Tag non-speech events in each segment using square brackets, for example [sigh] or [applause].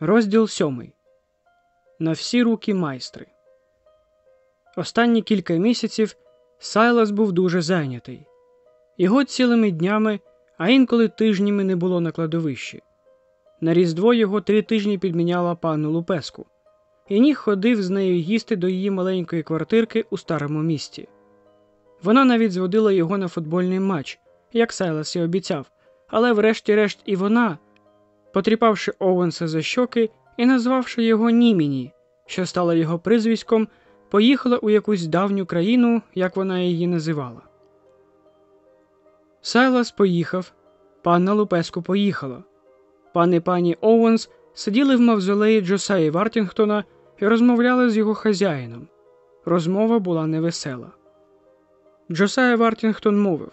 Розділ сьомий. На всі руки майстри. Останні кілька місяців Сайлас був дуже зайнятий. Його цілими днями, а інколи тижнями не було на кладовищі. На Різдво його три тижні підміняла пану Лупеску, і ніг ходив з нею їсти до її маленької квартирки у старому місті. Вона навіть зводила його на футбольний матч, як Сайлас і обіцяв, але врешті-решт і вона потріпавши Оуенса за щоки і назвавши його Німіні, що стало його призвіськом, поїхала у якусь давню країну, як вона її називала. Сайлас поїхав, панна Лупеску поїхала. Пан пані Оуенс сиділи в мавзолеї Джосаї Вартінгтона і розмовляли з його хазяїном. Розмова була невесела. Джосая Вартінгтон мовив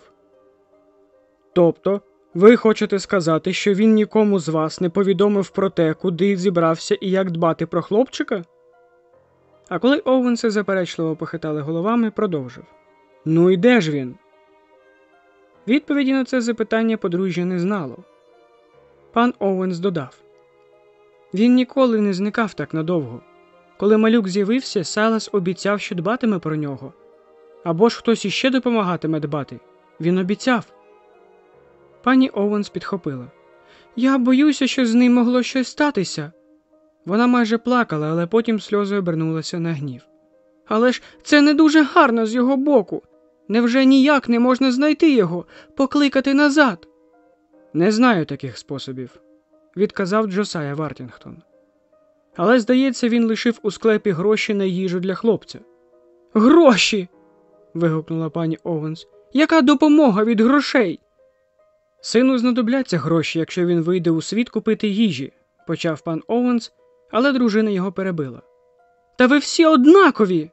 Тобто ви хочете сказати, що він нікому з вас не повідомив про те, куди зібрався і як дбати про хлопчика? А коли Оуенси заперечливо похитали головами, продовжив Ну і де ж він? Відповіді на це запитання подружжя не знало. Пан Оуенс додав Він ніколи не зникав так надовго. Коли малюк з'явився, Сайлас обіцяв, що дбатиме про нього. Або ж хтось іще допомагатиме дбати. Він обіцяв. Пані Оуенс підхопила. Я боюся, що з ним могло щось статися. Вона майже плакала, але потім сльози обернулися на гнів. Але ж це не дуже гарно з його боку. Невже ніяк не можна знайти його, покликати назад? Не знаю таких способів, відказав Джосая Вартінгтон. Але, здається, він лишив у склепі гроші на їжу для хлопця. Гроші. вигукнула пані Оуенс. Яка допомога від грошей? Сину знадобляться гроші, якщо він вийде у світ купити їжі, почав пан Оуенс, але дружина його перебила. Та ви всі однакові.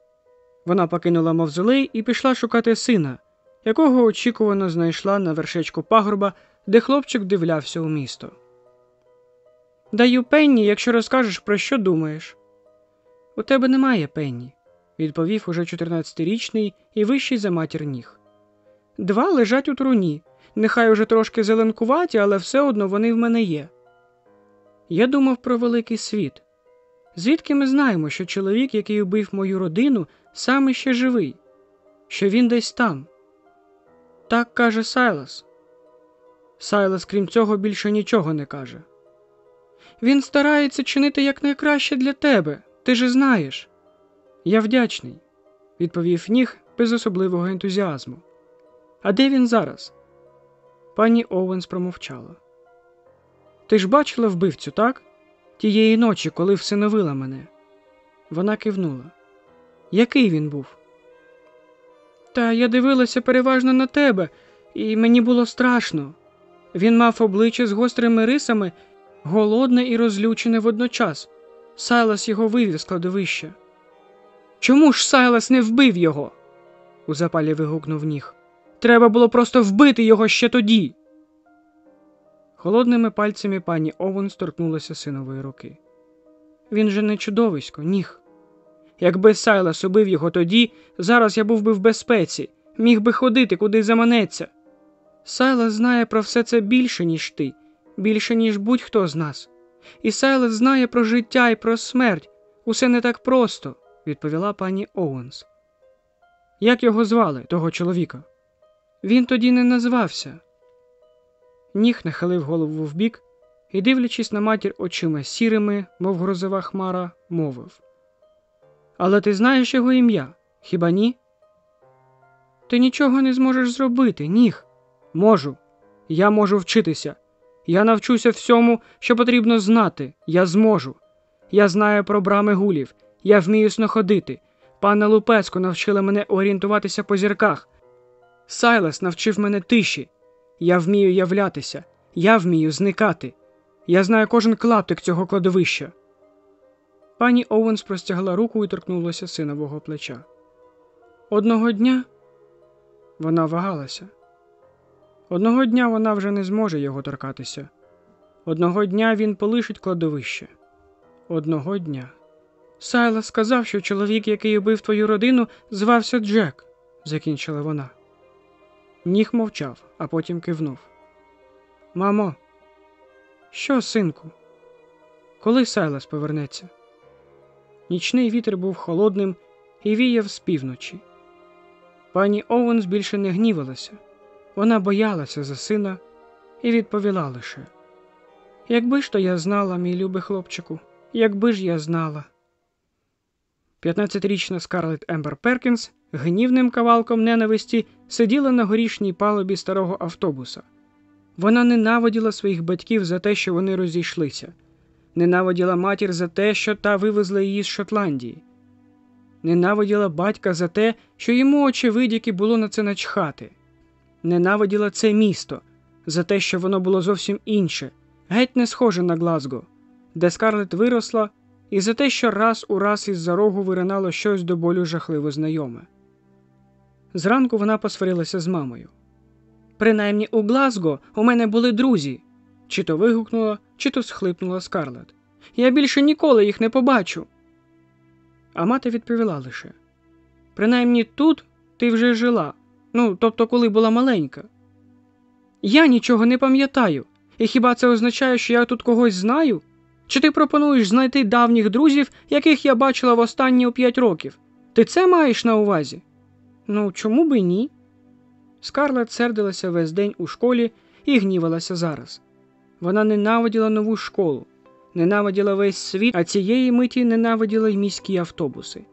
Вона покинула мавзолей і пішла шукати сина, якого очікувано знайшла на вершечку пагорба, де хлопчик дивлявся у місто. Даю пенні, якщо розкажеш, про що думаєш. У тебе немає пенні, відповів уже 14-річний і вищий за матір ніг. Два лежать у труні. Нехай уже трошки зеленкуваті, але все одно вони в мене є. Я думав про великий світ. Звідки ми знаємо, що чоловік, який убив мою родину, саме ще живий, що він десь там? Так каже Сайлас. Сайлас, крім цього, більше нічого не каже. Він старається чинити якнайкраще для тебе, ти же знаєш. Я вдячний, відповів ніг без особливого ентузіазму. А де він зараз? Пані Оуенс промовчала. Ти ж бачила вбивцю, так? Тієї ночі, коли всиновила мене. Вона кивнула. Який він був? Та я дивилася переважно на тебе, і мені було страшно. Він мав обличчя з гострими рисами, голодне і розлючене водночас. Сайлас його вивів з кладовища. Чому ж Сайлас не вбив його? у запалі вигукнув ніг. Треба було просто вбити його ще тоді. Холодними пальцями пані Овен торкнулася синової руки. Він же не чудовисько, ніг. Якби Сайлас убив його тоді, зараз я був би в безпеці, міг би ходити, куди заманеться. Сайлас знає про все це більше, ніж ти, більше, ніж будь-хто з нас. І Сайлас знає про життя і про смерть. Усе не так просто, відповіла пані Оуенс. Як його звали, того чоловіка? Він тоді не назвався. Ніг нахилив голову вбік і, дивлячись на матір очима сірими, мов грозова хмара, мовив. Але ти знаєш його ім'я, хіба ні? Ти нічого не зможеш зробити, ніг. Можу. Я можу вчитися. Я навчуся всьому, що потрібно знати. Я зможу. Я знаю про брами гулів, я вмію сноходити. Пана Лупецько навчила мене орієнтуватися по зірках. Сайлас навчив мене тиші. Я вмію являтися, я вмію зникати. Я знаю кожен клаптик цього кладовища. Пані Оуенс простягла руку і торкнулася синового плеча. Одного дня вона вагалася. Одного дня вона вже не зможе його торкатися. Одного дня він полишить кладовище. Одного дня. Сайла сказав, що чоловік, який убив твою родину, звався Джек, закінчила вона. Ніг мовчав, а потім кивнув. Мамо, що, синку? коли Сайлас повернеться. Нічний вітер був холодним і віяв з півночі. Пані Оуенс більше не гнівалася, вона боялася за сина і відповіла лише Якби ж то я знала, мій любий хлопчику, якби ж я знала. 15-річна Скарлетт Ембер Перкінс гнівним кавалком ненависті сиділа на горішній палубі старого автобуса. Вона ненавиділа своїх батьків за те, що вони розійшлися, ненавиділа матір за те, що та вивезла її з Шотландії, ненавиділа батька за те, що йому, очевидяки, було на це начхати, ненавиділа це місто за те, що воно було зовсім інше, геть не схоже на Глазго, де Скарлет виросла, і за те, що раз у раз із за рогу виринало щось до болю жахливо знайоме. Зранку вона посварилася з мамою. Принаймні у Глазго у мене були друзі, чи то вигукнула, чи то схлипнула Скарлет. Я більше ніколи їх не побачу. А мати відповіла лише принаймні тут ти вже жила, ну, тобто, коли була маленька. Я нічого не пам'ятаю, і хіба це означає, що я тут когось знаю? Чи ти пропонуєш знайти давніх друзів, яких я бачила в останні п'ять років? Ти це маєш на увазі? Ну, чому би ні? Скарлет сердилася весь день у школі і гнівалася зараз. Вона ненавиділа нову школу, ненавиділа весь світ, а цієї миті ненавиділа й міські автобуси.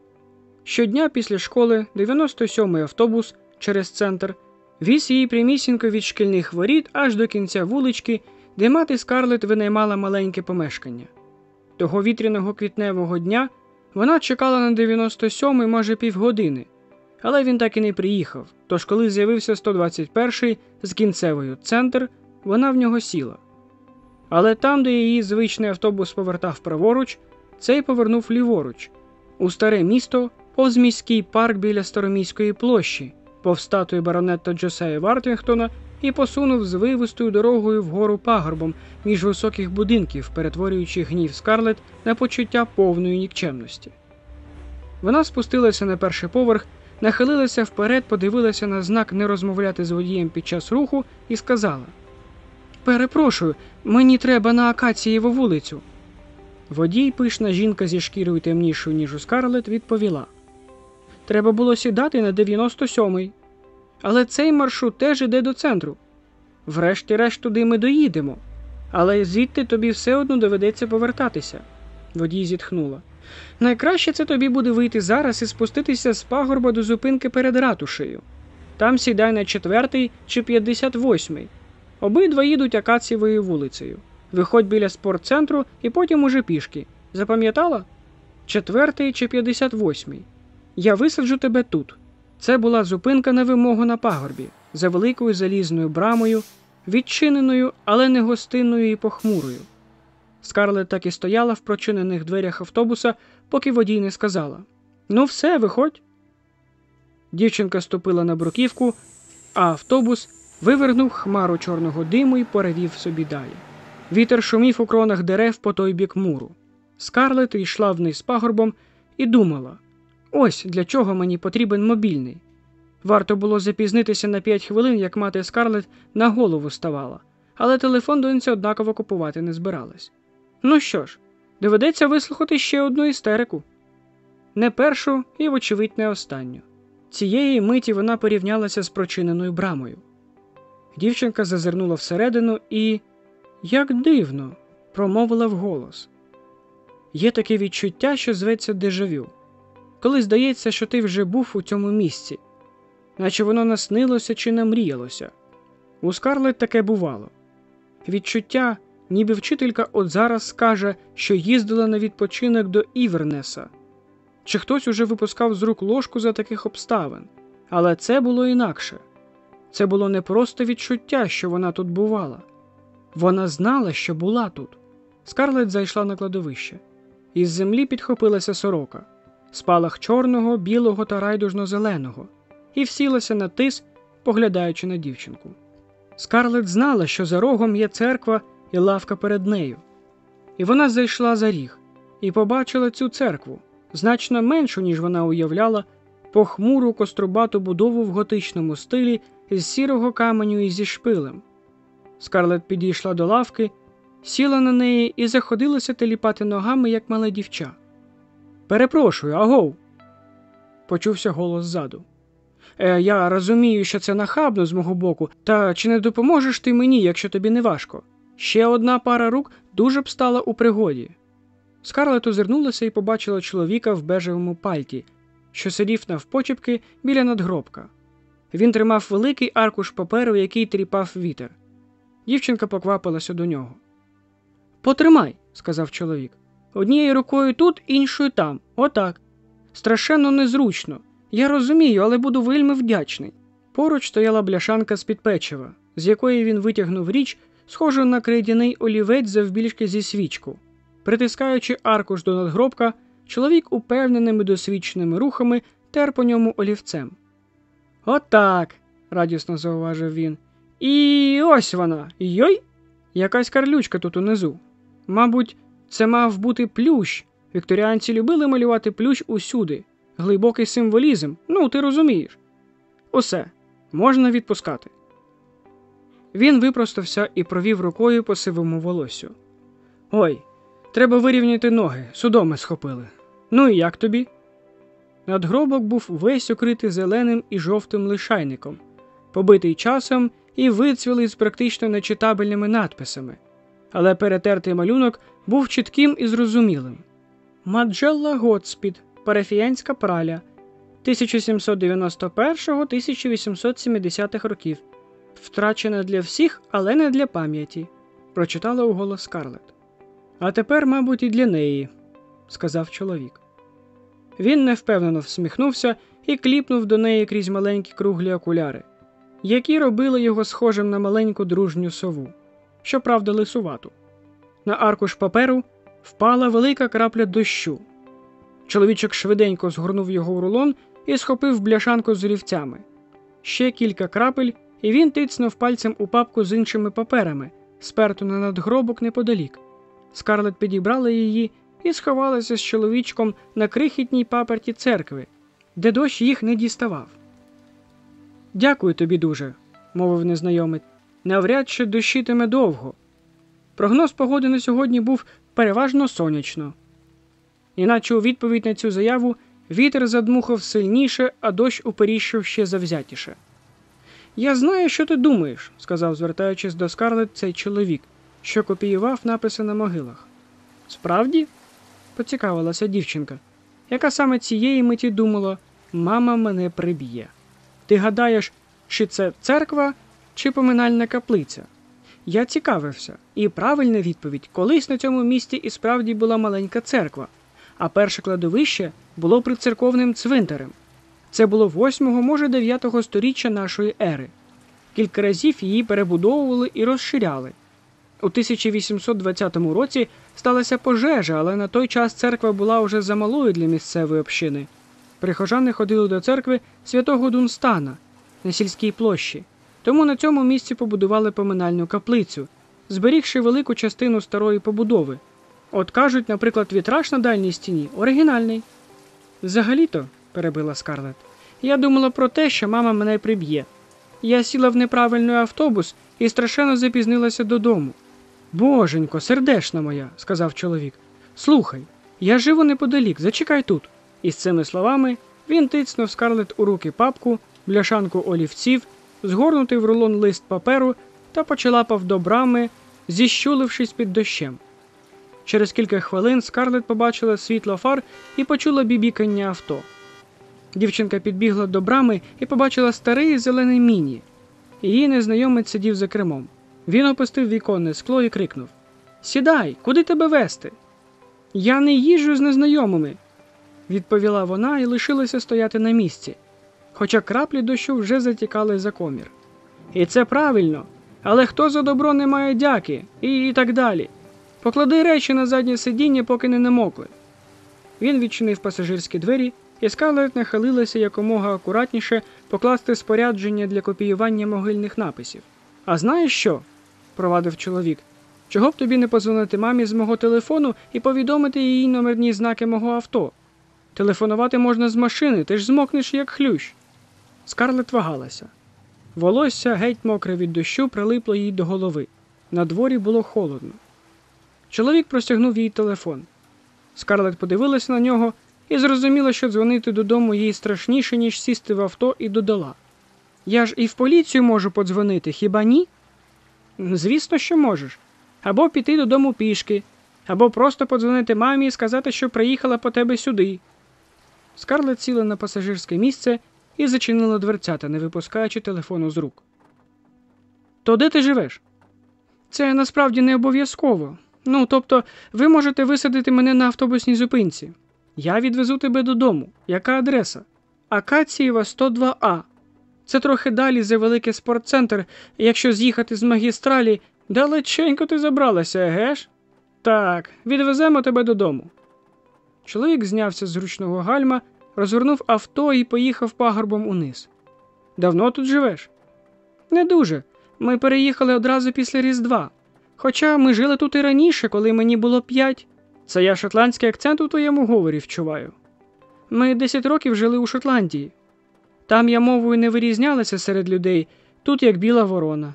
Щодня після школи 97-й автобус через центр віз її прямісінько від шкільних воріт аж до кінця вулички, де мати Скарлет винаймала маленьке помешкання. Того вітряного квітневого дня вона чекала на 97-й, може, півгодини, але він так і не приїхав. Тож, коли з'явився 121-й з кінцевою центр, вона в нього сіла. Але там, де її звичний автобус повертав праворуч, цей повернув ліворуч, у старе місто, повз міський парк біля Староміської площі, повз статуї баронетта Джосея Вартінгтона і посунув звивистою дорогою вгору пагорбом між високих будинків, перетворюючи гнів Скарлет на почуття повної нікчемності. Вона спустилася на перший поверх, нахилилася вперед, подивилася на знак не розмовляти з водієм під час руху і сказала Перепрошую, мені треба на Акацієву вулицю. Водій, пишна жінка зі шкірою темнішою, ніж у Скарлет, відповіла Треба було сідати на 97-й. Але цей маршрут теж іде до центру. Врешті-решт туди ми доїдемо, але звідти тобі все одно доведеться повертатися. Водій зітхнула. Найкраще це тобі буде вийти зараз і спуститися з пагорба до зупинки перед ратушею. Там сідай на четвертий чи 58-й. Обидва їдуть Акацієвою вулицею. Виходь біля спортцентру і потім уже пішки. Запам'ятала? Четвертий чи 58-й. Я висаджу тебе тут. Це була зупинка на вимогу на пагорбі, за великою залізною брамою, відчиненою, але не гостинною і похмурою. Скарлет так і стояла в прочинених дверях автобуса, поки водій не сказала Ну, все, виходь. Дівчинка ступила на бруківку, а автобус вивернув хмару чорного диму і перевів собі далі. Вітер шумів у кронах дерев по той бік муру. Скарлет йшла вниз пагорбом і думала ось для чого мені потрібен мобільний. Варто було запізнитися на п'ять хвилин, як мати Скарлет на голову ставала, але телефон доньці однаково купувати не збиралась. Ну що ж, доведеться вислухати ще одну істерику. Не першу і, вочевидь, не останню. Цієї миті вона порівнялася з прочиненою брамою. Дівчинка зазирнула всередину і, як дивно, промовила вголос. Є таке відчуття, що зветься дежавю. Коли здається, що ти вже був у цьому місці, наче воно наснилося чи намріялося. У Скарлет таке бувало. Відчуття, ніби вчителька от зараз скаже, що їздила на відпочинок до Івернеса, чи хтось уже випускав з рук ложку за таких обставин, але це було інакше. Це було не просто відчуття, що вона тут бувала. Вона знала, що була тут. Скарлет зайшла на кладовище. Із землі підхопилася сорока, спалах чорного, білого та райдужно-зеленого, і всілася на тис, поглядаючи на дівчинку. Скарлет знала, що за рогом є церква і лавка перед нею. І вона зайшла за ріг і побачила цю церкву, значно меншу, ніж вона уявляла, похмуру кострубату будову в готичному стилі з сірого каменю і зі шпилем. Скарлет підійшла до лавки, сіла на неї і заходилася теліпати ногами, як мале дівча. Перепрошую, агов. почувся голос ззаду. Е, Я розумію, що це нахабно з мого боку, та чи не допоможеш ти мені, якщо тобі не важко? Ще одна пара рук дуже б стала у пригоді. Скарлет озирнулася і побачила чоловіка в бежевому пальті, що сидів навпочепки біля надгробка. Він тримав великий аркуш паперу, який тріпав вітер. Дівчинка поквапилася до нього. Потримай, сказав чоловік. Однією рукою тут, іншою там. Отак. Страшенно незручно. Я розумію, але буду вельми вдячний. Поруч стояла бляшанка з під печива, з якої він витягнув річ, схожу на крейдяний олівець завбільшки зі свічку. Притискаючи аркуш до надгробка, чоловік упевненими досвідченими рухами тер по ньому олівцем. Отак, радісно зауважив він. І ось вона. Йой! Якась карлючка тут унизу. Мабуть, це мав бути плющ. Вікторіанці любили малювати плющ усюди. Глибокий символізм, ну ти розумієш. Усе, можна відпускати. Він випростався і провів рукою по сивому волосю. Ой, треба вирівняти ноги, судоми схопили. Ну і як тобі? Надгробок був весь укритий зеленим і жовтим лишайником, побитий часом і вицвілий з практично нечитабельними надписами, але перетертий малюнок був чітким і зрозумілим. Маджелла Готспід, парафіянська праля 1791-1870 років. Втрачена для всіх, але не для пам'яті, прочитала уголос Скарлет. А тепер, мабуть, і для неї, сказав чоловік. Він невпевнено всміхнувся і кліпнув до неї крізь маленькі круглі окуляри, які робили його схожим на маленьку дружню сову, щоправда, лисувату. На аркуш паперу впала велика крапля дощу. Чоловічок швиденько згорнув його в рулон і схопив бляшанку з олівцями. Ще кілька крапель, і він тицнув пальцем у папку з іншими паперами, сперту на надгробок неподалік. Скарлет підібрала її і сховалася з чоловічком на крихітній паперті церкви, де дощ їх не діставав. Дякую тобі дуже, мовив незнайомець. Навряд чи дощитиме довго. Прогноз погоди на сьогодні був переважно сонячно. Іначе у відповідь на цю заяву вітер задмухав сильніше, а дощ уперіщив ще завзятіше. Я знаю, що ти думаєш, сказав, звертаючись до Скарлет цей чоловік, що копіював написи на могилах. Справді? поцікавилася дівчинка, яка саме цієї миті думала мама мене приб'є. Ти гадаєш, чи це церква, чи поминальна каплиця? Я цікавився, і правильна відповідь колись на цьому місці і справді була маленька церква, а перше кладовище було прицерковним цвинтарем. Це було 8, може 9 сторіччя нашої ери. Кілька разів її перебудовували і розширяли. У 1820 році сталася пожежа, але на той час церква була уже замалою для місцевої общини. Прихожани ходили до церкви святого Дунстана на сільській площі, тому на цьому місці побудували поминальну каплицю, зберігши велику частину старої побудови. От кажуть, наприклад, вітраж на дальній стіні оригінальний. Взагалі-то, перебила Скарлет, я думала про те, що мама мене приб'є. Я сіла в неправильний автобус і страшенно запізнилася додому. Боженько, сердешна моя, сказав чоловік. Слухай, я живу неподалік, зачекай тут. І з цими словами він тицнув скарлет у руки папку, бляшанку олівців, згорнутий в рулон лист паперу та почалапав до брами, зіщулившись під дощем. Через кілька хвилин скарлет побачила світло фар і почула бібікання авто. Дівчинка підбігла до брами і побачила старий зелений міні. Її незнайомець сидів за кермом. Він опустив віконне скло і крикнув Сідай, куди тебе вести? Я не їжджу з незнайомими, відповіла вона і лишилася стояти на місці, хоча краплі дощу вже затікали за комір. І це правильно, але хто за добро не має дяки, і, і так далі. Поклади речі на заднє сидіння, поки не намокли. Він відчинив пасажирські двері, і Скарлет нахилилася якомога акуратніше покласти спорядження для копіювання могильних написів. А знаєш що? провадив чоловік. Чого б тобі не позвонити мамі з мого телефону і повідомити їй номерні знаки мого авто? Телефонувати можна з машини, ти ж змокнеш як хлющ. Скарлет вагалася. Волосся геть мокре від дощу прилипло їй до голови. На дворі було холодно. Чоловік простягнув їй телефон. Скарлет подивилася на нього і зрозуміла, що дзвонити додому їй страшніше, ніж сісти в авто, і додала: Я ж і в поліцію можу подзвонити, хіба ні? Звісно, що можеш. Або піти додому пішки, або просто подзвонити мамі і сказати, що приїхала по тебе сюди. Скарлет сіла на пасажирське місце і зачинила дверцята, не випускаючи телефону з рук. То де ти живеш? Це насправді не обов'язково. Ну, тобто, ви можете висадити мене на автобусній зупинці. Я відвезу тебе додому. Яка адреса? Акацієва 102А. Це трохи далі за великий спортцентр, якщо з'їхати з магістралі, далеченько ти забралася, еге ж? Так, відвеземо тебе додому. Чоловік знявся з ручного гальма, розвернув авто і поїхав пагорбом униз. Давно тут живеш? Не дуже. Ми переїхали одразу після Різдва. Хоча ми жили тут і раніше, коли мені було п'ять. Це я шотландський акцент у твоєму говорі вчуваю. Ми десять років жили у Шотландії. Там я мовою не вирізнялася серед людей, тут як біла ворона.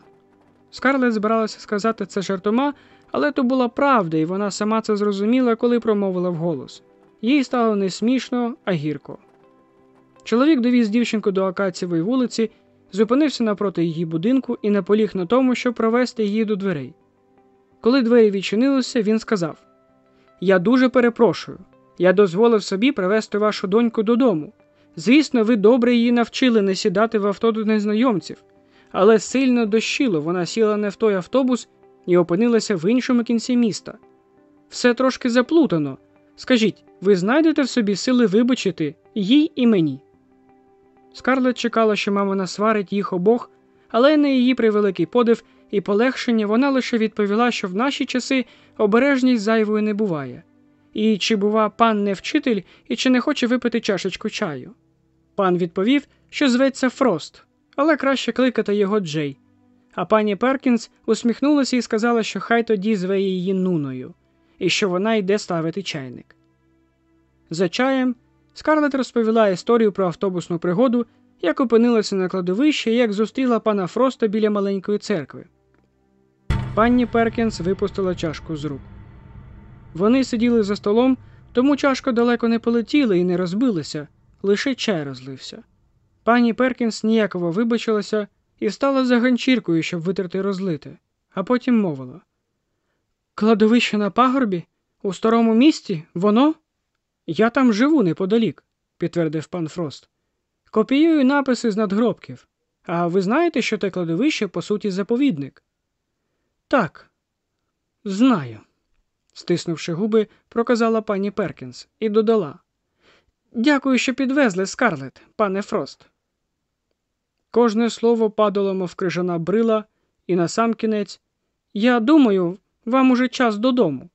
Скарлет збиралася сказати це жартома, але то була правда, і вона сама це зрозуміла, коли промовила вголос. Їй стало не смішно, а гірко. Чоловік довіз дівчинку до Акацієвої вулиці, зупинився напроти її будинку і наполіг на тому, щоб провести її до дверей. Коли двері відчинилися, він сказав: Я дуже перепрошую. Я дозволив собі привезти вашу доньку додому. Звісно, ви добре її навчили не сідати в авто до незнайомців, але сильно дощило, вона сіла не в той автобус і опинилася в іншому кінці міста. Все трошки заплутано. Скажіть, ви знайдете в собі сили вибачити їй і мені? Скарлет чекала, що мама насварить їх обох, але на її превеликий подив і полегшення вона лише відповіла, що в наші часи обережність зайвою не буває. І чи, бува, пан не вчитель і чи не хоче випити чашечку чаю? Пан відповів, що зветься Фрост, але краще кликати його Джей. А пані Перкінс усміхнулася і сказала, що хай тоді зве її Нуною, і що вона йде ставити чайник. За чаєм Скарлет розповіла історію про автобусну пригоду, як опинилася на кладовищі і як зустріла пана Фроста біля маленької церкви. Пані Перкінс випустила чашку з рук. Вони сиділи за столом, тому чашка далеко не полетіла і не розбилася, лише чай розлився. Пані Перкінс ніяково вибачилася і стала за ганчіркою, щоб витерти розлите, а потім мовила: Кладовище на пагорбі? У старому місті? Воно? Я там живу неподалік, підтвердив пан Фрост. Копіюю написи з надгробків. А ви знаєте, що те кладовище, по суті, заповідник? Так, знаю, стиснувши губи, проказала пані Перкінс і додала. Дякую, що підвезли, Скарлет, пане Фрост. Кожне слово падало, мов крижана брила, і насамкінець. Я думаю, вам уже час додому.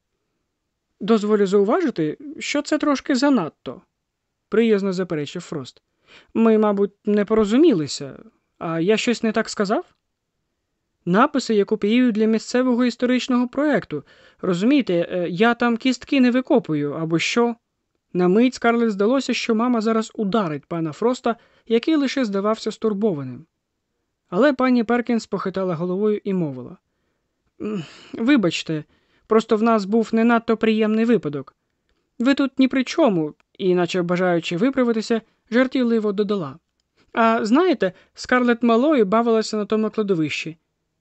Дозволю зауважити, що це трошки занадто, приязно заперечив Фрост. Ми, мабуть, не порозумілися, а я щось не так сказав? Написи я копіюю для місцевого історичного проекту. Розумієте, е, я там кістки не викопую або що. На мить Скарлет здалося, що мама зараз ударить пана Фроста, який лише здавався стурбованим. Але пані Перкінс похитала головою і мовила: Вибачте, просто в нас був не надто приємний випадок. Ви тут ні при чому, і, наче бажаючи виправитися, жартівливо додала. А знаєте, Скарлет малою бавилася на тому кладовищі.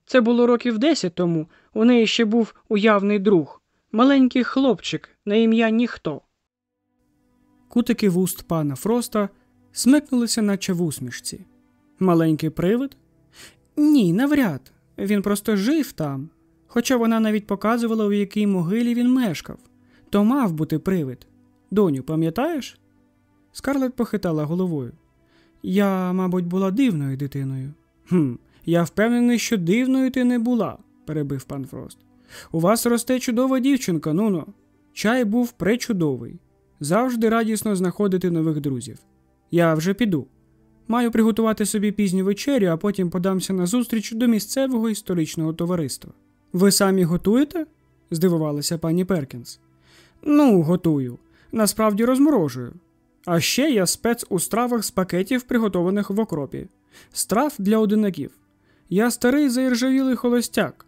Це було років десять тому, у неї ще був уявний друг, маленький хлопчик на ім'я Ніхто. Кутики вуст пана Фроста смикнулися, наче в усмішці. Маленький привид? Ні, навряд. Він просто жив там. Хоча вона навіть показувала, у якій могилі він мешкав. То мав бути привид. Доню, пам'ятаєш? Скарлет похитала головою. Я, мабуть, була дивною дитиною. «Хм, Я впевнений, що дивною ти не була, перебив пан Фрост. У вас росте чудова дівчинка, нуно. Чай був пречудовий. Завжди радісно знаходити нових друзів. Я вже піду. Маю приготувати собі пізню вечерю, а потім подамся на зустріч до місцевого історичного товариства. Ви самі готуєте? здивувалася пані Перкінс. Ну, готую. Насправді розморожую. А ще я спец у стравах з пакетів, приготованих в окропі, страв для одинаків. Я старий заіржавілий холостяк.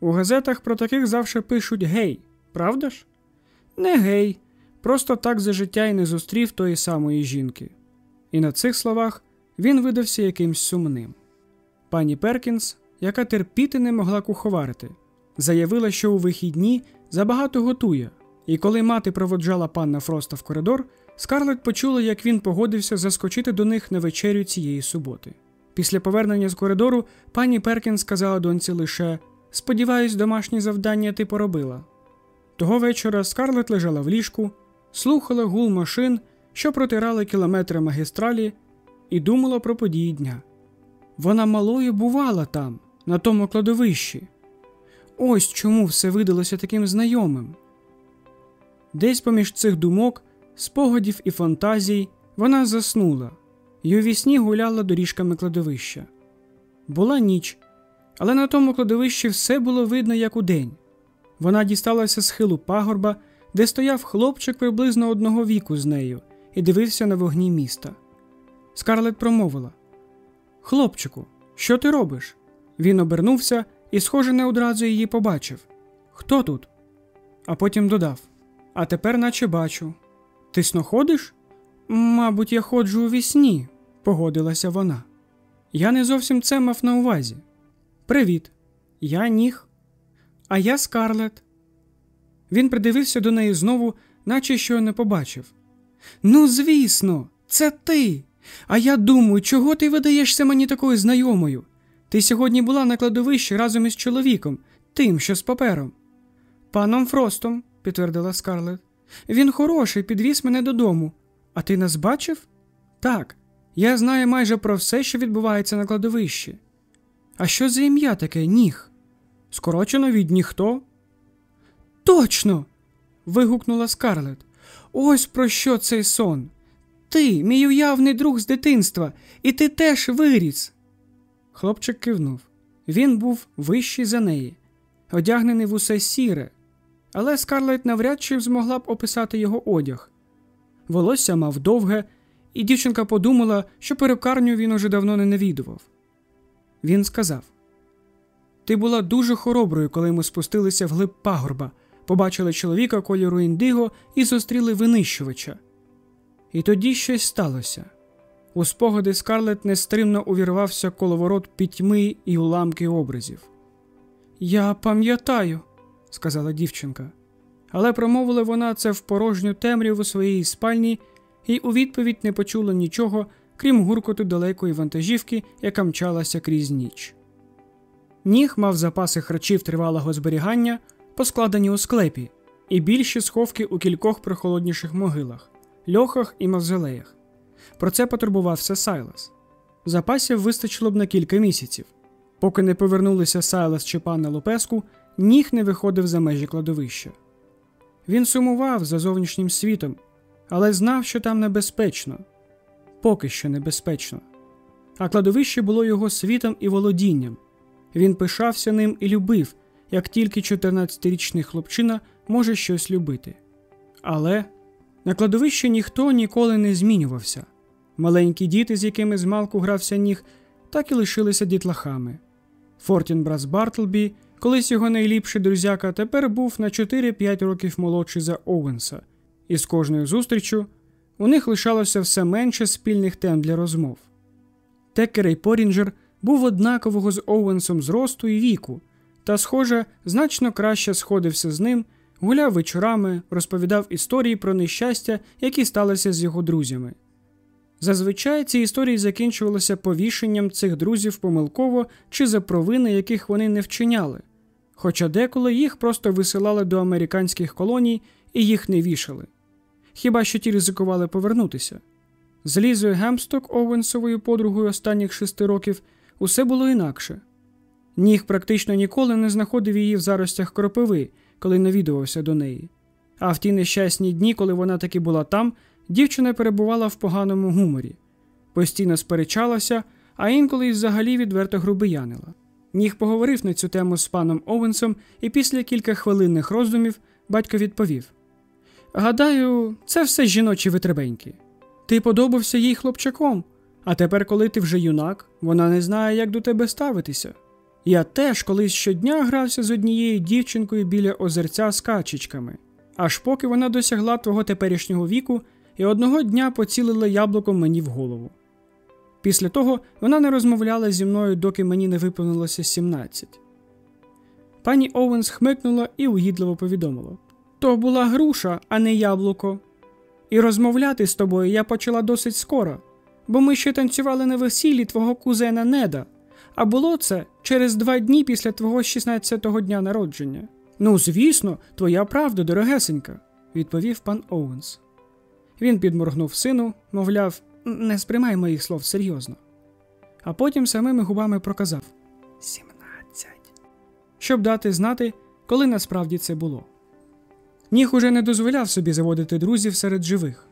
У газетах про таких завжди пишуть гей, правда ж? Не гей, просто так за життя й не зустрів тої самої жінки. І на цих словах він видався якимсь сумним. Пані Перкінс, яка терпіти не могла куховарити, заявила, що у вихідні забагато готує, і коли мати проводжала панна Фроста в коридор, Скарлет почула, як він погодився заскочити до них на вечерю цієї суботи. Після повернення з коридору пані Перкінс сказала доньці лише Сподіваюсь, домашні завдання ти поробила. Того вечора Скарлет лежала в ліжку, слухала гул машин, що протирали кілометри магістралі, і думала про події дня. Вона малою бувала там, на тому кладовищі. Ось чому все видалося таким знайомим. Десь поміж цих думок, спогадів і фантазій вона заснула і у вісні гуляла доріжками кладовища. Була ніч, але на тому кладовищі все було видно, як удень. Вона дісталася схилу пагорба, де стояв хлопчик приблизно одного віку з нею, і дивився на вогні міста. Скарлет промовила: Хлопчику, що ти робиш? Він обернувся і, схоже, не одразу її побачив. Хто тут? А потім додав: А тепер, наче бачу. Ти сноходиш? Мабуть, я ходжу у вісні, погодилася вона. Я не зовсім це мав на увазі. Привіт, я ніг. А я Скарлет. Він придивився до неї знову, наче що не побачив. Ну, звісно, це ти. А я думаю, чого ти видаєшся мені такою знайомою? Ти сьогодні була на кладовищі разом із чоловіком, тим, що з папером. Паном Фростом, підтвердила Скарлет. Він хороший, підвіз мене додому. А ти нас бачив? Так. Я знаю майже про все, що відбувається на кладовищі. А що за ім'я таке ніг? Скорочено від ніхто? Точно. вигукнула Скарлет. Ось про що цей сон. Ти, мій уявний друг з дитинства, і ти теж виріс. Хлопчик кивнув. Він був вищий за неї, одягнений в усе сіре, але Скарлет навряд чи змогла б описати його одяг. Волосся мав довге, і дівчинка подумала, що перукарню він уже давно не навідував. Він сказав: Ти була дуже хороброю, коли ми спустилися в глиб пагорба, побачили чоловіка кольору індиго і зустріли винищувача. І тоді щось сталося. У спогади Скарлет нестримно увірвався коловорот пітьми і уламки образів. Я пам'ятаю, сказала дівчинка, але промовила вона це в порожню темряву своєї спальні і у відповідь не почула нічого, крім гуркоту далекої вантажівки, яка мчалася крізь ніч. Ніг мав запаси харчів тривалого зберігання, поскладені у склепі, і більші сховки у кількох прохолодніших могилах, льохах і мавзолеях. Про це потурбувався Сайлас. Запасів вистачило б на кілька місяців. Поки не повернулися Сайлас чи пана Лопеску, ніг не виходив за межі кладовища. Він сумував за зовнішнім світом, але знав, що там небезпечно, поки що небезпечно. А кладовище було його світом і володінням. Він пишався ним і любив, як тільки 14-річний хлопчина може щось любити. Але на кладовищі ніхто ніколи не змінювався. Маленькі діти, з якими змалку грався ніг, так і лишилися дітлахами. Фортін Брас Бартлбі, колись його найліпший друзяка, тепер був на 4-5 років молодший за Оуенса, і з кожною зустрічю у них лишалося все менше спільних тем для розмов. Текер і Порінджер був однакового з Оуенсом зросту і віку, та, схоже, значно краще сходився з ним, гуляв вечорами, розповідав історії про нещастя, які сталися з його друзями. Зазвичай ці історії закінчувалися повішенням цих друзів помилково чи за провини, яких вони не вчиняли, хоча деколи їх просто висилали до американських колоній і їх не вішали. Хіба що ті ризикували повернутися. З Лізою Гемсток, Овенсовою подругою останніх шести років, усе було інакше. Ніг практично ніколи не знаходив її в заростях кропиви, коли навідувався до неї. А в ті нещасні дні, коли вона таки була там, дівчина перебувала в поганому гуморі, постійно сперечалася, а інколи й взагалі відверто грубиянила. Ніг поговорив на цю тему з паном Овенсом, і після кілька хвилинних роздумів батько відповів: Гадаю, це все жіночі витребеньки. Ти подобався їй хлопчаком, а тепер, коли ти вже юнак, вона не знає, як до тебе ставитися. Я теж колись щодня грався з однією дівчинкою біля озерця з качечками, аж поки вона досягла твого теперішнього віку і одного дня поцілила яблуком мені в голову. Після того вона не розмовляла зі мною, доки мені не виповнилося 17. Пані Оуенс хмикнула і угідливо повідомила: То була груша, а не яблуко. І розмовляти з тобою я почала досить скоро, бо ми ще танцювали на весіллі твого кузена Неда, а було це через два дні після твого 16-го дня народження. Ну, звісно, твоя правда, дорогесенька, відповів пан Оуенс. Він підморгнув сину, мовляв, не сприймай моїх слов серйозно. А потім самими губами проказав Сімнадцять. Щоб дати знати, коли насправді це було. Ніх уже не дозволяв собі заводити друзів серед живих.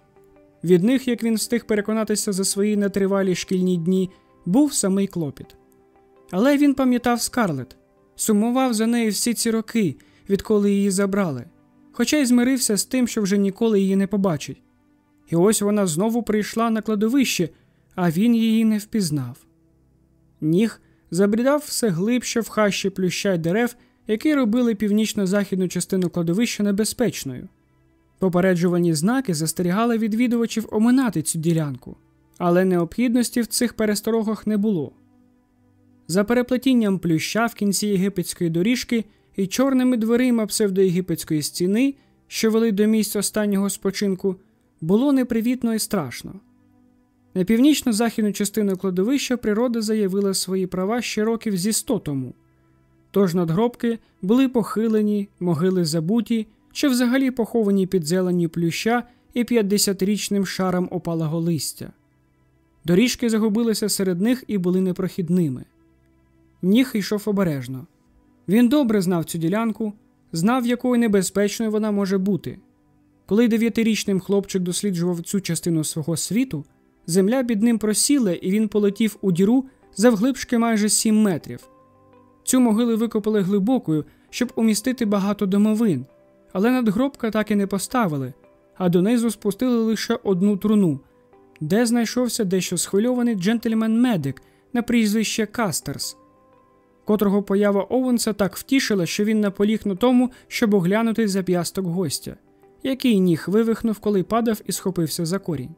Від них, як він встиг переконатися за свої нетривалі шкільні дні, був самий клопіт. Але він пам'ятав Скарлет, сумував за нею всі ці роки, відколи її забрали, хоча й змирився з тим, що вже ніколи її не побачить. І ось вона знову прийшла на кладовище, а він її не впізнав. Ніг забрідав все глибше в хащі плюща й дерев, які робили північно-західну частину кладовища небезпечною. Попереджувані знаки застерігали відвідувачів оминати цю ділянку, але необхідності в цих пересторогах не було. За переплетінням плюща в кінці єгипетської доріжки і чорними дверима псевдоєгипетської стіни, що вели до місць останнього спочинку, було непривітно і страшно. На північно-західну частину кладовища природа заявила свої права ще років зі сто тому. Тож надгробки були похилені, могили забуті чи взагалі поховані під зелені плюща і 50-річним шаром опалого листя. Доріжки загубилися серед них і були непрохідними. Ніг йшов обережно. Він добре знав цю ділянку, знав, якою небезпечною вона може бути. Коли дев'ятирічним хлопчик досліджував цю частину свого світу, земля під ним просіла, і він полетів у діру завглибшки майже сім метрів. Цю могилу викопали глибокою, щоб умістити багато домовин, але надгробка так і не поставили, а донизу спустили лише одну труну, де знайшовся дещо схвильований джентльмен-медик на прізвище Кастерс, котрого поява Оуенса так втішила, що він наполіг на тому, щоб оглянути зап'ясток гостя, який ніг вивихнув, коли падав і схопився за корінь,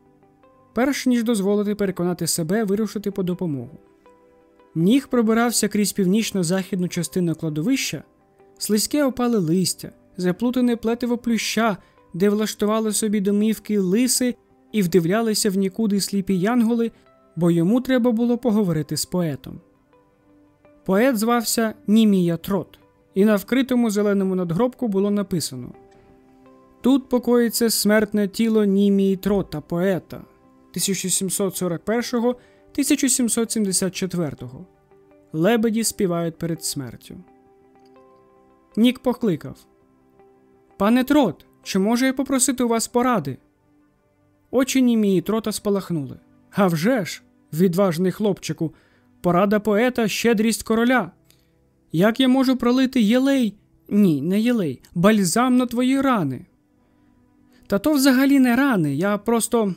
перш ніж дозволити переконати себе вирушити по допомогу. Ніг пробирався крізь північно-західну частину кладовища, слизьке опале листя, заплутане плетиво плюща, де влаштували собі домівки лиси і вдивлялися в нікуди сліпі янголи, бо йому треба було поговорити з поетом. Поет звався Німія Трот, і на вкритому зеленому надгробку було написано: Тут покоїться смертне тіло Німії Трота, поета 1741 1774-го. Лебеді співають перед смертю. Нік покликав Пане трот, чи може я попросити у вас поради? Очі німії трота спалахнули. «А вже ж, відважний хлопчику, порада поета, щедрість короля. Як я можу пролити єлей? Ні, не єлей, бальзам на твої рани. Та то взагалі не рани. Я просто.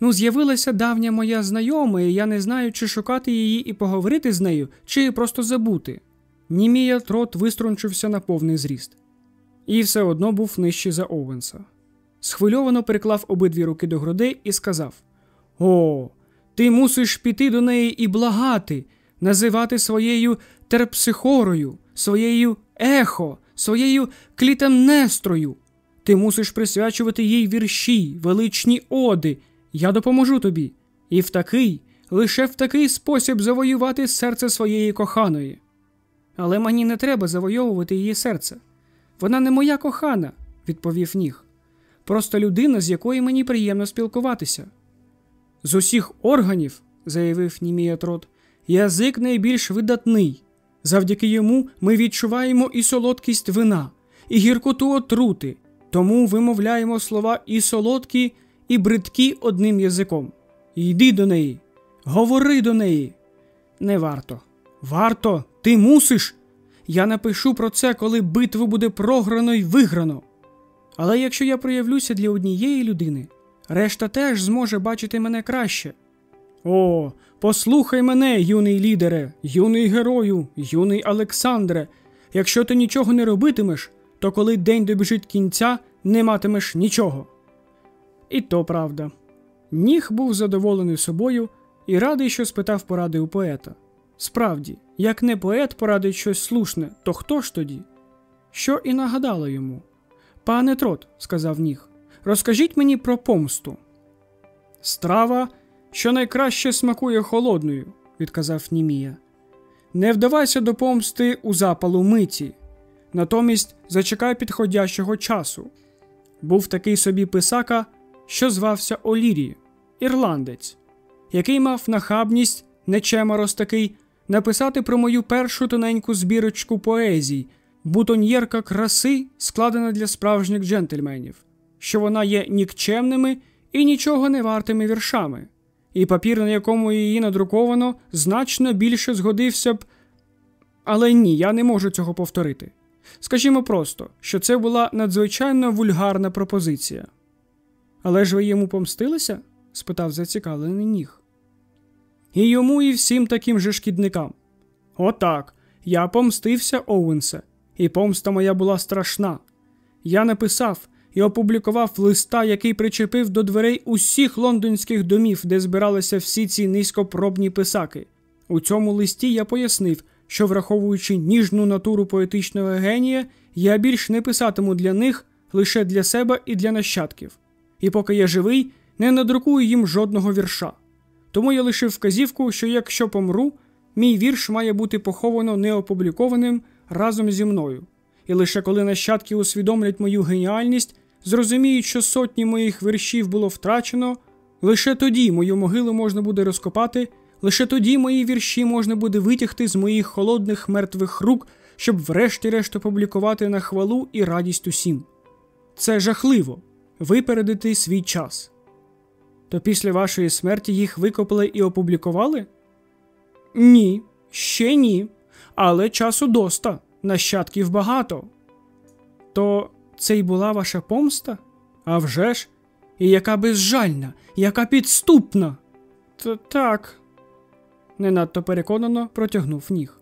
Ну, з'явилася давня моя знайома, і я не знаю, чи шукати її і поговорити з нею, чи просто забути. Німія трот виструнчився на повний зріст, і все одно був нижчий за Оуенса. Схвильовано переклав обидві руки до грудей і сказав: О, ти мусиш піти до неї і благати, називати своєю терпсихорою, своєю ехо, своєю клітемнестрою. Ти мусиш присвячувати їй вірші, величні оди. Я допоможу тобі, і в такий, лише в такий спосіб завоювати серце своєї коханої. Але мені не треба завойовувати її серце. Вона не моя кохана, відповів ніг. Просто людина, з якою мені приємно спілкуватися. З усіх органів, заявив Німіатрот, язик найбільш видатний. Завдяки йому ми відчуваємо і солодкість вина, і гіркоту отрути, тому вимовляємо слова і солодкі, і бридкі одним язиком. Йди до неї, говори до неї. Не варто. Варто, ти мусиш. Я напишу про це, коли битву буде програно й виграно. Але якщо я проявлюся для однієї людини, решта теж зможе бачити мене краще. О, послухай мене, юний лідере, юний герою, юний Олександре. Якщо ти нічого не робитимеш, то коли день добіжить кінця, не матимеш нічого. І то правда. Ніг був задоволений собою і радий, що спитав поради у поета. Справді, як не поет порадить щось слушне, то хто ж тоді? Що і нагадало йому. Пане трот, сказав ніг, розкажіть мені про помсту. Страва, що найкраще смакує холодною, відказав Німія. Не вдавайся до помсти у запалу миті, натомість зачекай підходящого часу. Був такий собі писака, що звався Олірі, ірландець, який мав нахабність, нечеморос такий, написати про мою першу тоненьку збірочку поезій, бутоньєрка краси, складена для справжніх джентльменів, що вона є нікчемними і нічого не вартими віршами, і папір, на якому її надруковано, значно більше згодився б. Але ні, я не можу цього повторити. Скажімо просто, що це була надзвичайно вульгарна пропозиція. Але ж ви йому помстилися? спитав зацікавлений ніг. І йому, і всім таким же шкідникам. Отак. Я помстився, Оуенсе, і помста моя була страшна. Я написав і опублікував листа, який причепив до дверей усіх лондонських домів, де збиралися всі ці низькопробні писаки. У цьому листі я пояснив, що, враховуючи ніжну натуру поетичного генія, я більш не писатиму для них лише для себе і для нащадків. І поки я живий, не надрукую їм жодного вірша. Тому я лишив вказівку, що якщо помру, мій вірш має бути поховано неопублікованим разом зі мною. І лише коли нащадки усвідомлять мою геніальність, зрозуміють, що сотні моїх віршів було втрачено, лише тоді мою могилу можна буде розкопати, лише тоді мої вірші можна буде витягти з моїх холодних мертвих рук, щоб врешті-решт опублікувати на хвалу і радість усім. Це жахливо випередити свій час. То після вашої смерті їх викопали і опублікували? Ні, ще ні. Але часу доста, нащадків багато. То це й була ваша помста? А вже ж? І яка безжальна, яка підступна. Та так, не надто переконано протягнув ніг.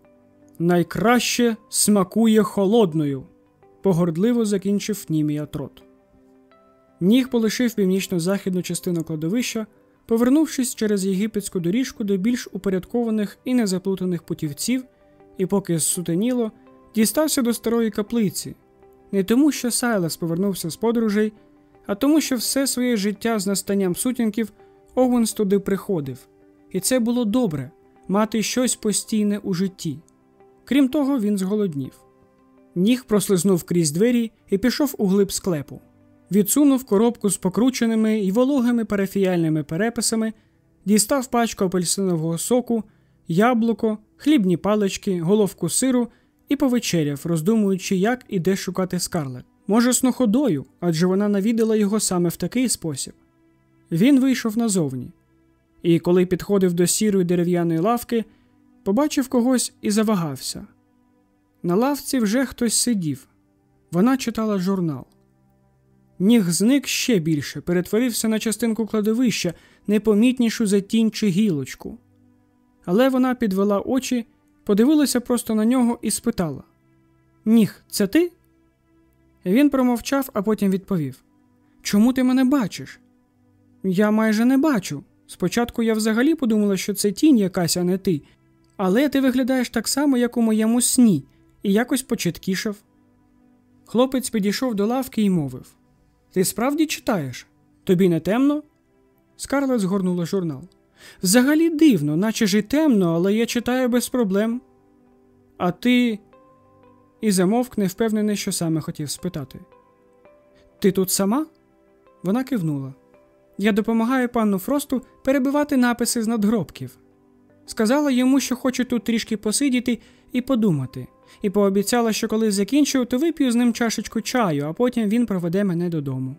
Найкраще смакує холодною, погордливо закінчив німія трот. Ніг полишив північно-західну частину кладовища, повернувшись через єгипетську доріжку до більш упорядкованих і незаплутаних путівців, і поки зсутеніло, дістався до старої каплиці, не тому, що Сайлас повернувся з подорожей, а тому, що все своє життя з настанням сутінків Оуенс туди приходив, і це було добре мати щось постійне у житті. Крім того, він зголоднів. Ніг прослизнув крізь двері і пішов у глиб склепу відсунув коробку з покрученими і вологими парафіяльними переписами, дістав пачку апельсинового соку, яблуко, хлібні палички, головку сиру і повечеряв, роздумуючи, як і де шукати скарлет. Може, сноходою, адже вона навідала його саме в такий спосіб. Він вийшов назовні, і, коли підходив до сірої дерев'яної лавки, побачив когось і завагався. На лавці вже хтось сидів. Вона читала журнал. Ніг зник ще більше, перетворився на частинку кладовища, непомітнішу за тінь чи гілочку. Але вона підвела очі, подивилася просто на нього і спитала: Ніг, це ти? Він промовчав, а потім відповів: Чому ти мене бачиш? Я майже не бачу. Спочатку я взагалі подумала, що це тінь якась, а не ти, але ти виглядаєш так само, як у моєму сні, і якось початкішав. Хлопець підійшов до лавки і мовив ти справді читаєш? Тобі не темно? Скарлет згорнула журнал. Взагалі дивно, наче ж і темно, але я читаю без проблем. А ти. І замовк, не впевнений, що саме хотів спитати. Ти тут сама? Вона кивнула. Я допомагаю пану Фросту перебивати написи з надгробків. Сказала йому, що хочу тут трішки посидіти і подумати і пообіцяла, що коли закінчу, то вип'ю з ним чашечку чаю, а потім він проведе мене додому.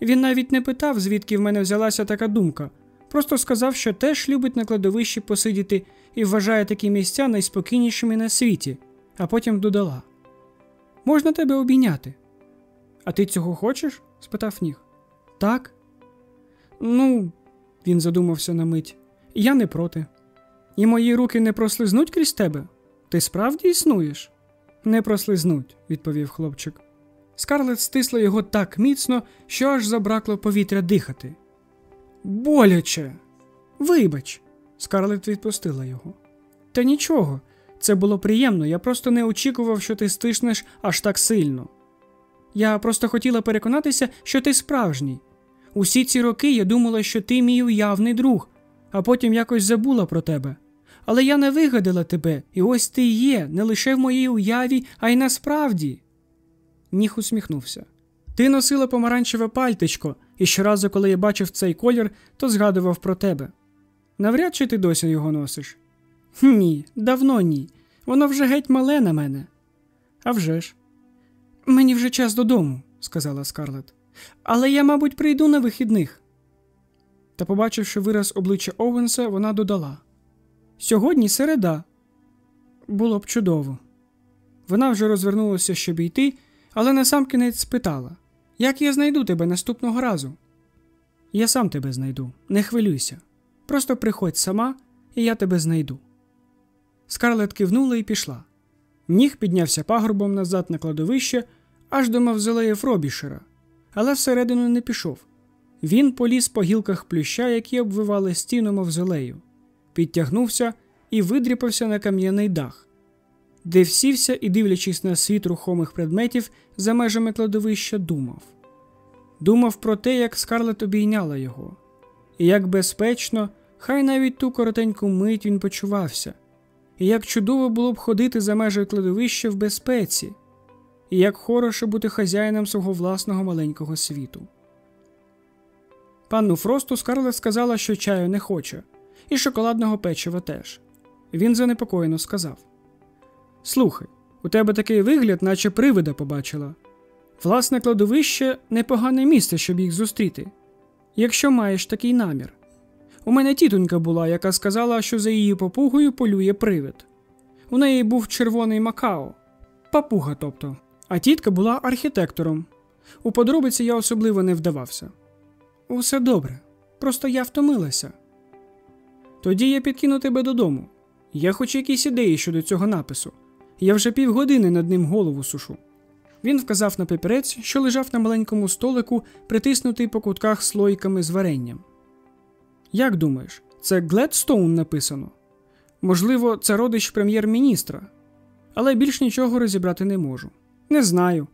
Він навіть не питав, звідки в мене взялася така думка, просто сказав, що теж любить на кладовищі посидіти і вважає такі місця найспокійнішими на світі, а потім додала: Можна тебе обійняти? А ти цього хочеш? спитав ніг. Так. Ну, він задумався на мить. Я не проти. І мої руки не прослизнуть крізь тебе? Ти справді існуєш? Не прослизнуть, відповів хлопчик. Скарлет стисла його так міцно, що аж забракло повітря дихати. Боляче. Вибач, Скарлет відпустила його. Та нічого, це було приємно, я просто не очікував, що ти стиснеш аж так сильно. Я просто хотіла переконатися, що ти справжній. Усі ці роки я думала, що ти мій уявний друг, а потім якось забула про тебе. Але я не вигадала тебе, і ось ти є, не лише в моїй уяві, а й насправді. Ніх усміхнувся. Ти носила помаранчеве пальтичко, і щоразу, коли я бачив цей колір, то згадував про тебе. Навряд чи ти досі його носиш? Ні, давно ні. Воно вже геть мале на мене. «А вже ж». Мені вже час додому, сказала Скарлет. Але я, мабуть, прийду на вихідних. Та, побачивши вираз обличчя Оуенса, вона додала: Сьогодні середа. Було б чудово. Вона вже розвернулася, щоб йти, але насамкінець спитала: Як я знайду тебе наступного разу? Я сам тебе знайду, не хвилюйся. Просто приходь сама, і я тебе знайду. Скарлет кивнула і пішла. Ніг піднявся пагорбом назад на кладовище аж до мавзолея Фробішера, але всередину не пішов. Він поліз по гілках плюща, які обвивали стіну мавзолею, підтягнувся і видріпався на кам'яний дах, де всівся і, дивлячись на світ рухомих предметів за межами кладовища, думав. Думав про те, як скарлет обійняла його, і як безпечно, хай навіть ту коротеньку мить він почувався, і як чудово було б ходити за межі кладовища в безпеці, і як хороше бути хазяїном свого власного маленького світу. Панну Фросту Скарлет сказала, що чаю не хоче, і шоколадного печива теж. Він занепокоєно сказав: Слухай, у тебе такий вигляд, наче привида побачила. Власне кладовище непогане місце, щоб їх зустріти, якщо маєш такий намір. У мене тітонька була, яка сказала, що за її попугою полює привид. У неї був червоний макао, папуга, тобто, а тітка була архітектором. У подробиці я особливо не вдавався. Усе добре, просто я втомилася. Тоді я підкину тебе додому. Є хоч якісь ідеї щодо цього напису. Я вже півгодини над ним голову сушу. Він вказав на папірець, що лежав на маленькому столику, притиснутий по кутках слоїками з варенням. Як думаєш, це Гледстоун написано? Можливо, це родич прем'єр-міністра, але більш нічого розібрати не можу. Не знаю.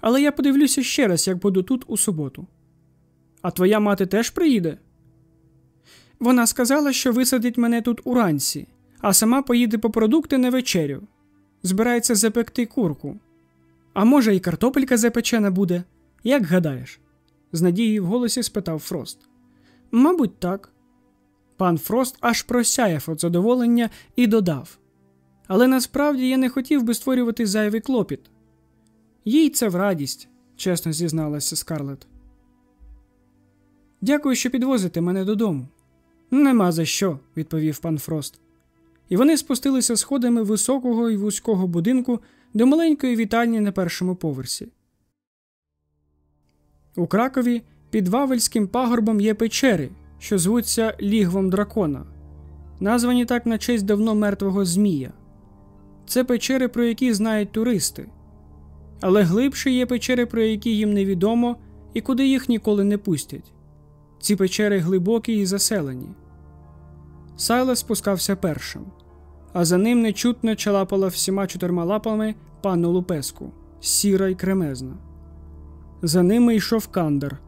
Але я подивлюся ще раз, як буду тут у суботу. А твоя мати теж приїде? Вона сказала, що висадить мене тут уранці, а сама поїде по продукти на вечерю. Збирається запекти курку. А може, і картопелька запечена буде? Як гадаєш? з надією в голосі спитав Фрост. Мабуть, так. Пан Фрост аж просяяв від задоволення і додав. Але насправді я не хотів би створювати зайвий клопіт. Їй це в радість, чесно зізналася Скарлет. Дякую, що підвозите мене додому. Нема за що, відповів пан Фрост. І вони спустилися сходами високого і вузького будинку до маленької вітальні на першому поверсі. У Кракові під Вавельським пагорбом є печери, що звуться Лігвом дракона, названі так на честь давно мертвого Змія. Це печери, про які знають туристи. Але глибше є печери, про які їм невідомо і куди їх ніколи не пустять. Ці печери глибокі і заселені. Сайлас спускався першим, а за ним нечутно чалапала всіма чотирма лапами пану Лупеску, сіра й кремезна. За ними йшов кандер,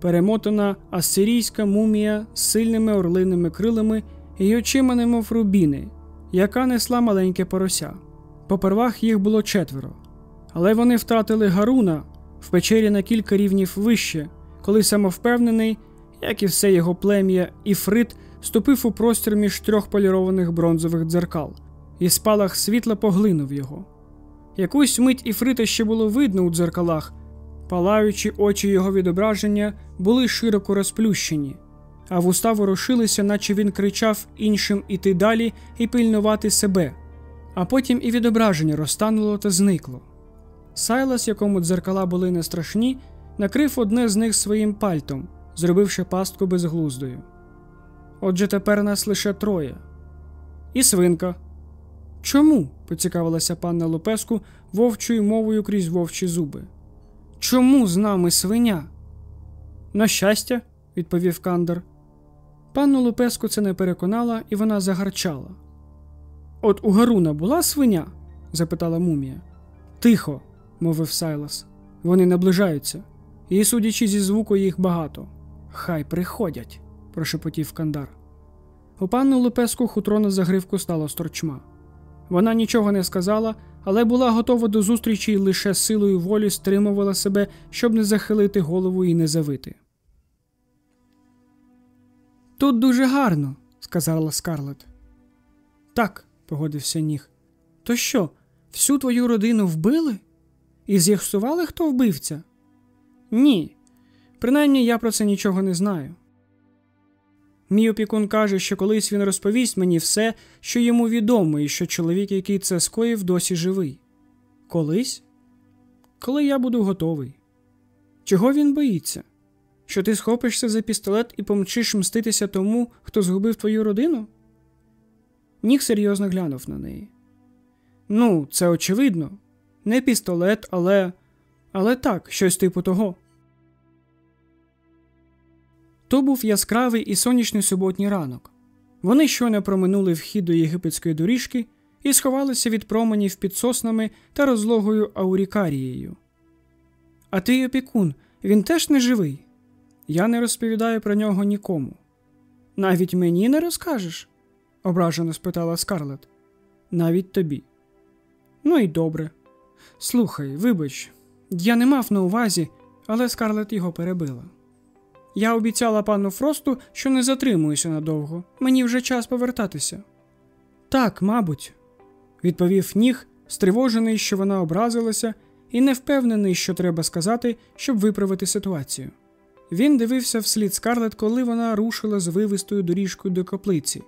перемотана ассирійська мумія з сильними орлиними крилами і очима, немов рубіни, яка несла маленьке порося. Попервах їх було четверо, але вони втратили Гаруна в печері на кілька рівнів вище, коли самовпевнений, як і все його плем'я, Іфрит ступив у простір між трьох полірованих бронзових дзеркал, і спалах світла поглинув його. Якусь мить Іфрита ще було видно у дзеркалах, палаючі очі його відображення були широко розплющені, а вуста ворушилися, наче він кричав іншим іти далі і пильнувати себе, а потім і відображення розтануло та зникло. Сайлас, якому дзеркала були не страшні, накрив одне з них своїм пальтом, зробивши пастку безглуздою. Отже, тепер нас лише троє. І свинка. Чому? поцікавилася панна Лупеску вовчою мовою крізь вовчі зуби. Чому з нами свиня? На щастя, відповів Кандер. Панну Лупеску це не переконала, і вона загарчала. От у Гаруна була свиня? запитала мумія. Тихо, мовив Сайлас. Вони наближаються, і, судячи зі звуку, їх багато. Хай приходять, прошепотів Кандар. У панну Лупеску хутро на загривку стало сторчма. Вона нічого не сказала, але була готова до зустрічі і лише силою волі стримувала себе, щоб не захилити голову і не завити. Тут дуже гарно, сказала Скарлет. Так, погодився ніг. То що, всю твою родину вбили? І з'ясували, хто вбивця? Ні. Принаймні я про це нічого не знаю. Мій опікун каже, що колись він розповість мені все, що йому відомо, і що чоловік, який це скоїв, досі живий. Колись? Коли я буду готовий. Чого він боїться? Що ти схопишся за пістолет і помчиш мститися тому, хто згубив твою родину? Ніх серйозно глянув на неї. Ну, це очевидно. Не пістолет, але. Але так, щось типу того. То був яскравий і сонячний суботній ранок. Вони щойно проминули вхід до єгипетської доріжки і сховалися від променів під соснами та розлогою аурікарією. А твій опікун, він теж не живий. Я не розповідаю про нього нікому. Навіть мені не розкажеш? ображено спитала Скарлет. Навіть тобі. Ну і добре. Слухай, вибач, я не мав на увазі, але Скарлет його перебила. Я обіцяла пану Фросту, що не затримуюся надовго. Мені вже час повертатися. Так, мабуть, відповів ніг, стривожений, що вона образилася, і не впевнений, що треба сказати, щоб виправити ситуацію. Він дивився вслід Скарлет, коли вона рушила з вивистою доріжкою до каплиці.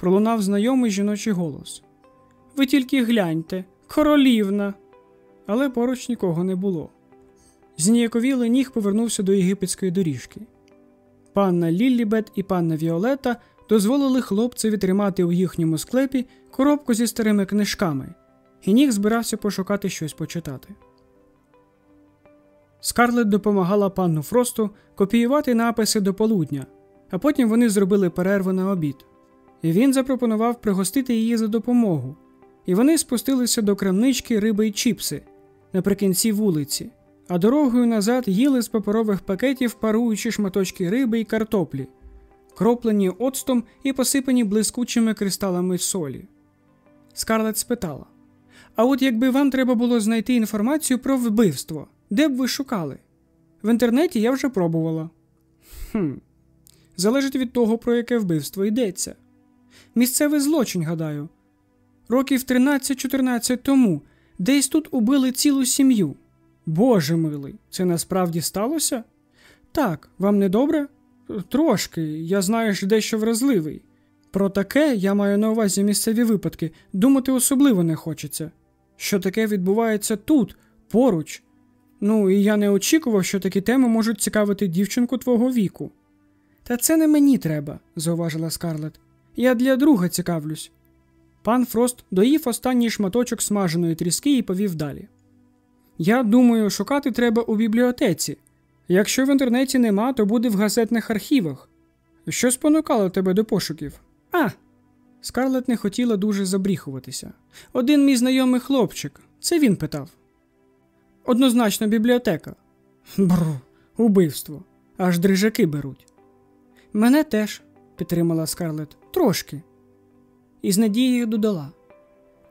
Пролунав знайомий жіночий голос: Ви тільки гляньте, королівна! Але поруч нікого не було. Зніяковілий Ніх повернувся до єгипетської доріжки. Панна Ліллібет і панна Віолета дозволили хлопцеві тримати у їхньому склепі коробку зі старими книжками, і Ніх збирався пошукати щось почитати. Скарлет допомагала пану Фросту копіювати написи до полудня, а потім вони зробили перерву на обід. І Він запропонував пригостити її за допомогу, і вони спустилися до крамнички риби й чіпси наприкінці вулиці, а дорогою назад їли з паперових пакетів паруючі шматочки риби й картоплі, кроплені оцтом і посипані блискучими кристалами солі. Скарлет спитала: А от якби вам треба було знайти інформацію про вбивство, де б ви шукали? В інтернеті я вже пробувала. Хм, Залежить від того, про яке вбивство йдеться. Місцевий злочин, гадаю. Років 13-14 тому десь тут убили цілу сім'ю. Боже милий, це насправді сталося? Так, вам не добре? Трошки, я знаю, що дещо вразливий. Про таке я маю на увазі місцеві випадки, думати особливо не хочеться. Що таке відбувається тут, поруч. Ну, і я не очікував, що такі теми можуть цікавити дівчинку твого віку. Та це не мені треба, зауважила Скарлет. Я для друга цікавлюсь. Пан Фрост доїв останній шматочок смаженої тріски і повів далі. Я думаю, шукати треба у бібліотеці. Якщо в інтернеті нема, то буде в газетних архівах. Що спонукало тебе до пошуків? А. Скарлет не хотіла дуже забріхуватися. Один мій знайомий хлопчик. Це він питав. Однозначно бібліотека. Бру, убивство. Аж дрижаки беруть. Мене теж, підтримала Скарлет. Трошки. І з надією додала.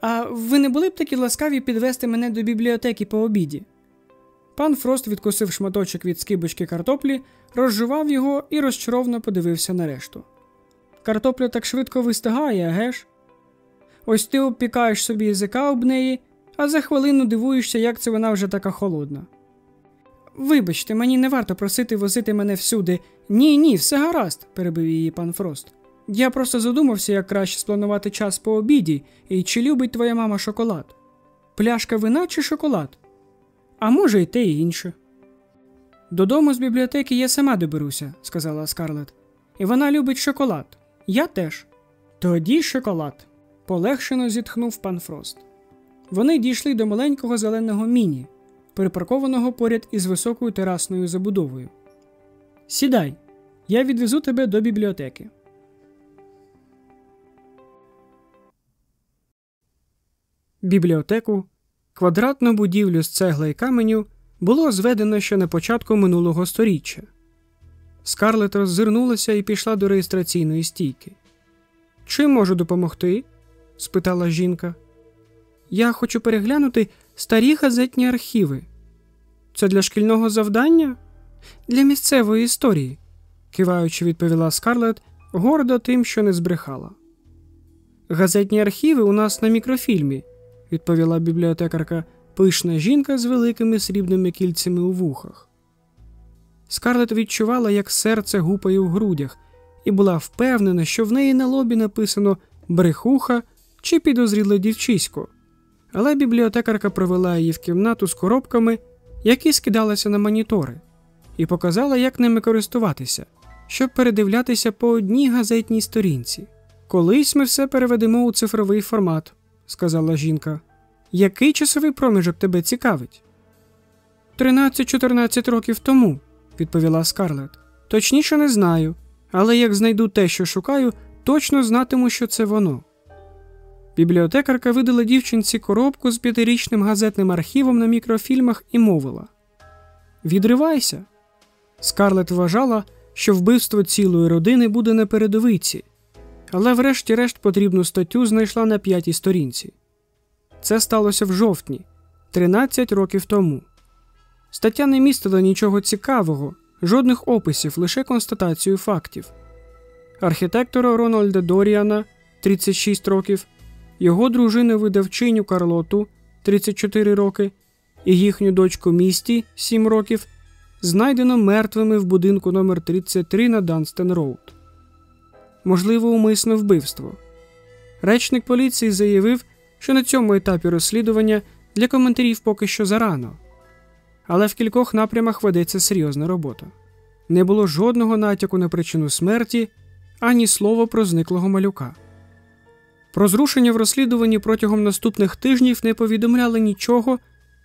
А ви не були б такі ласкаві підвести мене до бібліотеки по обіді? Пан Фрост відкусив шматочок від скибочки картоплі, розжував його і розчаровно подивився на решту. Картопля так швидко вистигає, геш? Ось ти обпікаєш собі язика об неї, а за хвилину дивуєшся, як це вона вже така холодна. Вибачте, мені не варто просити возити мене всюди. Ні, ні, все гаразд, перебив її пан Фрост. Я просто задумався, як краще спланувати час по обіді і чи любить твоя мама шоколад. Пляшка вина чи шоколад? А може, й те і інше. Додому з бібліотеки я сама доберуся, сказала Скарлет. І вона любить шоколад. Я теж. Тоді шоколад. полегшено зітхнув пан Фрост. Вони дійшли до маленького зеленого міні, припаркованого поряд із високою терасною забудовою. Сідай, я відвезу тебе до бібліотеки. Бібліотеку, квадратну будівлю з цегла і каменю було зведено ще на початку минулого сторіччя. Скарлет роззирнулася і пішла до реєстраційної стійки. Чим можу допомогти? спитала жінка. Я хочу переглянути старі газетні архіви. Це для шкільного завдання? Для місцевої історії, киваючи, відповіла Скарлет, гордо тим, що не збрехала. Газетні архіви у нас на мікрофільмі, відповіла бібліотекарка, пишна жінка з великими срібними кільцями у вухах. Скарлет відчувала, як серце гупає в грудях, і була впевнена, що в неї на лобі написано брехуха чи підозріле дівчисько. Але бібліотекарка провела її в кімнату з коробками, які скидалися на монітори, і показала, як ними користуватися, щоб передивлятися по одній газетній сторінці. Колись ми все переведемо у цифровий формат, сказала жінка. Який часовий проміжок тебе цікавить? Тринадцять-чотирнадцять років тому, відповіла Скарлет. Точніше не знаю, але як знайду те, що шукаю, точно знатиму, що це воно. Бібліотекарка видала дівчинці коробку з п'ятирічним газетним архівом на мікрофільмах і мовила Відривайся. Скарлет вважала, що вбивство цілої родини буде на передовиці, але врешті-решт потрібну статтю знайшла на п'ятій сторінці. Це сталося в жовтні, 13 років тому. Стаття не містила нічого цікавого, жодних описів, лише констатацію фактів. Архітектора Рональда Доріана 36 років, його дружину видавчиню Карлоту 34 роки і їхню дочку Місті 7 років знайдено мертвими в будинку номер 33 на Данстен Роуд. Можливо, умисне вбивство. Речник поліції заявив, що на цьому етапі розслідування для коментарів поки що зарано. Але в кількох напрямах ведеться серйозна робота. Не було жодного натяку на причину смерті ані слова про зниклого малюка. Про зрушення в розслідуванні протягом наступних тижнів не повідомляли нічого,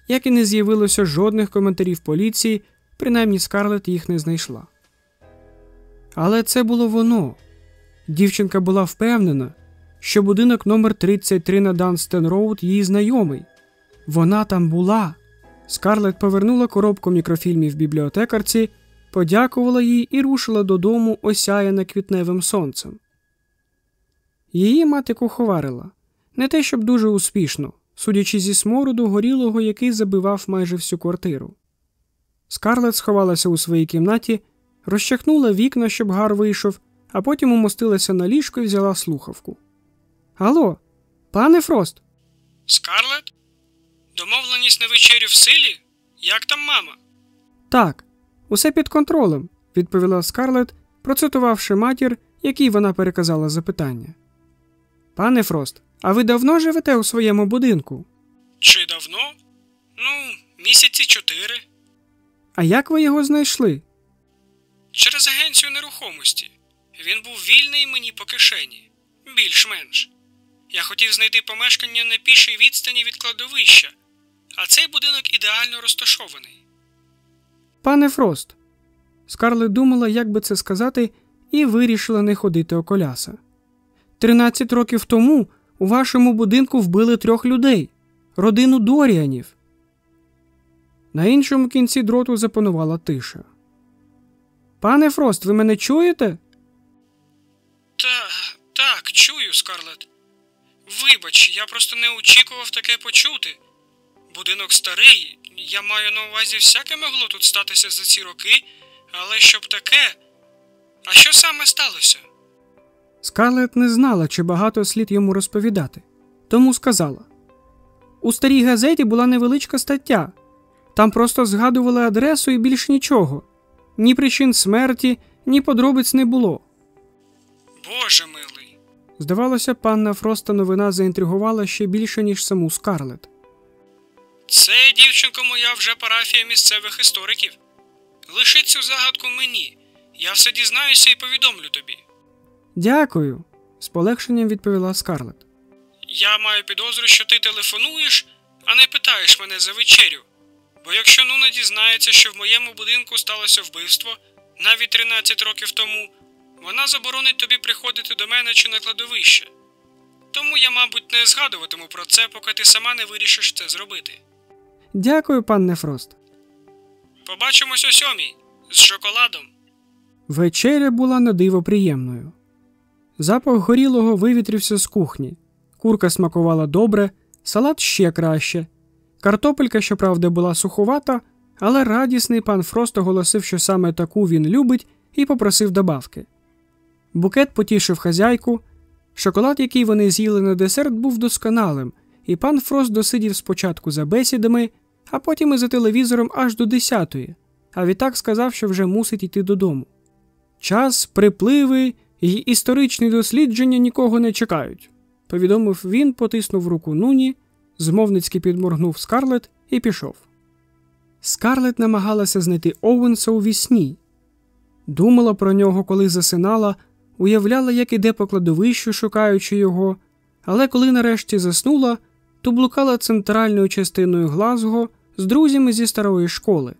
як і не з'явилося жодних коментарів поліції, принаймні Скарлет їх не знайшла. Але це було воно. Дівчинка була впевнена, що будинок номер 33 на Данстен Роуд її знайомий. Вона там була. Скарлет повернула коробку мікрофільмів бібліотекарці, подякувала їй і рушила додому, осяяна квітневим сонцем. Її мати куховарила не те, щоб дуже успішно, судячи зі смороду горілого, який забивав майже всю квартиру. Скарлет сховалася у своїй кімнаті, розчахнула вікна, щоб гар вийшов, а потім умостилася на ліжко і взяла слухавку. Алло, пане Фрост. Скарлет? Домовленість на вечерю в силі? Як там мама? Так, усе під контролем, відповіла Скарлет, процитувавши матір, якій вона переказала запитання. Пане Фрост, а ви давно живете у своєму будинку? Чи давно? Ну, місяці чотири. А як ви його знайшли? Через агенцію нерухомості. Він був вільний мені по кишені. Більш-менш. Я хотів знайти помешкання на пішій відстані від кладовища, а цей будинок ідеально розташований. Пане Фрост. Скарлет думала, як би це сказати, і вирішила не ходити околяса. Тринадцять років тому у вашому будинку вбили трьох людей, родину Доріанів. На іншому кінці дроту запанувала тиша. Пане Фрост, ви мене чуєте? Та так, чую, Скарлет. Вибач, я просто не очікував таке почути. Будинок старий, я маю на увазі, всяке могло тут статися за ці роки, але щоб таке. А що саме сталося? Скарлет не знала, чи багато слід йому розповідати, тому сказала: У старій газеті була невеличка стаття. Там просто згадували адресу і більш нічого. Ні причин смерті, ні подробиць не було. Боже милий. Здавалося, панна Фроста новина заінтригувала ще більше, ніж саму Скарлет. Це, дівчинко, моя вже парафія місцевих істориків. Лиши цю загадку мені. Я все дізнаюся і повідомлю тобі. Дякую, з полегшенням відповіла Скарлет. Я маю підозру, що ти телефонуєш, а не питаєш мене за вечерю. Бо якщо Нуна дізнається, що в моєму будинку сталося вбивство навіть 13 років тому, вона заборонить тобі приходити до мене чи на кладовище. Тому я, мабуть, не згадуватиму про це, поки ти сама не вирішиш це зробити. Дякую, панне Фрост. Побачимось о сьомій з шоколадом. Вечеря була на диво приємною. Запах горілого вивітрився з кухні. Курка смакувала добре, салат ще краще. Картопелька, щоправда, була суховата, але радісний пан Фрост оголосив, що саме таку він любить, і попросив добавки. Букет потішив хазяйку. Шоколад, який вони з'їли на десерт, був досконалим, і пан Фрост досидів спочатку за бесідами, а потім і за телевізором аж до десятої, а відтак сказав, що вже мусить йти додому. Час, припливи і історичні дослідження нікого не чекають, повідомив він, потиснув руку Нуні, змовницьки підморгнув Скарлет і пішов. Скарлет намагалася знайти Оуенса у вісні. Думала про нього, коли засинала, уявляла, як іде по кладовищу, шукаючи його, але коли нарешті заснула, то блукала центральною частиною Глазго з друзями зі старої школи.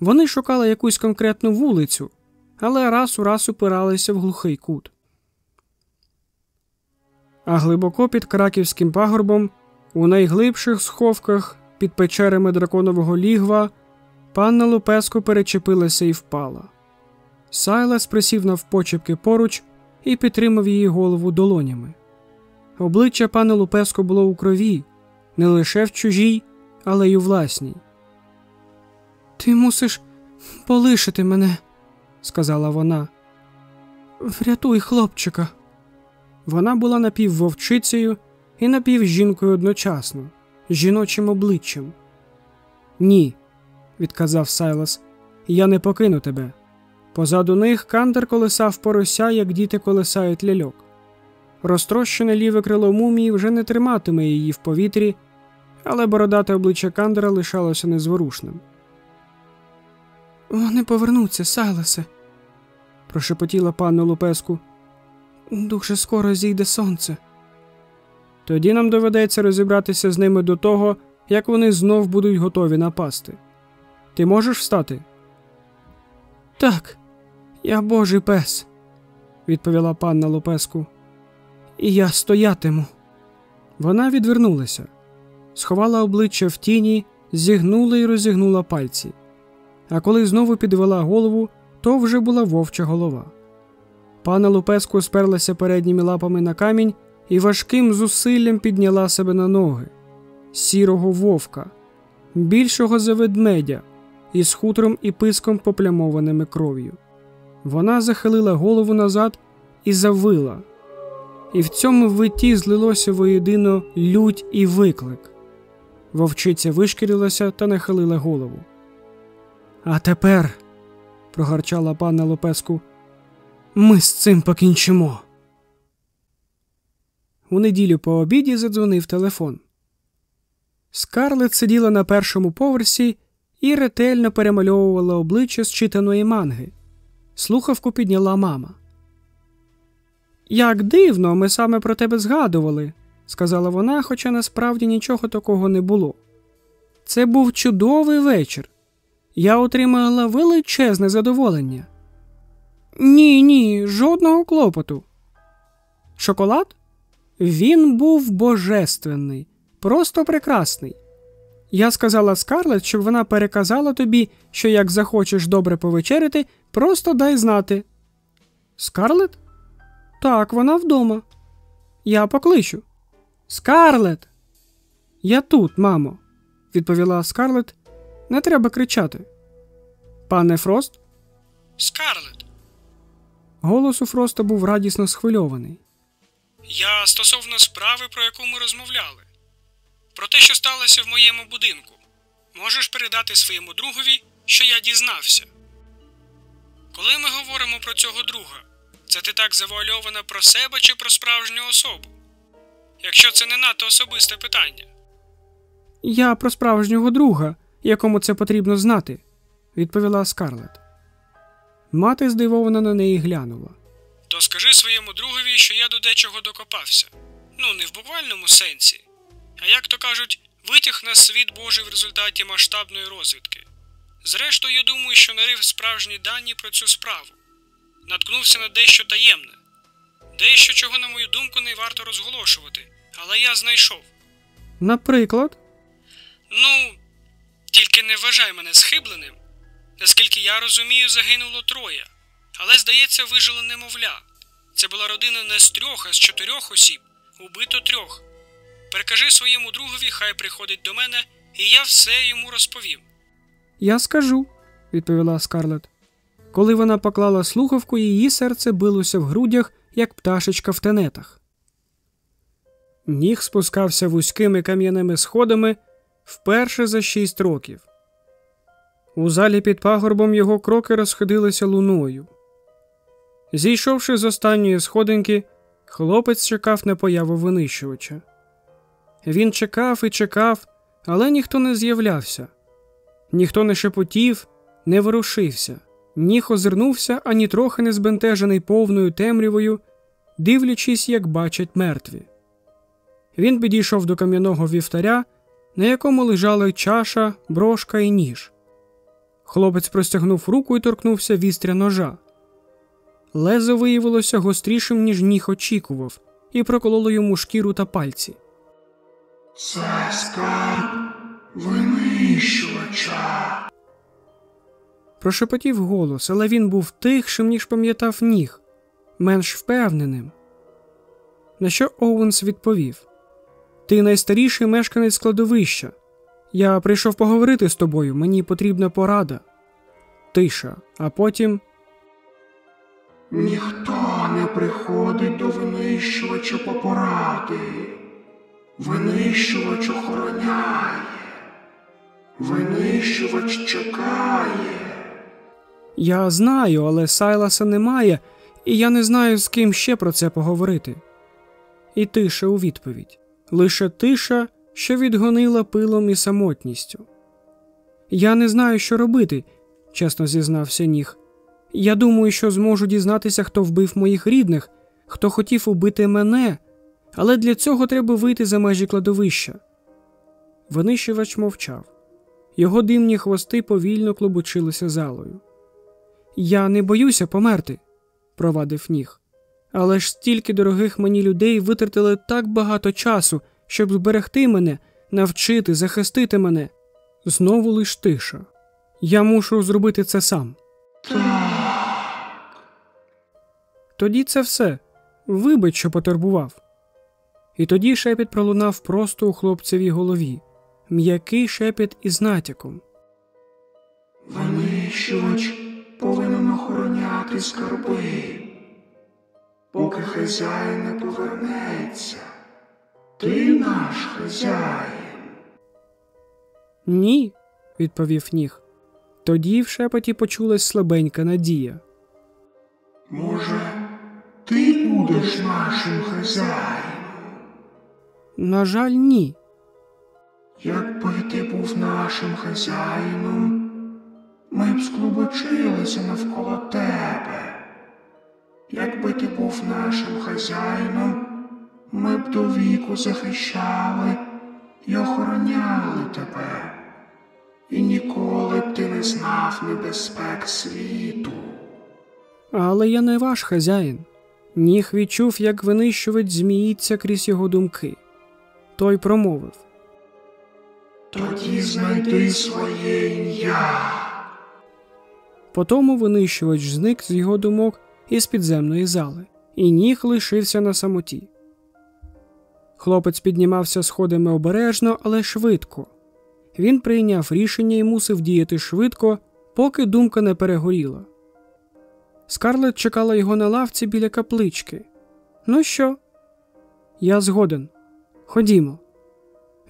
Вони шукали якусь конкретну вулицю, але раз у раз упиралися в глухий кут. А глибоко під краківським пагорбом, у найглибших сховках під печерами драконового лігва, панна Лупеско перечепилася і впала. Сайлас присів навпочепки поруч і підтримав її голову долонями. Обличчя пана Лупеско було у крові, не лише в чужій, але й у власній. Ти мусиш полишити мене, сказала вона. Врятуй хлопчика. Вона була напіввовчицею і напівжінкою одночасно, жіночим обличчям. Ні, відказав Сайлас, я не покину тебе. Позаду них кандер колесав порося, як діти колесають ляльок. Розтрощене ліве крило мумії вже не триматиме її в повітрі, але бородате обличчя Кандера лишалося незворушним. Вони повернуться, Сайласе, прошепотіла панна Лупеску. Дуже скоро зійде сонце. Тоді нам доведеться розібратися з ними до того, як вони знов будуть готові напасти. Ти можеш встати? Так, я божий пес, відповіла панна Лупеску. І я стоятиму. Вона відвернулася, сховала обличчя в тіні, зігнула і розігнула пальці. А коли знову підвела голову, то вже була вовча голова. Пана Лупеску сперлася передніми лапами на камінь і важким зусиллям підняла себе на ноги сірого вовка, більшого за ведмедя, із хутром і писком поплямованими кров'ю. Вона захилила голову назад і завила, і в цьому витті злилося воєдино лють і виклик. Вовчиця вишкірилася та нахилила голову. А тепер, прогарчала панна Лопеску, ми з цим покінчимо. У неділю по обіді задзвонив телефон. Скарлет сиділа на першому поверсі і ретельно перемальовувала обличчя з читаної манги. Слухавку підняла мама. Як дивно, ми саме про тебе згадували, сказала вона, хоча насправді нічого такого не було. Це був чудовий вечір. Я отримала величезне задоволення. Ні, ні, жодного клопоту. Шоколад? Він був божественний, просто прекрасний. Я сказала Скарлет, щоб вона переказала тобі, що як захочеш добре повечеряти, просто дай знати. Скарлет? Так, вона вдома. Я покличу. Скарлет. Я тут, мамо, відповіла Скарлет. Не треба кричати. Пане Фрост? Скарлет, Голос у Фроста був радісно схвильований. я стосовно справи, про яку ми розмовляли. Про те, що сталося в моєму будинку. Можеш передати своєму другові, що я дізнався. Коли ми говоримо про цього друга, це ти так завуальована про себе чи про справжню особу? Якщо це не надто особисте питання. Я про справжнього друга, якому це потрібно знати, відповіла Скарлет. Мати здивовано на неї глянула. То скажи своєму другові, що я до дечого докопався. Ну, не в буквальному сенсі. А як то кажуть, витяг на світ Божий в результаті масштабної розвідки. Зрештою, я думаю, що нарив справжні дані про цю справу. Наткнувся на дещо таємне. Дещо, чого, на мою думку, не варто розголошувати, але я знайшов. Наприклад, Ну, тільки не вважай мене схибленим. Наскільки я розумію, загинуло троє. Але, здається, вижило немовля. Це була родина не з трьох, а з чотирьох осіб. Убито трьох. Перекажи своєму другові, хай приходить до мене, і я все йому розповім. Я скажу, відповіла Скарлет. Коли вона поклала слухавку, її серце билося в грудях, як пташечка в тенетах. Ніг спускався вузькими кам'яними сходами вперше за шість років. У залі під пагорбом його кроки розходилися луною. Зійшовши з останньої сходинки, хлопець чекав на появу винищувача. Він чекав і чекав, але ніхто не з'являвся. Ніхто не шепотів, не ворушився, ніг озирнувся, ані трохи не збентежений повною темрявою, дивлячись, як бачать мертві. Він підійшов до кам'яного вівтаря, на якому лежали чаша, брошка і ніж. Хлопець простягнув руку і торкнувся вістря ножа. Лезо виявилося гострішим, ніж ніг очікував, і прокололо йому шкіру та пальці. Це скарб винищувача. Прошепотів голос, але він був тихшим, ніж пам'ятав ніг, менш впевненим. На що Оуенс відповів: Ти найстаріший мешканець складовища. Я прийшов поговорити з тобою, мені потрібна порада. Тиша, а потім Ніхто не приходить до винищувача по поради. Винищувач охороняє. Винищувач чекає. Я знаю, але Сайласа немає, і я не знаю, з ким ще про це поговорити. І тиша у відповідь лише тиша, що відгонила пилом і самотністю. Я не знаю, що робити, чесно зізнався ніг. Я думаю, що зможу дізнатися, хто вбив моїх рідних, хто хотів убити мене, але для цього треба вийти за межі кладовища. Винищувач мовчав. Його димні хвости повільно клобучилися залою. Я не боюся померти, провадив ніг. Але ж стільки дорогих мені людей витратили так багато часу, щоб зберегти мене, навчити, захистити мене. Знову лиш тиша. Я мушу зробити це сам. Тоді це все. Вибач, що потурбував. І тоді шепіт пролунав просто у хлопцевій голові, м'який шепіт із натяком. Винищувач повинен охороняти скарби. Поки хазяїн не повернеться. Ти наш хазяїн. Ні, відповів ніг. Тоді в шепоті почулась слабенька надія. Може, ти будеш нашим хазяїном? На жаль, ні. Якби ти був нашим хазяїном, ми б склубочилися навколо тебе. Якби ти був нашим хазяїном, ми б до віку захищали і охороняли тебе. І ніколи б ти не знав небезпек світу. Але я не ваш хазяїн. Ніг відчув, як винищувач зміїться крізь його думки. Той промовив. Тоді знайди своє ім'я. Потому винищувач зник з його думок із підземної зали, і ніг лишився на самоті. Хлопець піднімався сходами обережно, але швидко. Він прийняв рішення і мусив діяти швидко, поки думка не перегоріла. Скарлет чекала його на лавці біля каплички. Ну що? Я згоден. Ходімо.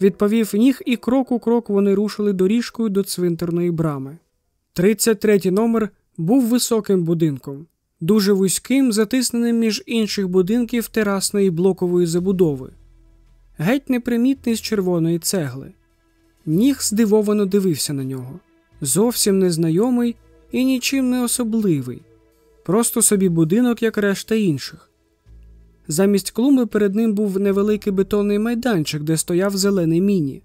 Відповів ніг, і крок у крок вони рушили доріжкою до цвинтарної брами. 33-й номер був високим будинком, дуже вузьким, затисненим між інших будинків терасної блокової забудови, геть непримітний з червоної цегли. Ніг здивовано дивився на нього. Зовсім незнайомий і нічим не особливий, просто собі будинок, як решта інших. Замість клумби перед ним був невеликий бетонний майданчик, де стояв зелений міні.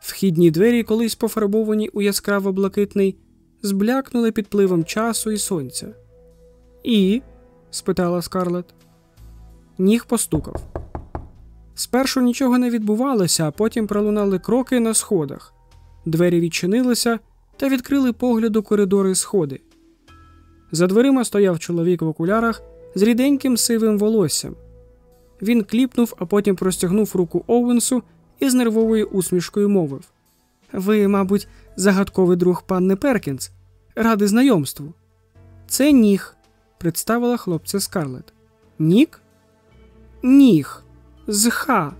Вхідні двері, колись пофарбовані у яскраво блакитний, зблякнули під пливом часу і сонця. І? спитала Скарлет. Ніг постукав. Спершу нічого не відбувалося, а потім пролунали кроки на сходах. Двері відчинилися та відкрили погляду коридори сходи. За дверима стояв чоловік в окулярах з ріденьким сивим волоссям. Він кліпнув, а потім простягнув руку Оуенсу і з нервовою усмішкою мовив: Ви, мабуть, загадковий друг панни Перкінс, ради знайомству. Це ніг, представила хлопця Скарлет. Нік? Ніг. З Х,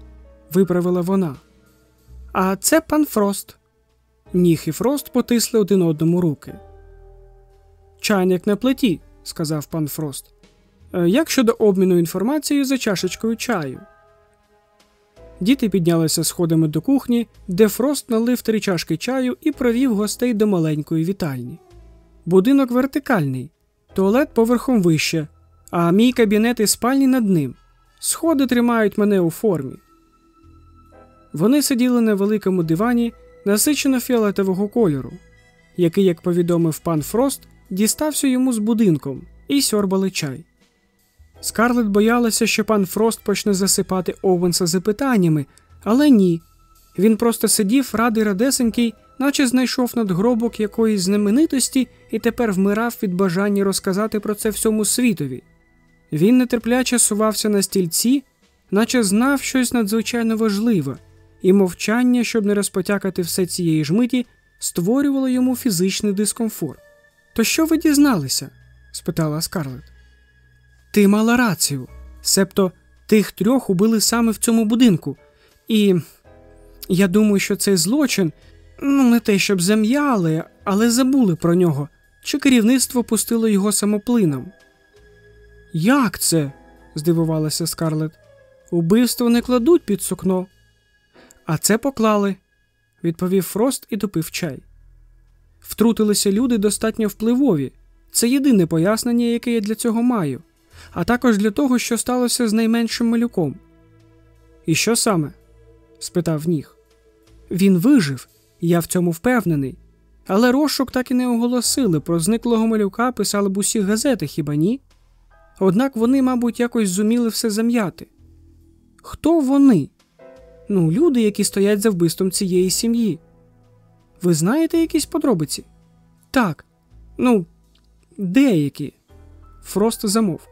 виправила вона. А це пан Фрост. Ніг і Фрост потисли один одному руки. Чайник на плиті, сказав пан Фрост. «Е, Як щодо обміну інформацією за чашечкою чаю? Діти піднялися сходами до кухні, де Фрост налив три чашки чаю і провів гостей до маленької вітальні. Будинок вертикальний, туалет поверхом вище, а мій кабінет і спальні над ним. Сходи тримають мене у формі. Вони сиділи на великому дивані, насичено фіолетового кольору, який, як повідомив пан Фрост, дістався йому з будинком і сьорбали чай. Скарлет боялася, що пан Фрост почне засипати Оуенса запитаннями, але ні. Він просто сидів радий радесенький, наче знайшов надгробок якоїсь знаменитості і тепер вмирав від бажання розказати про це всьому світові. Він нетерпляче сувався на стільці, наче знав щось надзвичайно важливе, і мовчання, щоб не розпотякати все цієї ж миті, створювало йому фізичний дискомфорт. То що ви дізналися? спитала Скарлет. Ти мала рацію, себто тих трьох убили саме в цьому будинку, і я думаю, що цей злочин, ну не те, щоб зам'яли, але забули про нього, чи керівництво пустило його самоплином. Як це? здивувалася Скарлет. Убивство не кладуть під сукно. А це поклали, відповів Фрост і допив чай. Втрутилися люди достатньо впливові. Це єдине пояснення, яке я для цього маю, а також для того, що сталося з найменшим малюком. І що саме? спитав ніг. Він вижив, я в цьому впевнений. Але розшук так і не оголосили, про зниклого малюка писали б усі газети, хіба ні? Однак вони, мабуть, якось зуміли все зам'яти. Хто вони? Ну, люди, які стоять за вбивством цієї сім'ї. Ви знаєте якісь подробиці? Так. Ну, деякі. Фрост замовк.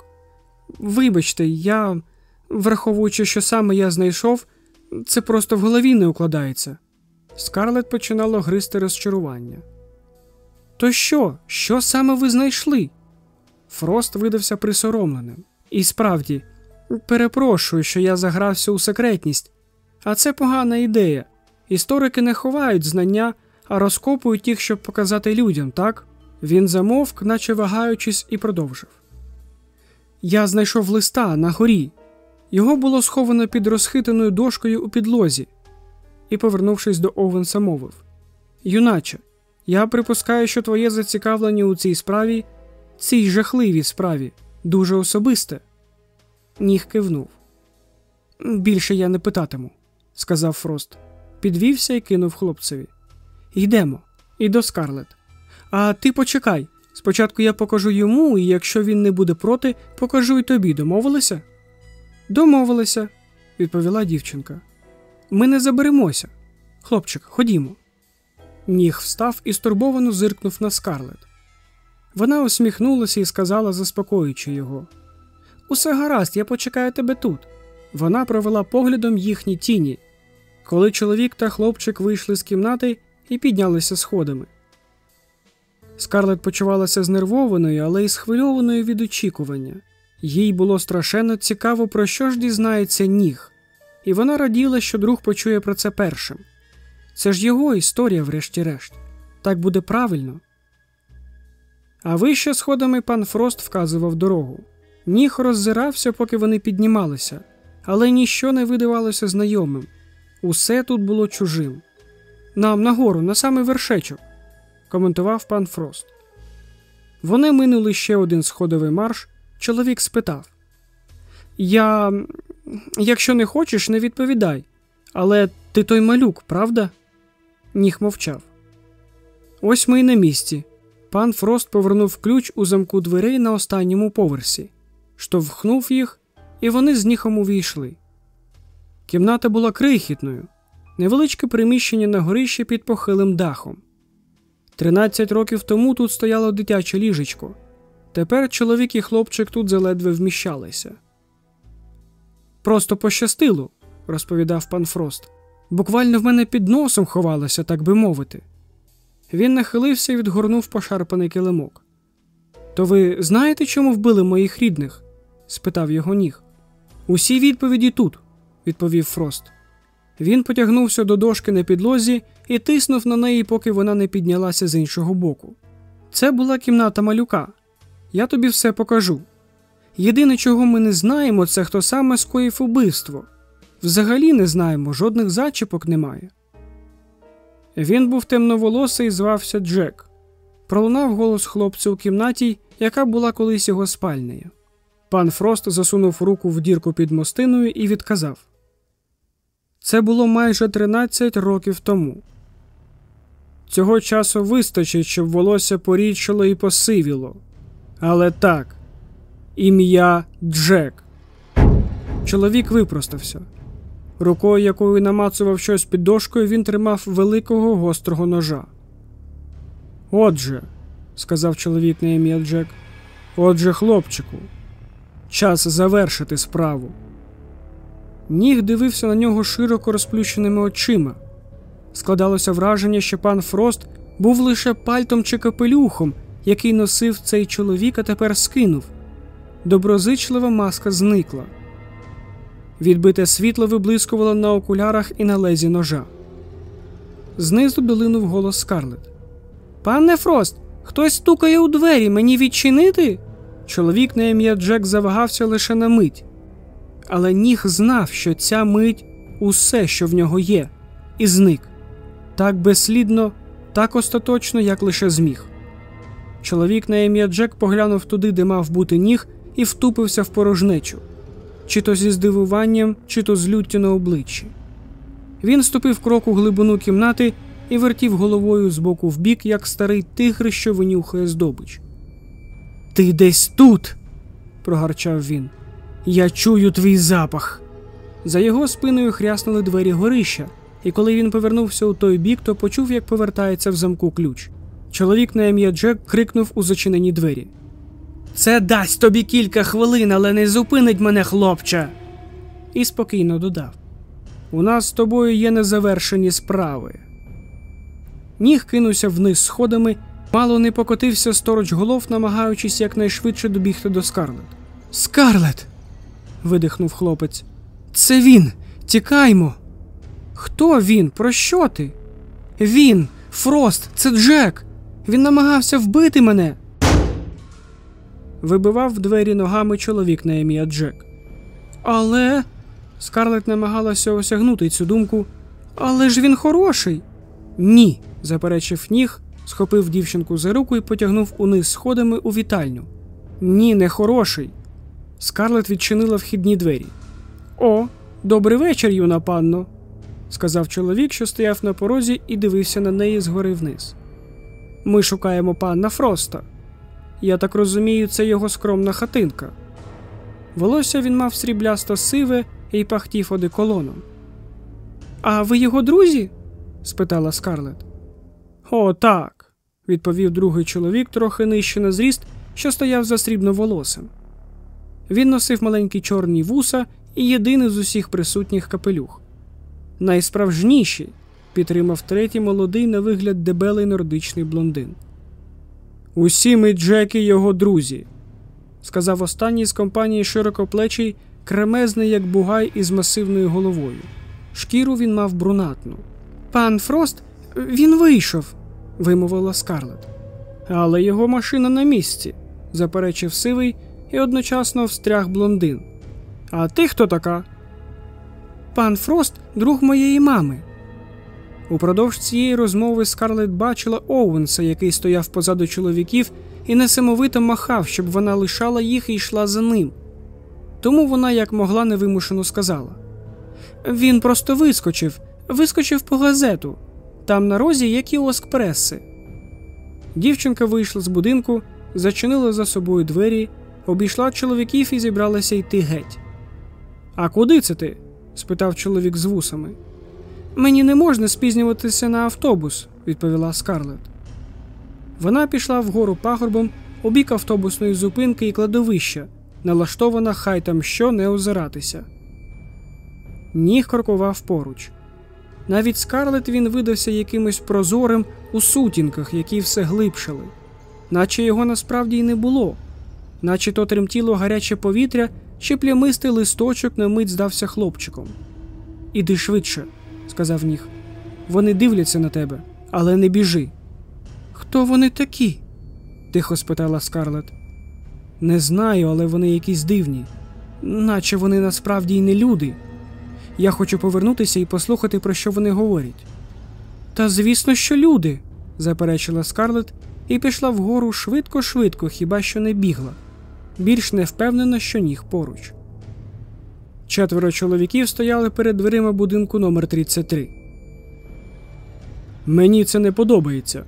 Вибачте, я, враховуючи, що саме я знайшов, це просто в голові не укладається. Скарлет починало гризти розчарування. То що? Що саме ви знайшли? Фрост видався присоромленим. І справді, перепрошую, що я загрався у секретність, а це погана ідея. Історики не ховають знання, а розкопують їх, щоб показати людям, так? Він замовк, наче вагаючись, і продовжив. Я знайшов листа на горі. Його було сховано під розхитаною дошкою у підлозі, і, повернувшись до Овенса, мовив Юначе, я припускаю, що твоє зацікавлення у цій справі, цій жахливій справі, дуже особисте. Ніг кивнув. Більше я не питатиму, сказав Фрост. Підвівся і кинув хлопцеві. Йдемо, і до Скарлет. А ти почекай. Спочатку я покажу йому, і якщо він не буде проти, покажу й тобі. Домовилися? Домовилися, відповіла дівчинка. Ми не заберемося. Хлопчик, ходімо. Ніг встав і стурбовано зиркнув на скарлет. Вона усміхнулася і сказала, заспокоюючи його: Усе гаразд, я почекаю тебе тут. Вона провела поглядом їхні тіні, коли чоловік та хлопчик вийшли з кімнати і піднялися сходами. Скарлет почувалася знервованою, але й схвильованою від очікування. Їй було страшенно цікаво, про що ж дізнається ніг, і вона раділа, що друг почує про це першим. Це ж його історія, врешті-решт. Так буде правильно. А вище сходами пан Фрост вказував дорогу. Ніг роззирався, поки вони піднімалися, але ніщо не видавалося знайомим. Усе тут було чужим. Нам нагору, на самий вершечок, коментував пан Фрост. Вони минули ще один сходовий марш. Чоловік спитав: Я, якщо не хочеш, не відповідай. Але ти той малюк, правда? Ніх мовчав. Ось ми й на місці. Пан Фрост повернув ключ у замку дверей на останньому поверсі, штовхнув їх, і вони з ніхом увійшли. Кімната була крихітною, невеличке приміщення на горищі під похилим дахом. Тринадцять років тому тут стояло дитяче ліжечко. Тепер чоловік і хлопчик тут заледве вміщалися. Просто пощастило, розповідав пан Фрост. Буквально в мене під носом ховалося, так би мовити. Він нахилився і відгорнув пошарпаний килимок. То ви знаєте, чому вбили моїх рідних? спитав його ніг. Усі відповіді тут, відповів Фрост. Він потягнувся до дошки на підлозі і тиснув на неї, поки вона не піднялася з іншого боку. Це була кімната малюка. Я тобі все покажу. Єдине, чого ми не знаємо, це хто саме скоїв убивство. Взагалі не знаємо, жодних зачіпок немає. Він був темноволосий звався Джек. Пролунав голос хлопця у кімнаті, яка була колись його спальнею. Пан Фрост засунув руку в дірку під мостиною і відказав: Це було майже 13 років тому. Цього часу вистачить, щоб волосся порідшило і посивіло. Але так, ім'я Джек. Чоловік випростався. Рукою, якою намацував щось під дошкою, він тримав великого гострого ножа. Отже, сказав чоловік на ім'я Джек, отже, хлопчику, час завершити справу. Ніг дивився на нього широко розплющеними очима. Складалося враження, що пан Фрост був лише пальтом чи капелюхом, який носив цей чоловік, а тепер скинув. Доброзичлива маска зникла. Відбите світло виблискувало на окулярах і на лезі ножа. Знизу долинув голос Скарлет. Пане Фрост, хтось стукає у двері, мені відчинити? Чоловік на ім'я Джек завагався лише на мить, але ніг знав, що ця мить усе, що в нього є, і зник так безслідно, так остаточно, як лише зміг. Чоловік на ім'я Джек поглянув туди, де мав бути ніг, і втупився в порожнечу чи то зі здивуванням, чи то з люттю на обличчі. Він ступив крок у глибину кімнати і вертів головою з боку в бік, як старий тигр, що винюхає здобич. Ти десь тут, прогарчав він. Я чую твій запах. За його спиною хряснули двері горища, і коли він повернувся у той бік, то почув, як повертається в замку ключ. Чоловік на ім'я Джек крикнув у зачинені двері. Це дасть тобі кілька хвилин, але не зупинить мене, хлопче. І спокійно додав: У нас з тобою є незавершені справи. Ніг кинувся вниз сходами, мало не покотився сторож голов, намагаючись якнайшвидше добігти до Скарлет. Скарлет. видихнув хлопець. Це він. Тікаймо. Хто він? Про що ти? Він, Фрост, це Джек. Він намагався вбити мене вибивав в двері ногами чоловік на ім'я Джек. Але. Скарлет намагалася осягнути цю думку. Але ж він хороший. Ні, заперечив ніг, схопив дівчинку за руку і потягнув униз сходами у вітальню. Ні, не хороший. Скарлет відчинила вхідні двері. О, добрий вечір, юна панно, сказав чоловік, що стояв на порозі і дивився на неї згори вниз. Ми шукаємо панна Фроста. Я так розумію, це його скромна хатинка. Волосся він мав сріблясто сиве і пахтів одеколоном. А ви його друзі? спитала Скарлет. О, так, відповів другий чоловік, трохи нижче на зріст, що стояв за срібноволосим. Він носив маленькі чорні вуса і єдиний з усіх присутніх капелюх. Найсправжніший, підтримав третій молодий на вигляд дебелий нордичний блондин. Усі ми Джеки його друзі, сказав останній з компанії широкоплечий, кремезний, як бугай із масивною головою. Шкіру він мав брунатну. Пан Фрост, він вийшов, вимовила Скарлет. Але його машина на місці, заперечив сивий і одночасно встряг блондин. А ти хто така? Пан Фрост, друг моєї мами. Упродовж цієї розмови Скарлет бачила Оуенса, який стояв позаду чоловіків і несамовито махав, щоб вона лишала їх і йшла за ним. Тому вона як могла невимушено сказала: Він просто вискочив, вискочив по газету. Там на розі є кіоск преси. Дівчинка вийшла з будинку, зачинила за собою двері, обійшла чоловіків і зібралася йти геть. А куди це ти? Спитав чоловік з вусами. Мені не можна спізнюватися на автобус, відповіла Скарлет. Вона пішла вгору пагорбом у бік автобусної зупинки і кладовища, налаштована хай там що не озиратися. Ніг крокував поруч. Навіть Скарлет він видався якимось прозорим у сутінках, які все глибшали, наче його насправді й не було, наче то тремтіло гаряче повітря, чи плямистий листочок на мить здався хлопчиком. Іди швидше, сказав ніг. Вони дивляться на тебе, але не біжи. Хто вони такі? тихо спитала Скарлет. Не знаю, але вони якісь дивні, наче вони насправді й не люди. Я хочу повернутися і послухати, про що вони говорять. Та звісно, що люди, заперечила Скарлет і пішла вгору швидко-швидко, хіба що не бігла, більш не впевнена, що ніг поруч. Четверо чоловіків стояли перед дверима будинку номер 33 Мені це не подобається,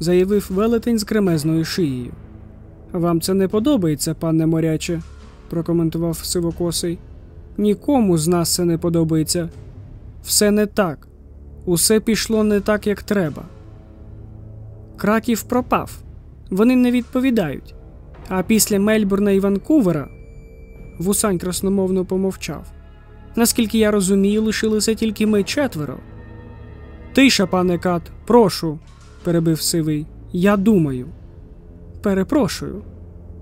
заявив велетень з кремезною шиєю. Вам це не подобається, пане моряче, прокоментував сивокосий. Нікому з нас це не подобається. Все не так. Усе пішло не так, як треба. Краків пропав. Вони не відповідають. А після Мельбурна і Ванкувера вусань красномовно помовчав. Наскільки я розумію, лишилися тільки ми четверо. Тиша, пане Кат, прошу, перебив сивий. Я думаю. Перепрошую.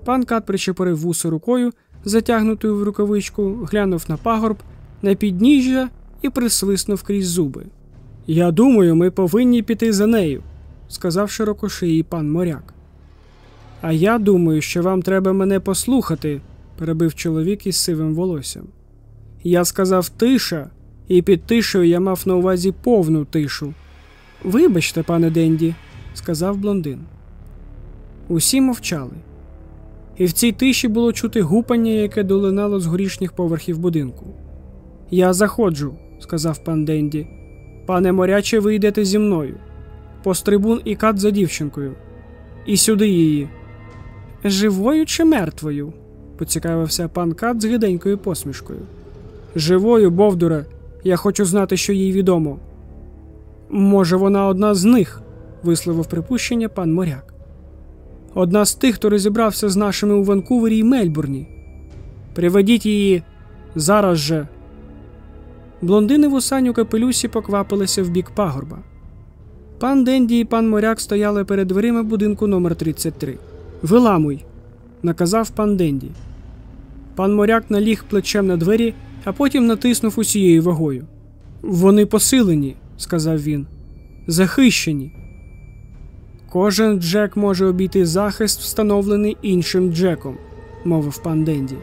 Пан Кат причепорив вуси рукою, затягнутою в рукавичку, глянув на пагорб, на підніжжя і присвиснув крізь зуби. Я думаю, ми повинні піти за нею, сказав широкошиїй пан моряк. А я думаю, що вам треба мене послухати, перебив чоловік із сивим волоссям. Я сказав тиша, і під тишею я мав на увазі повну тишу. Вибачте, пане Денді, сказав блондин. Усі мовчали. І в цій тиші було чути гупання, яке долинало з горішніх поверхів будинку. Я заходжу, сказав пан Денді. Пане моряче, ви йдете зі мною. Пострибун і кат за дівчинкою. І сюди її. Живою чи мертвою? поцікавився пан Кат з гиденькою посмішкою. Живою, Бовдуре, я хочу знати, що їй відомо. Може, вона одна з них, висловив припущення пан моряк. Одна з тих, хто розібрався з нашими у Ванкувері і Мельбурні. Приведіть її зараз же. Блондини в осанню капелюсі поквапилися в бік пагорба. Пан Денді і пан моряк стояли перед дверима будинку номер 33 Виламуй, наказав пан Денді. Пан моряк наліг плечем на двері, а потім натиснув усією вагою. Вони посилені, сказав він. Захищені. Кожен Джек може обійти захист, встановлений іншим Джеком, мовив пан Денді.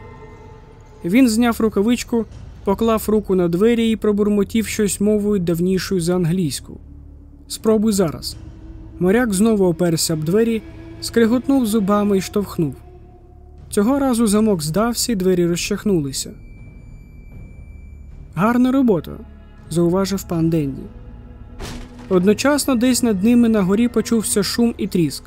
Він зняв рукавичку, поклав руку на двері і пробурмотів щось мовою давнішою за англійську. Спробуй зараз. Моряк знову оперся об двері, скриготнув зубами і штовхнув. Цього разу замок здався і двері розчахнулися. Гарна робота, зауважив пан Денді. Одночасно десь над ними на горі почувся шум і тріск.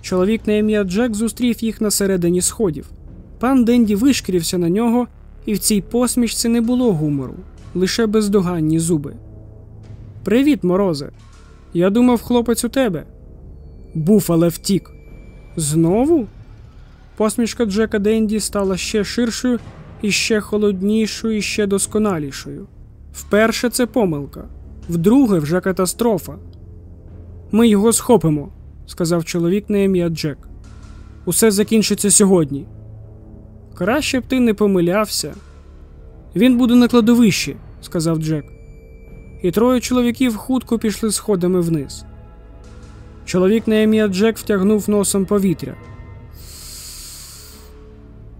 Чоловік на ім'я Джек зустрів їх на середині сходів. Пан Денді вишкірився на нього, і в цій посмішці не було гумору, лише бездоганні зуби. Привіт, морозе. Я думав, хлопець у тебе. Був, але втік. Знову? Посмішка Джека Денді стала ще ширшою, і ще холоднішою, і ще досконалішою. Вперше це помилка, вдруге вже катастрофа. Ми його схопимо, сказав чоловік на ім'я Джек. Усе закінчиться сьогодні. Краще б ти не помилявся. Він буде на кладовищі, сказав Джек. І троє чоловіків хутко пішли сходами вниз. Чоловік на ім'я Джек втягнув носом повітря.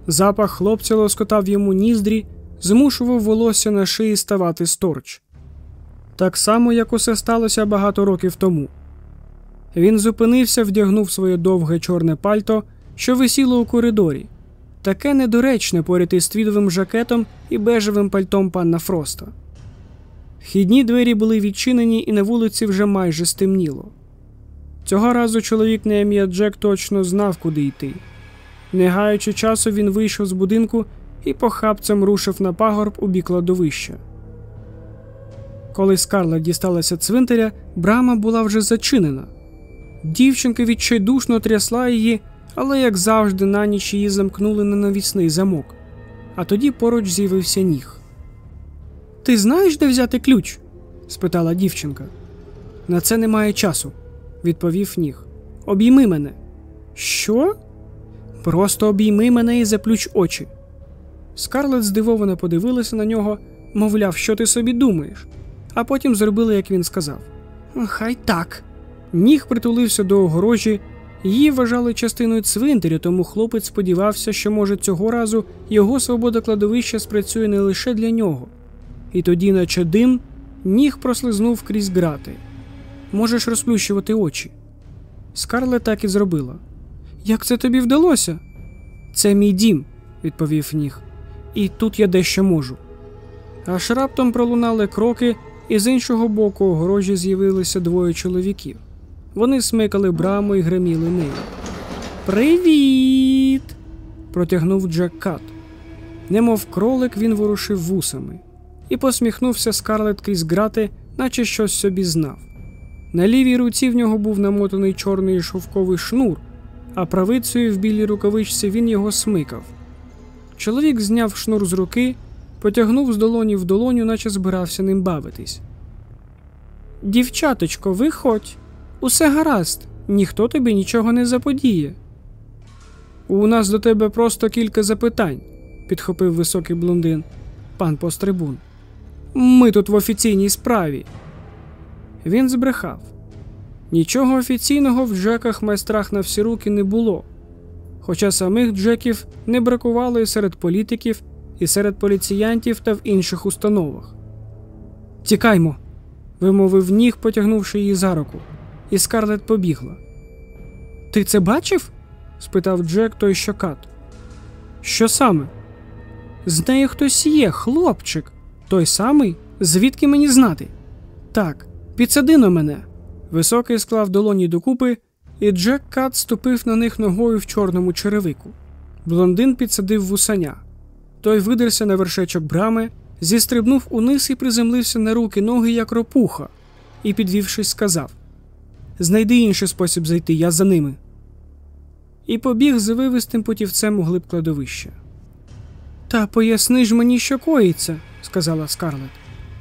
Запах хлопця лоскотав йому ніздрі, змушував волосся на шиї ставати сторч. Так само, як усе сталося багато років тому. Він зупинився, вдягнув своє довге чорне пальто, що висіло у коридорі. Таке недоречне поряд із твідовим жакетом і бежевим пальтом панна Фроста. Вхідні двері були відчинені, і на вулиці вже майже стемніло. Цього разу чоловік на ім'я Джек точно знав, куди йти. Не гаючи часу, він вийшов з будинку і похапцем рушив на пагорб у бік кладовища. Коли Скарла дісталася цвинтаря, брама була вже зачинена. Дівчинка відчайдушно трясла її, але, як завжди, на ніч її замкнули на навісний замок, а тоді поруч з'явився ніг. Ти знаєш, де взяти ключ? спитала дівчинка. На це немає часу, відповів ніг. Обійми мене. Що? Просто обійми мене і заплющ очі. Скарлет здивовано подивилася на нього, мовляв, що ти собі думаєш, а потім зробила, як він сказав. Хай так. Ніг притулився до огорожі, її вважали частиною цвинтаря, тому хлопець сподівався, що, може, цього разу його свобода кладовища спрацює не лише для нього. І тоді, наче дим, ніг прослизнув крізь грати. Можеш розплющувати очі. Скарлет так і зробила. Як це тобі вдалося? Це мій дім, відповів ніг. І тут я дещо можу. Аж раптом пролунали кроки, і з іншого боку огорожі з'явилися двоє чоловіків. Вони смикали браму і гриміли нею. Привіт! протягнув Джек Кат. Немов кролик, він ворушив вусами і посміхнувся Скарлет крізь грати, наче щось собі знав. На лівій руці в нього був намотаний чорний шовковий шнур, а правицею в білій рукавичці він його смикав. Чоловік зняв шнур з руки, потягнув з долоні в долоню, наче збирався ним бавитись. Дівчаточко, виходь, усе гаразд, ніхто тобі нічого не заподіє. У нас до тебе просто кілька запитань, підхопив високий блондин, пан пострибун. Ми тут в офіційній справі. Він збрехав. Нічого офіційного в Джеках майстрах на всі руки не було, хоча самих Джеків не бракувало і серед політиків, і серед поліціянтів та в інших установах. Тікаймо, вимовив ніг, потягнувши її за руку, і Скарлет побігла. Ти це бачив? спитав Джек той щокат. Що саме? З нею хтось є, хлопчик. Той самий? Звідки мені знати? Так, підсади на мене. Високий склав долоні докупи, і Джек Кат ступив на них ногою в чорному черевику. Блондин підсадив вусаня. Той видерся на вершечок брами, зістрибнув униз і приземлився на руки ноги, як ропуха, і, підвівшись, сказав: Знайди інший спосіб зайти, я за ними. І побіг з вивистим путівцем у глиб кладовища. Та поясни ж мені, що коїться, сказала Скарлет.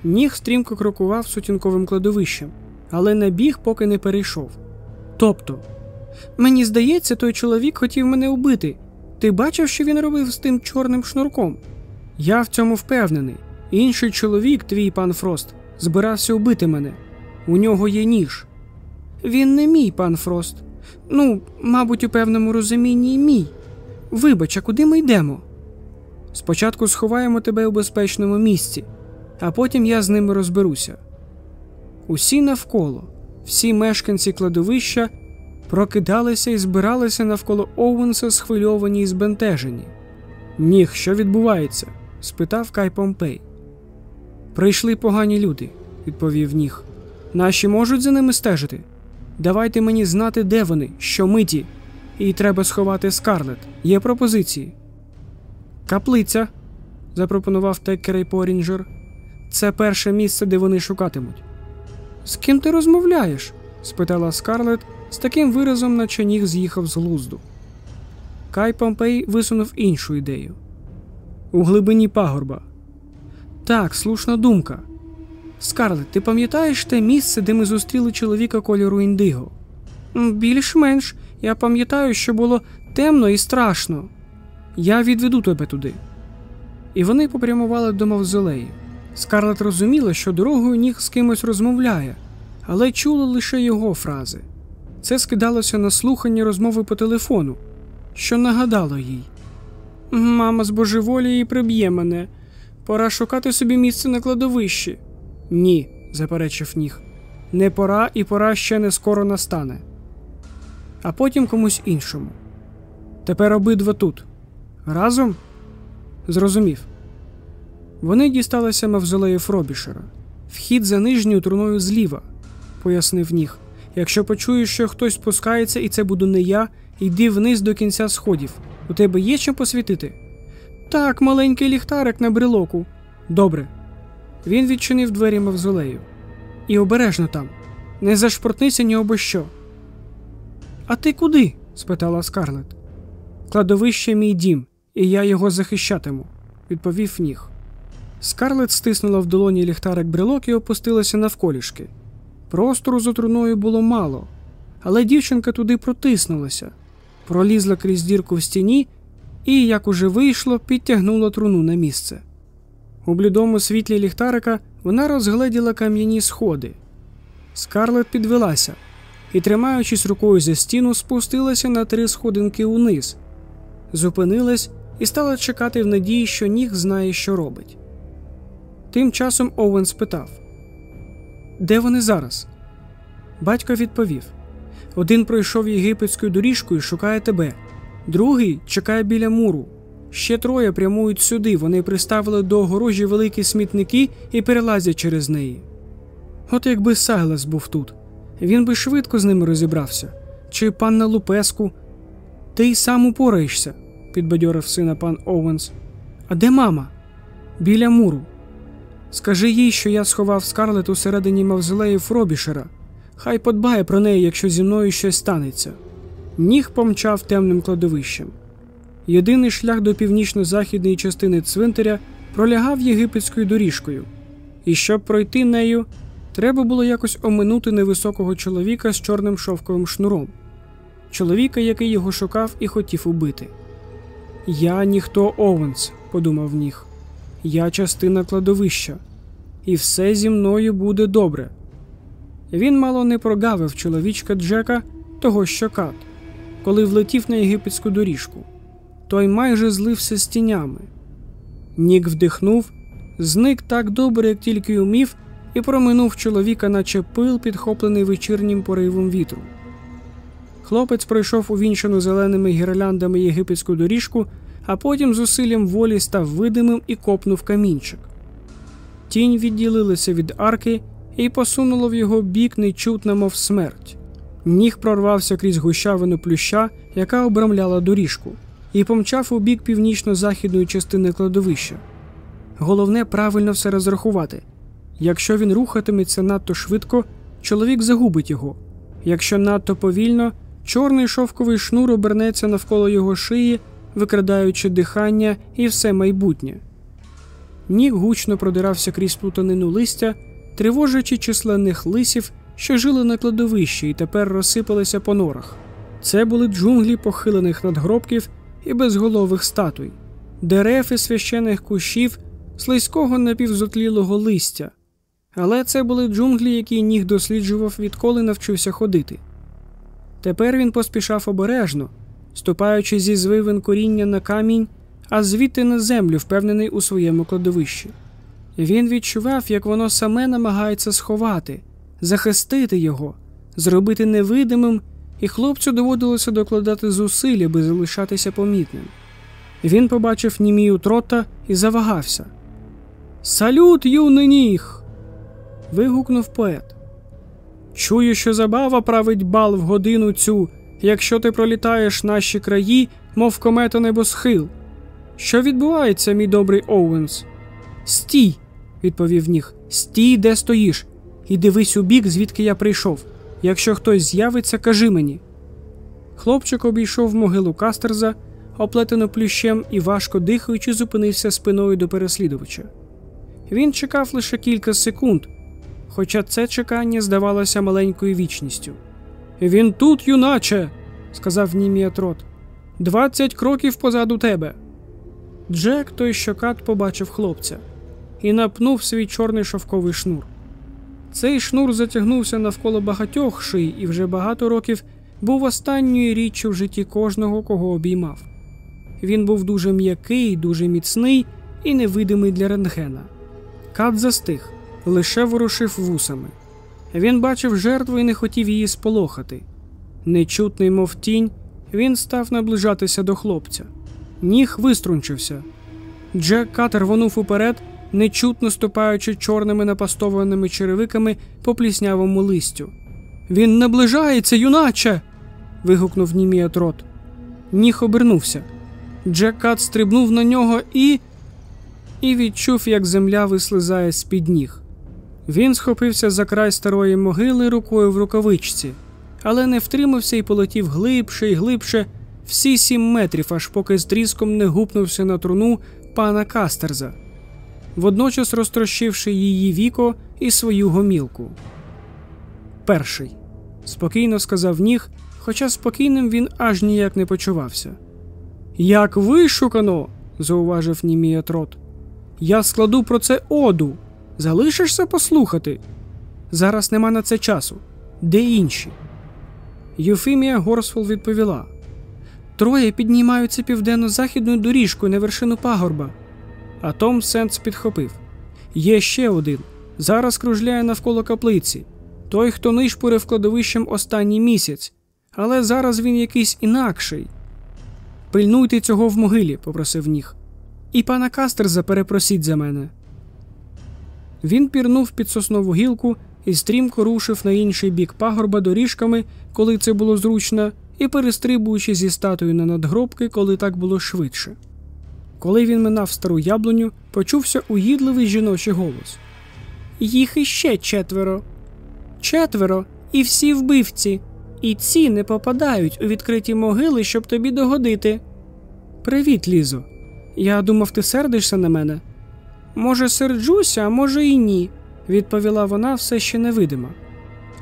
Ніг стрімко крокував сутінковим кладовищем, але не біг, поки не перейшов. Тобто, мені здається, той чоловік хотів мене убити. Ти бачив, що він робив з тим чорним шнурком? Я в цьому впевнений. Інший чоловік, твій пан Фрост, збирався убити мене. У нього є ніж. Він не мій пан Фрост. Ну, мабуть, у певному розумінні, мій. Вибач, а куди ми йдемо? Спочатку сховаємо тебе у безпечному місці, а потім я з ними розберуся. Усі навколо, всі мешканці кладовища прокидалися і збиралися навколо Оуенса, схвильовані і збентежені. Ніг, що відбувається? спитав Кай Помпей. Прийшли погані люди, відповів ніг. Наші можуть за ними стежити. Давайте мені знати, де вони, що миті, і треба сховати скарлет. Є пропозиції. Каплиця, запропонував Теккерей Порінджер. Це перше місце, де вони шукатимуть. З ким ти розмовляєш? спитала Скарлет з таким виразом, наче ніг з'їхав з глузду. Кай Помпей висунув іншу ідею. У глибині пагорба. Так, слушна думка. Скарлет, ти пам'ятаєш те місце, де ми зустріли чоловіка кольору індиго? Більш-менш я пам'ятаю, що було темно і страшно. Я відведу тебе туди. І вони попрямували до мавзолеї. Скарлет розуміла, що дорогою ніг з кимось розмовляє, але чула лише його фрази. Це скидалося на слухання розмови по телефону, що нагадало їй. Мама збожеволіє і приб'є мене. Пора шукати собі місце на кладовищі. Ні, заперечив ніг. Не пора і пора ще не скоро настане. а потім комусь іншому. Тепер обидва тут. Разом? Зрозумів. Вони дісталися мавзолею Фробішера. Вхід за нижньою труною зліва, пояснив ніг. Якщо почуєш, що хтось спускається, і це буду не я, йди вниз до кінця сходів. У тебе є чим посвітити? Так, маленький ліхтарик на брелоку. Добре. Він відчинив двері мавзолею. І обережно там. Не зашпортнися ні обо що. А ти куди? спитала Скарлет. Кладовище мій дім, і я його захищатиму, відповів ніг. Скарлет стиснула в долоні ліхтарик брелок і опустилася навколішки. Простору за труною було мало, але дівчинка туди протиснулася, пролізла крізь дірку в стіні і, як уже вийшло, підтягнула труну на місце. У блідому світлі ліхтарика вона розгледіла кам'яні сходи. Скарлет підвелася і, тримаючись рукою за стіну, спустилася на три сходинки униз, зупинилась і стала чекати в надії, що ніг знає, що робить. Тим часом Оуен спитав Де вони зараз? Батько відповів Один пройшов єгипетською доріжкою і шукає тебе, другий чекає біля муру. Ще троє прямують сюди. Вони приставили до огорожі великі смітники і перелазять через неї. От якби Сайлас був тут, він би швидко з ними розібрався. Чи панна Лупеску? Ти й сам упораєшся, підбадьорив сина пан Оуенс. А де мама? Біля муру. Скажи їй, що я сховав скарлет усередині мавзолею Фробішера. Хай подбає про неї, якщо зі мною щось станеться. Ніг помчав темним кладовищем. Єдиний шлях до північно-західної частини цвинтаря пролягав єгипетською доріжкою, і щоб пройти нею, треба було якось оминути невисокого чоловіка з чорним шовковим шнуром, чоловіка, який його шукав і хотів убити. Я ніхто Оуенс, подумав ніг. Я частина кладовища, і все зі мною буде добре. Він мало не прогавив чоловічка Джека, того що кат, коли влетів на єгипетську доріжку. Той майже злився з тінями. Нік вдихнув, зник так добре, як тільки умів, і проминув чоловіка, наче пил, підхоплений вечірнім поривом вітру. Хлопець пройшов увінчену зеленими гірляндами єгипетську доріжку, а потім зусиллям волі став видимим і копнув камінчик. Тінь відділилася від арки і посунуло в його бік нечутна, мов смерть. Ніг прорвався крізь гущавину плюща, яка обрамляла доріжку, і помчав у бік північно-західної частини кладовища. Головне правильно все розрахувати. Якщо він рухатиметься надто швидко, чоловік загубить його. Якщо надто повільно, чорний шовковий шнур обернеться навколо його шиї, викрадаючи дихання і все майбутнє. Нік гучно продирався крізь плутанину листя, тривожачи численних лисів, що жили на кладовищі і тепер розсипалися по норах. Це були джунглі похилених надгробків і безголових статуй, дерев і священих кущів, слизького напівзотлілого листя. Але це були джунглі, які ніг досліджував, відколи навчився ходити. Тепер він поспішав обережно, ступаючи зі звивин коріння на камінь, а звідти на землю, впевнений у своєму кладовищі. Він відчував, як воно саме намагається сховати, захистити його, зробити невидимим, і хлопцю доводилося докладати зусиль, аби залишатися помітним. Він побачив німію трота і завагався. Салют, юний ніг! вигукнув поет. Чую, що забава править бал в годину цю, якщо ти пролітаєш наші краї, мов комета небосхил. Що відбувається, мій добрий Оуенс? Стій, відповів ніг. Стій, де стоїш, і дивись у бік, звідки я прийшов. Якщо хтось з'явиться, кажи мені. Хлопчик обійшов могилу Кастерза, оплетену плющем і важко дихаючи, зупинився спиною до переслідувача. Він чекав лише кілька секунд, хоча це чекання здавалося маленькою вічністю. Він тут, юначе, сказав Німіатрот. Двадцять кроків позаду тебе. Джек, той щокат, побачив хлопця і напнув свій чорний шовковий шнур. Цей шнур затягнувся навколо багатьох ший і вже багато років був останньою річчю в житті кожного, кого обіймав. Він був дуже м'який, дуже міцний і невидимий для рентгена. Кат застиг, лише ворушив вусами. Він бачив жертву і не хотів її сполохати. Нечутний, мов тінь, він став наближатися до хлопця. Ніг виструнчився. Джек Кат рвонув уперед, нечутно ступаючи чорними напастованими черевиками по пліснявому листю. Він наближається, юначе. вигукнув Німіатрот. Ніг обернувся. Джек Кат стрибнув на нього і. і відчув, як земля вислизає з під ніг. Він схопився за край старої могили рукою в рукавичці, але не втримався і полетів глибше і глибше, всі сім метрів, аж поки з тріском не гупнувся на труну пана Кастерза, водночас розтрощивши її віко і свою гомілку. Перший спокійно сказав ніг, хоча спокійним він аж ніяк не почувався. Як вишукано, зауважив Німія Трот. Я складу про це оду. Залишишся послухати? Зараз нема на це часу. Де інші? Юфімія Горсфол відповіла Троє піднімаються південно-західною доріжкою на вершину пагорба. А Том Сенс підхопив Є ще один. Зараз кружляє навколо каплиці. Той, хто нишпурив кладовищем останній місяць, але зараз він якийсь інакший. Пильнуйте цього в могилі, попросив ніг. І пана Кастерза перепросіть за мене. Він пірнув під соснову гілку і стрімко рушив на інший бік пагорба доріжками, коли це було зручно, і перестрибуючи зі статую на надгробки, коли так було швидше. Коли він минав стару яблуню, почувся угідливий жіночий голос Їх іще четверо. Четверо, і всі вбивці, і ці не попадають у відкриті могили, щоб тобі догодити. Привіт, Лізо. Я думав, ти сердишся на мене. Може, серджуся, а може і ні, відповіла вона все ще невидима.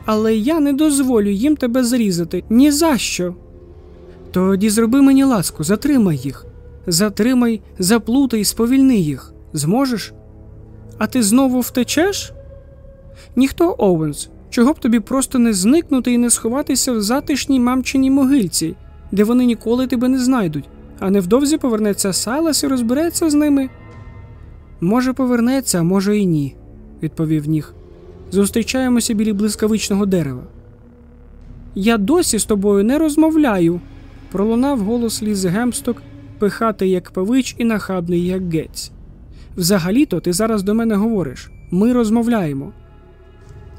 Але я не дозволю їм тебе зрізати ні за що. Тоді зроби мені ласку, затримай їх. Затримай, заплутай, сповільни їх. Зможеш? А ти знову втечеш? Ніхто Оуенс, чого б тобі просто не зникнути і не сховатися в затишній мамчиній могильці, де вони ніколи тебе не знайдуть, а невдовзі повернеться Сайлас і розбереться з ними. Може, повернеться, а може і ні, відповів ніг. Зустрічаємося біля блискавичного дерева. Я досі з тобою не розмовляю, пролунав голос Лізи Гемсток, пихатий як павич і нахабний, як гець. Взагалі-то ти зараз до мене говориш ми розмовляємо.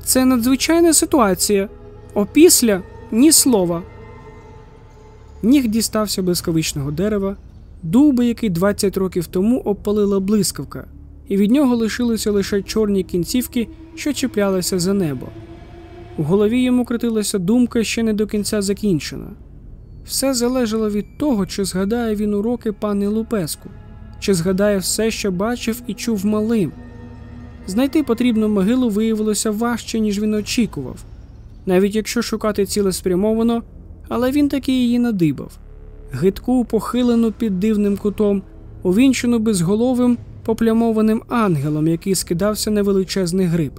Це надзвичайна ситуація. Опісля ні слова. Ніг дістався блискавичного дерева, дуби, який 20 років тому обпалила блискавка, і від нього лишилися лише чорні кінцівки, що чіплялися за небо. У голові йому крутилася думка ще не до кінця закінчена. Все залежало від того, чи згадає він уроки пани Лупеску, чи згадає все, що бачив і чув малим. Знайти потрібну могилу виявилося важче, ніж він очікував, навіть якщо шукати цілеспрямовано, але він таки її надибав гидку, похилену під дивним кутом, увінчену безголовим, поплямованим ангелом, який скидався на величезний гриб.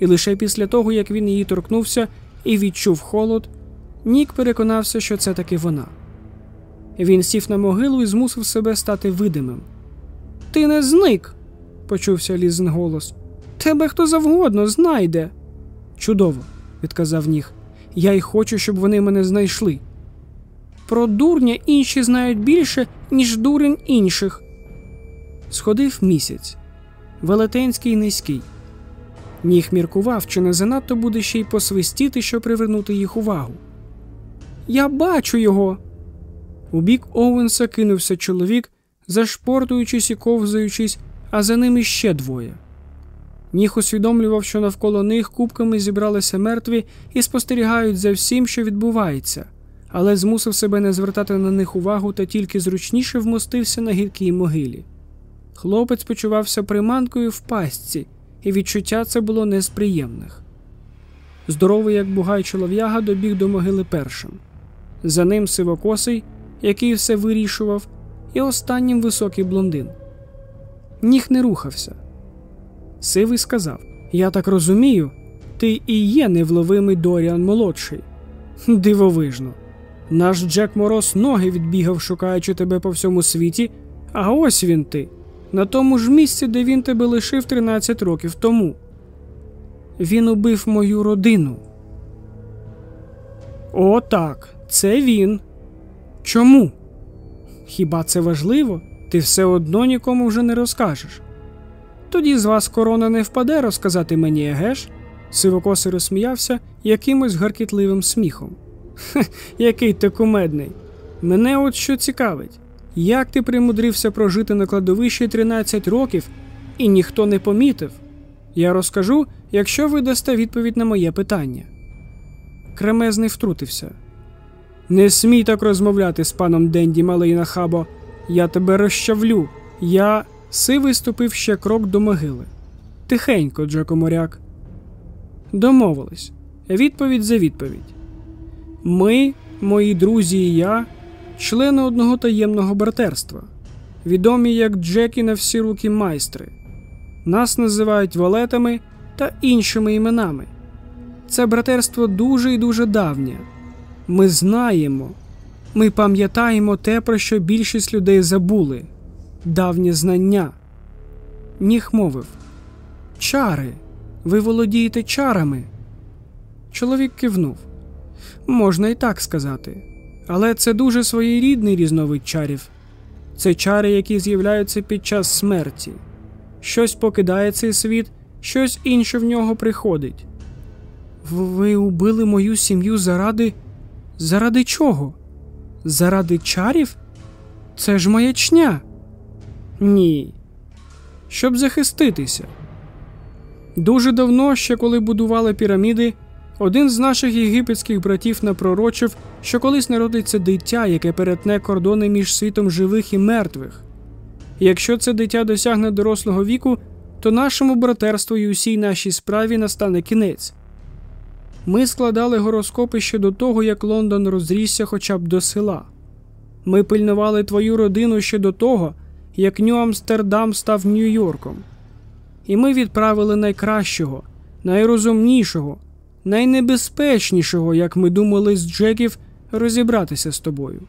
І лише після того, як він її торкнувся і відчув холод, Нік переконався, що це таки вона. Він сів на могилу і змусив себе стати видимим. Ти не зник, почувся лізен голос. Тебе хто завгодно знайде. Чудово, відказав ніг. Я й хочу, щоб вони мене знайшли. Про дурня інші знають більше, ніж дурень інших. Сходив місяць велетенський низький. Ніг міркував, чи не занадто буде ще й посвистіти, щоб привернути їх увагу. Я бачу його. У бік Оуенса кинувся чоловік, зашпортуючись і ковзаючись, а за ними ще двоє. Ніг усвідомлював, що навколо них кубками зібралися мертві і спостерігають за всім, що відбувається, але змусив себе не звертати на них увагу та тільки зручніше вмостився на гіркій могилі. Хлопець почувався приманкою в пастці, і відчуття це було не з приємних. Здоровий, як бугай чолов'яга, добіг до могили першим. За ним сивокосий, який все вирішував, і останнім високий блондин. Ніг не рухався. Сивий сказав: Я так розумію, ти і є невловимий Доріан молодший. Дивовижно. Наш Джек Мороз ноги відбігав, шукаючи тебе по всьому світі, а ось він ти, на тому ж місці, де він тебе лишив 13 років тому. Він убив мою родину. О, так, це він. Чому? Хіба це важливо? Ти все одно нікому вже не розкажеш. Тоді з вас корона не впаде розказати мені, егеш? Сивокосий розсміявся якимось гаркітливим сміхом. Хе, [laughs] який ти кумедний. Мене от що цікавить. Як ти примудрився прожити на кладовищі 13 років і ніхто не помітив? Я розкажу, якщо ви дасте відповідь на моє питання. Кремезний втрутився. Не смій так розмовляти з паном Денді, малий нахабо. Я тебе розчавлю. Я. Сивий ступив ще крок до могили. Тихенько, Джеко моряк. Домовились. Відповідь за відповідь. Ми, мої друзі і я, члени одного таємного братерства, відомі як Джекі на всі руки майстри. Нас називають валетами та іншими іменами. Це братерство дуже і дуже давнє. Ми знаємо, ми пам'ятаємо те, про що більшість людей забули давнє знання. Ніх мовив Чари. Ви володієте чарами. Чоловік кивнув. Можна і так сказати. Але це дуже своєрідний різновид чарів. Це чари, які з'являються під час смерті. Щось покидає цей світ, щось інше в нього приходить. Ви убили мою сім'ю заради. Заради чого? Заради чарів? Це ж маячня. Ні. Щоб захиститися. Дуже давно, ще коли будували піраміди, один з наших єгипетських братів напророчив, що колись народиться дитя, яке перетне кордони між світом живих і мертвих. Якщо це дитя досягне дорослого віку, то нашому братерству і усій нашій справі настане кінець. Ми складали гороскопи ще до того, як Лондон розрісся хоча б до села. Ми пильнували твою родину ще до того, як Нью-Амстердам став Нью-Йорком. І ми відправили найкращого, найрозумнішого, найнебезпечнішого, як ми думали з Джеків, розібратися з тобою,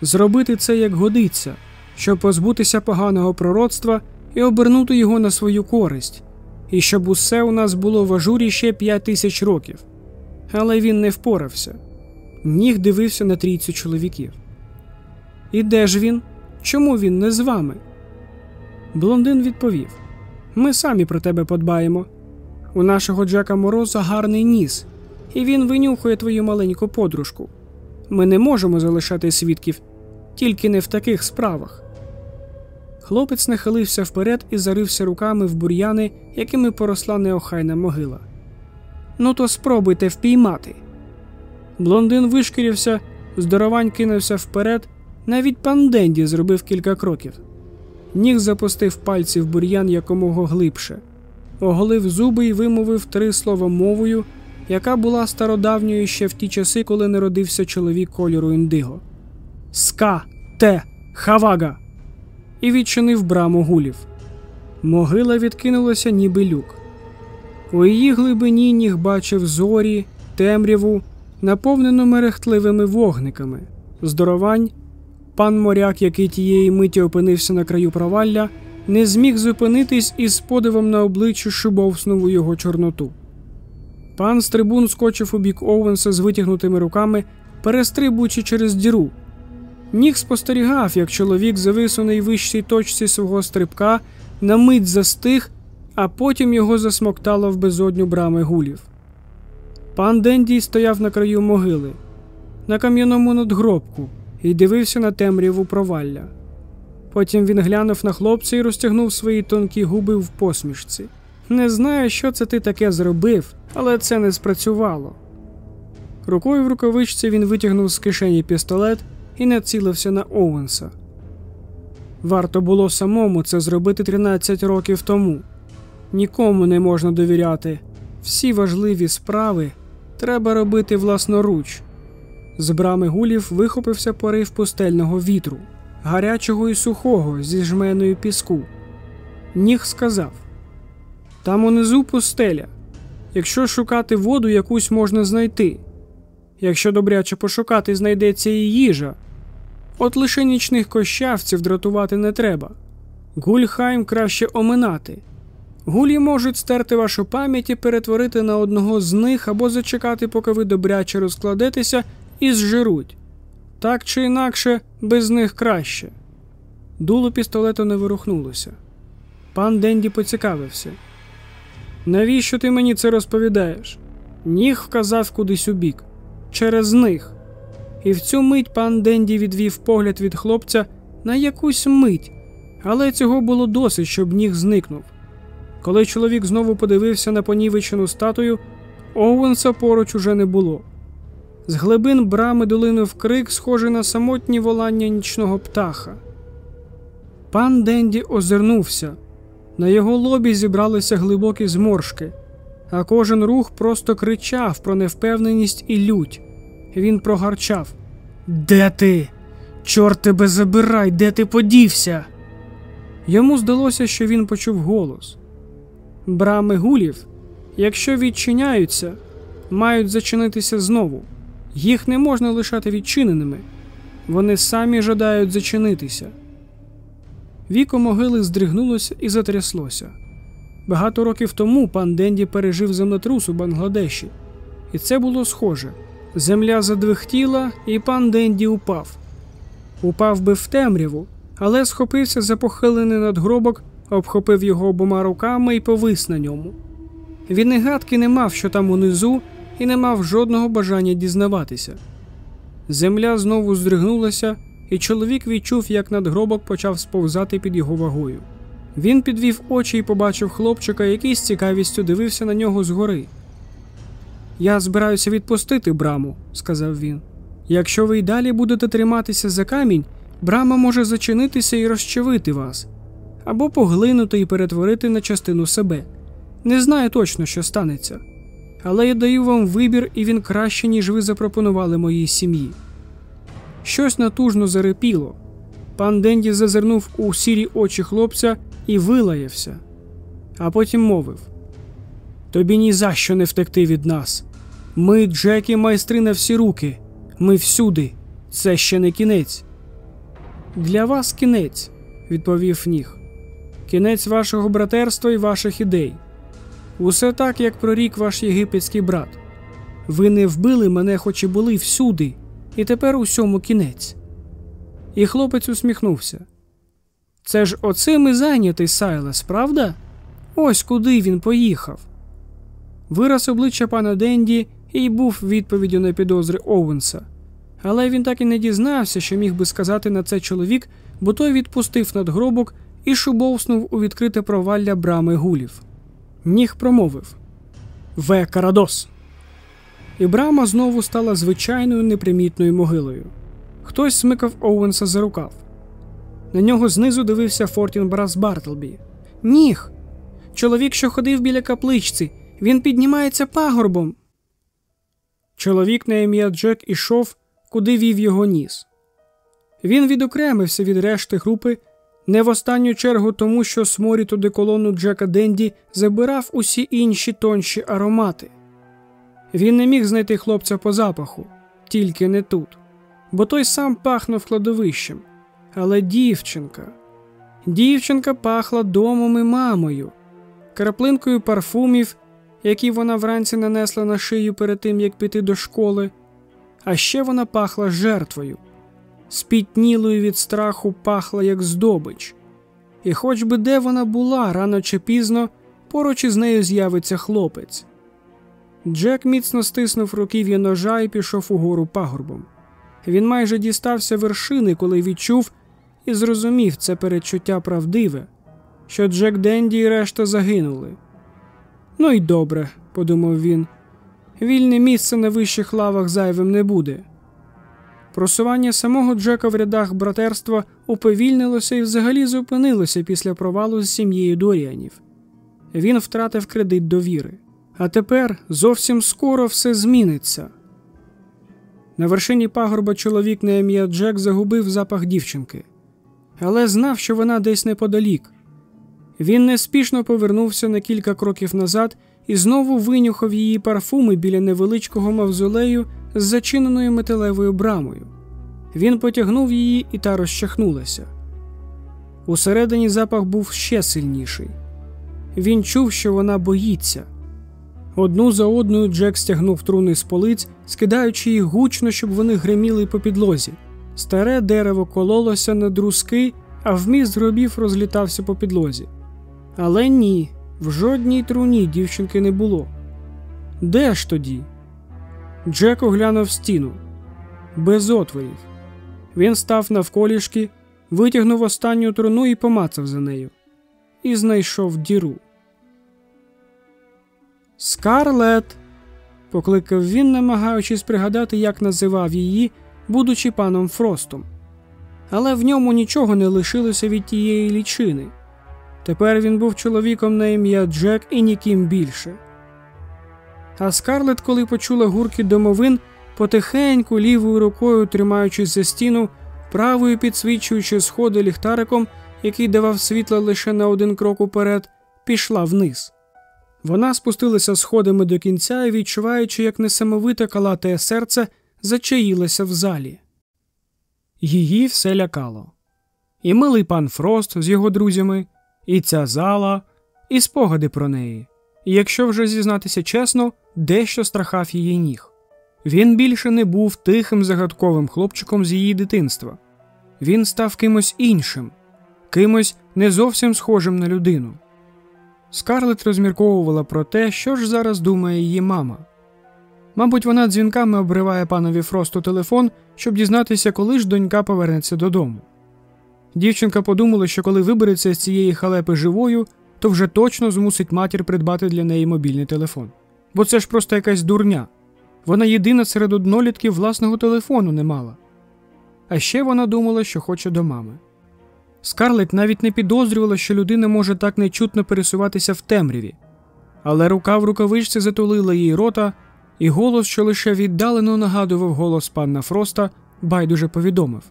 зробити це як годиться, щоб позбутися поганого пророцтва і обернути його на свою користь, і щоб усе у нас було в ажурі ще п'ять тисяч років. Але він не впорався. Ніг дивився на трійцю чоловіків. І де ж він? Чому він не з вами? Блондин відповів: Ми самі про тебе подбаємо. У нашого Джека Мороза гарний ніс, і він винюхує твою маленьку подружку. Ми не можемо залишати свідків, тільки не в таких справах. Хлопець нахилився вперед і зарився руками в бур'яни, якими поросла неохайна могила. Ну, то спробуйте впіймати. Блондин вишкірився, здоровань кинувся вперед, навіть пан Денді зробив кілька кроків. Ніг запустив пальці в бур'ян якомога глибше, оголив зуби і вимовив три слова мовою, яка була стародавньою ще в ті часи, коли народився чоловік кольору індиго. Ска, те, хавага. І відчинив браму гулів. Могила відкинулася, ніби люк. У її глибині ніг бачив зорі, темряву, наповнену мерехтливими вогниками, здоровань. Пан моряк, який тієї миті опинився на краю провалля, не зміг зупинитись і з подивом на обличчю шибовснув у його чорноту. Пан стрибун скочив у бік Оуенса з витягнутими руками, перестрибуючи через діру. Ніг спостерігав, як чоловік завис у найвищій точці свого стрибка, на мить застиг, а потім його засмоктало в безодню брами гулів. Пан Денді стояв на краю могили, на кам'яному надгробку і дивився на темряву провалля. Потім він глянув на хлопця і розтягнув свої тонкі губи в посмішці. Не знаю, що це ти таке зробив, але це не спрацювало. Рукою в рукавичці він витягнув з кишені пістолет і націлився на Оуенса. Варто було самому це зробити 13 років тому. Нікому не можна довіряти. Всі важливі справи треба робити власноруч. З брами гулів вихопився порив пустельного вітру, гарячого і сухого зі жменою піску. Ніг сказав там унизу пустеля. Якщо шукати воду, якусь можна знайти. Якщо добряче пошукати, знайдеться і їжа. От лише нічних кощавців дратувати не треба. Гульхайм краще оминати. Гулі можуть стерти вашу пам'ять і перетворити на одного з них або зачекати, поки ви добряче розкладетеся, і зжируть. Так чи інакше, без них краще. Дуло пістолету не вирухнулося. Пан Денді поцікавився. Навіщо ти мені це розповідаєш? Ніг вказав кудись у бік. Через них. І в цю мить пан Денді відвів погляд від хлопця на якусь мить, але цього було досить, щоб ніг зникнув. Коли чоловік знову подивився на понівечену статую, Оуенса поруч уже не було. З глибин брами долинув крик, схожий на самотні волання нічного птаха. Пан Денді озирнувся. На його лобі зібралися глибокі зморшки, а кожен рух просто кричав про невпевненість і лють. Він прогарчав Де ти? Чорт тебе забирай, де ти подівся? Йому здалося, що він почув голос. Брами гулів, якщо відчиняються, мають зачинитися знову. Їх не можна лишати відчиненими. Вони самі жадають зачинитися. Віко могили здригнулося і затряслося. Багато років тому пан Денді пережив землетрус у Бангладеші, і це було схоже. Земля задвихтіла, і пан Денді упав. Упав би в темряву, але схопився за похилений надгробок, обхопив його обома руками і повис на ньому. Він і гадки не мав, що там унизу, і не мав жодного бажання дізнаватися. Земля знову здригнулася, і чоловік відчув, як надгробок почав сповзати під його вагою. Він підвів очі і побачив хлопчика, який з цікавістю дивився на нього згори. Я збираюся відпустити браму, сказав він. Якщо ви й далі будете триматися за камінь, брама може зачинитися і розчавити вас, або поглинути і перетворити на частину себе. Не знаю точно, що станеться, але я даю вам вибір, і він краще, ніж ви запропонували моїй сім'ї. Щось натужно зарипіло. Пан Денді зазирнув у сірі очі хлопця і вилаявся, а потім мовив: Тобі ні за що не втекти від нас. Ми, Джекі, майстри на всі руки. Ми всюди. Це ще не кінець. Для вас кінець, відповів Ніг. Кінець вашого братерства і ваших ідей. Усе так, як прорік ваш єгипетський брат. Ви не вбили мене, хоч і були всюди, і тепер усьому кінець. І хлопець усміхнувся. Це ж оцим і зайнятий Сайлес, правда? Ось куди він поїхав. Вираз обличчя пана Денді і був відповіддю на підозри Оуенса. Але він так і не дізнався, що міг би сказати на це чоловік, бо той відпустив надгробок і шубовснув у відкрите провалля брами гулів. Ніг промовив Ве Карадос. І брама знову стала звичайною непримітною могилою. Хтось смикав Оуенса за рукав. На нього знизу дивився Фортін Брас Бартлбі. Ніг. Чоловік, що ходив біля капличці, він піднімається пагорбом. Чоловік на ім'я Джек ішов, куди вів його ніс. Він відокремився від решти групи не в останню чергу тому, що сморід одеколону Джека Денді забирав усі інші тонші аромати. Він не міг знайти хлопця по запаху, тільки не тут, бо той сам пахнув кладовищем. Але дівчинка, дівчинка пахла домом і мамою, краплинкою парфумів, які вона вранці нанесла на шию перед тим, як піти до школи, а ще вона пахла жертвою, спітнілою від страху пахла як здобич. І хоч би де вона була, рано чи пізно, поруч із нею з'явиться хлопець. Джек міцно стиснув руків'я ножа і пішов угору пагорбом. Він майже дістався вершини, коли відчув і зрозумів це передчуття правдиве, що Джек Денді і решта загинули. Ну й добре, подумав він. Вільне місце на вищих лавах зайвим не буде. Просування самого Джека в рядах братерства уповільнилося і взагалі зупинилося після провалу з сім'єю Доріанів. Він втратив кредит довіри. А тепер зовсім скоро все зміниться. На вершині пагорба чоловік на ім'я Джек загубив запах дівчинки, але знав, що вона десь неподалік. Він неспішно повернувся на кілька кроків назад і знову винюхав її парфуми біля невеличкого мавзолею з зачиненою металевою брамою. Він потягнув її, і та розчахнулася. Усередині запах був ще сильніший. Він чув, що вона боїться. Одну за одною Джек стягнув труни з полиць, скидаючи їх гучно, щоб вони гриміли по підлозі. Старе дерево кололося на друзки, а вміст гробів розлітався по підлозі. Але ні, в жодній труні дівчинки не було. Де ж тоді? Джек оглянув стіну без отворів. Він став навколішки, витягнув останню труну і помацав за нею, і знайшов діру. Скарлет. покликав він, намагаючись пригадати, як називав її, будучи паном Фростом. Але в ньому нічого не лишилося від тієї лічини. Тепер він був чоловіком на ім'я Джек і ніким більше. А Скарлет, коли почула гурки домовин, потихеньку лівою рукою тримаючись за стіну, правою підсвічуючи сходи ліхтариком, який давав світло лише на один крок уперед, пішла вниз. Вона спустилася сходами до кінця і, відчуваючи, як несамовите калатає серце, зачаїлася в залі. Її все лякало. І милий пан Фрост з його друзями, і ця зала, і спогади про неї. І якщо вже зізнатися чесно, дещо страхав її ніг. Він більше не був тихим загадковим хлопчиком з її дитинства. Він став кимось іншим, кимось не зовсім схожим на людину. Скарлет розмірковувала про те, що ж зараз думає її мама. Мабуть, вона дзвінками обриває панові Фросту телефон, щоб дізнатися, коли ж донька повернеться додому. Дівчинка подумала, що коли вибереться з цієї халепи живою, то вже точно змусить матір придбати для неї мобільний телефон. Бо це ж просто якась дурня. Вона єдина серед однолітків власного телефону не мала. А ще вона думала, що хоче до мами. Скарлетт навіть не підозрювала, що людина може так нечутно пересуватися в темряві, але рука в рукавичці затулила їй рота, і голос, що лише віддалено нагадував голос пана Фроста, байдуже повідомив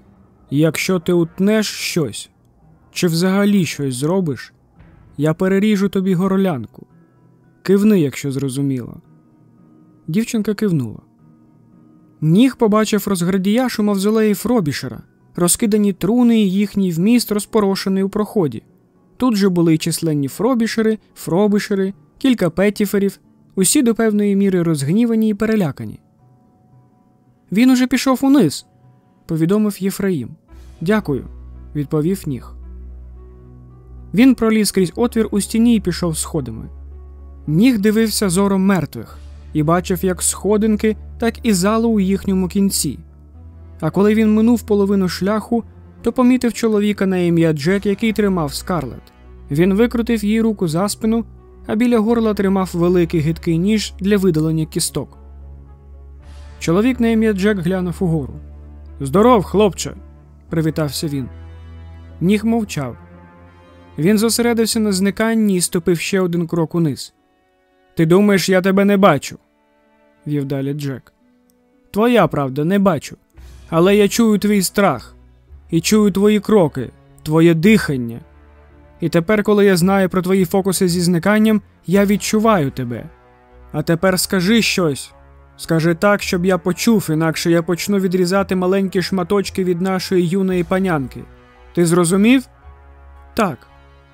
Якщо ти утнеш щось, чи взагалі щось зробиш, я переріжу тобі горлянку. Кивни, якщо зрозуміло. Дівчинка кивнула. Ніг побачив розградіяш у мавзолеї Фробішера, розкидані труни і їхній вміст розпорошений у проході. Тут же були й численні фробішери, фробішери, кілька петіферів, усі до певної міри розгнівані і перелякані. Він уже пішов униз, повідомив Єфраїм. Дякую, відповів ніг. Він проліз крізь отвір у стіні і пішов сходами. Ніг дивився зором мертвих і бачив як сходинки, так і залу у їхньому кінці. А коли він минув половину шляху, то помітив чоловіка на ім'я Джек, який тримав скарлет. Він викрутив їй руку за спину, а біля горла тримав великий гидкий ніж для видалення кісток. Чоловік на ім'я Джек глянув угору. Здоров, хлопче, привітався він. Ніг мовчав. Він зосередився на зниканні і ступив ще один крок униз. Ти думаєш, я тебе не бачу? вів далі Джек. Твоя правда, не бачу. Але я чую твій страх і чую твої кроки, твоє дихання. І тепер, коли я знаю про твої фокуси зі зниканням, я відчуваю тебе. А тепер скажи щось. Скажи так, щоб я почув, інакше я почну відрізати маленькі шматочки від нашої юної панянки. Ти зрозумів? Так,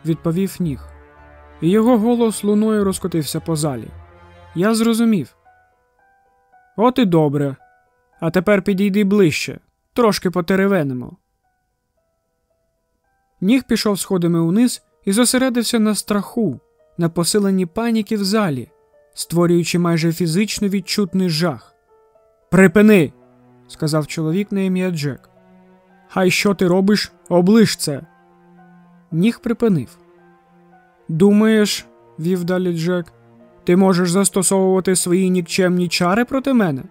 відповів ніг. І його голос луною розкотився по залі. Я зрозумів. От і добре. А тепер підійди ближче, трошки потеревенимо. Ніг пішов сходами униз і зосередився на страху, на посиленні паніки в залі, створюючи майже фізично відчутний жах. Припини, сказав чоловік на ім'я Джек. Хай що ти робиш, оближ це. Ніг припинив. Думаєш, вів далі Джек, ти можеш застосовувати свої нікчемні чари проти мене?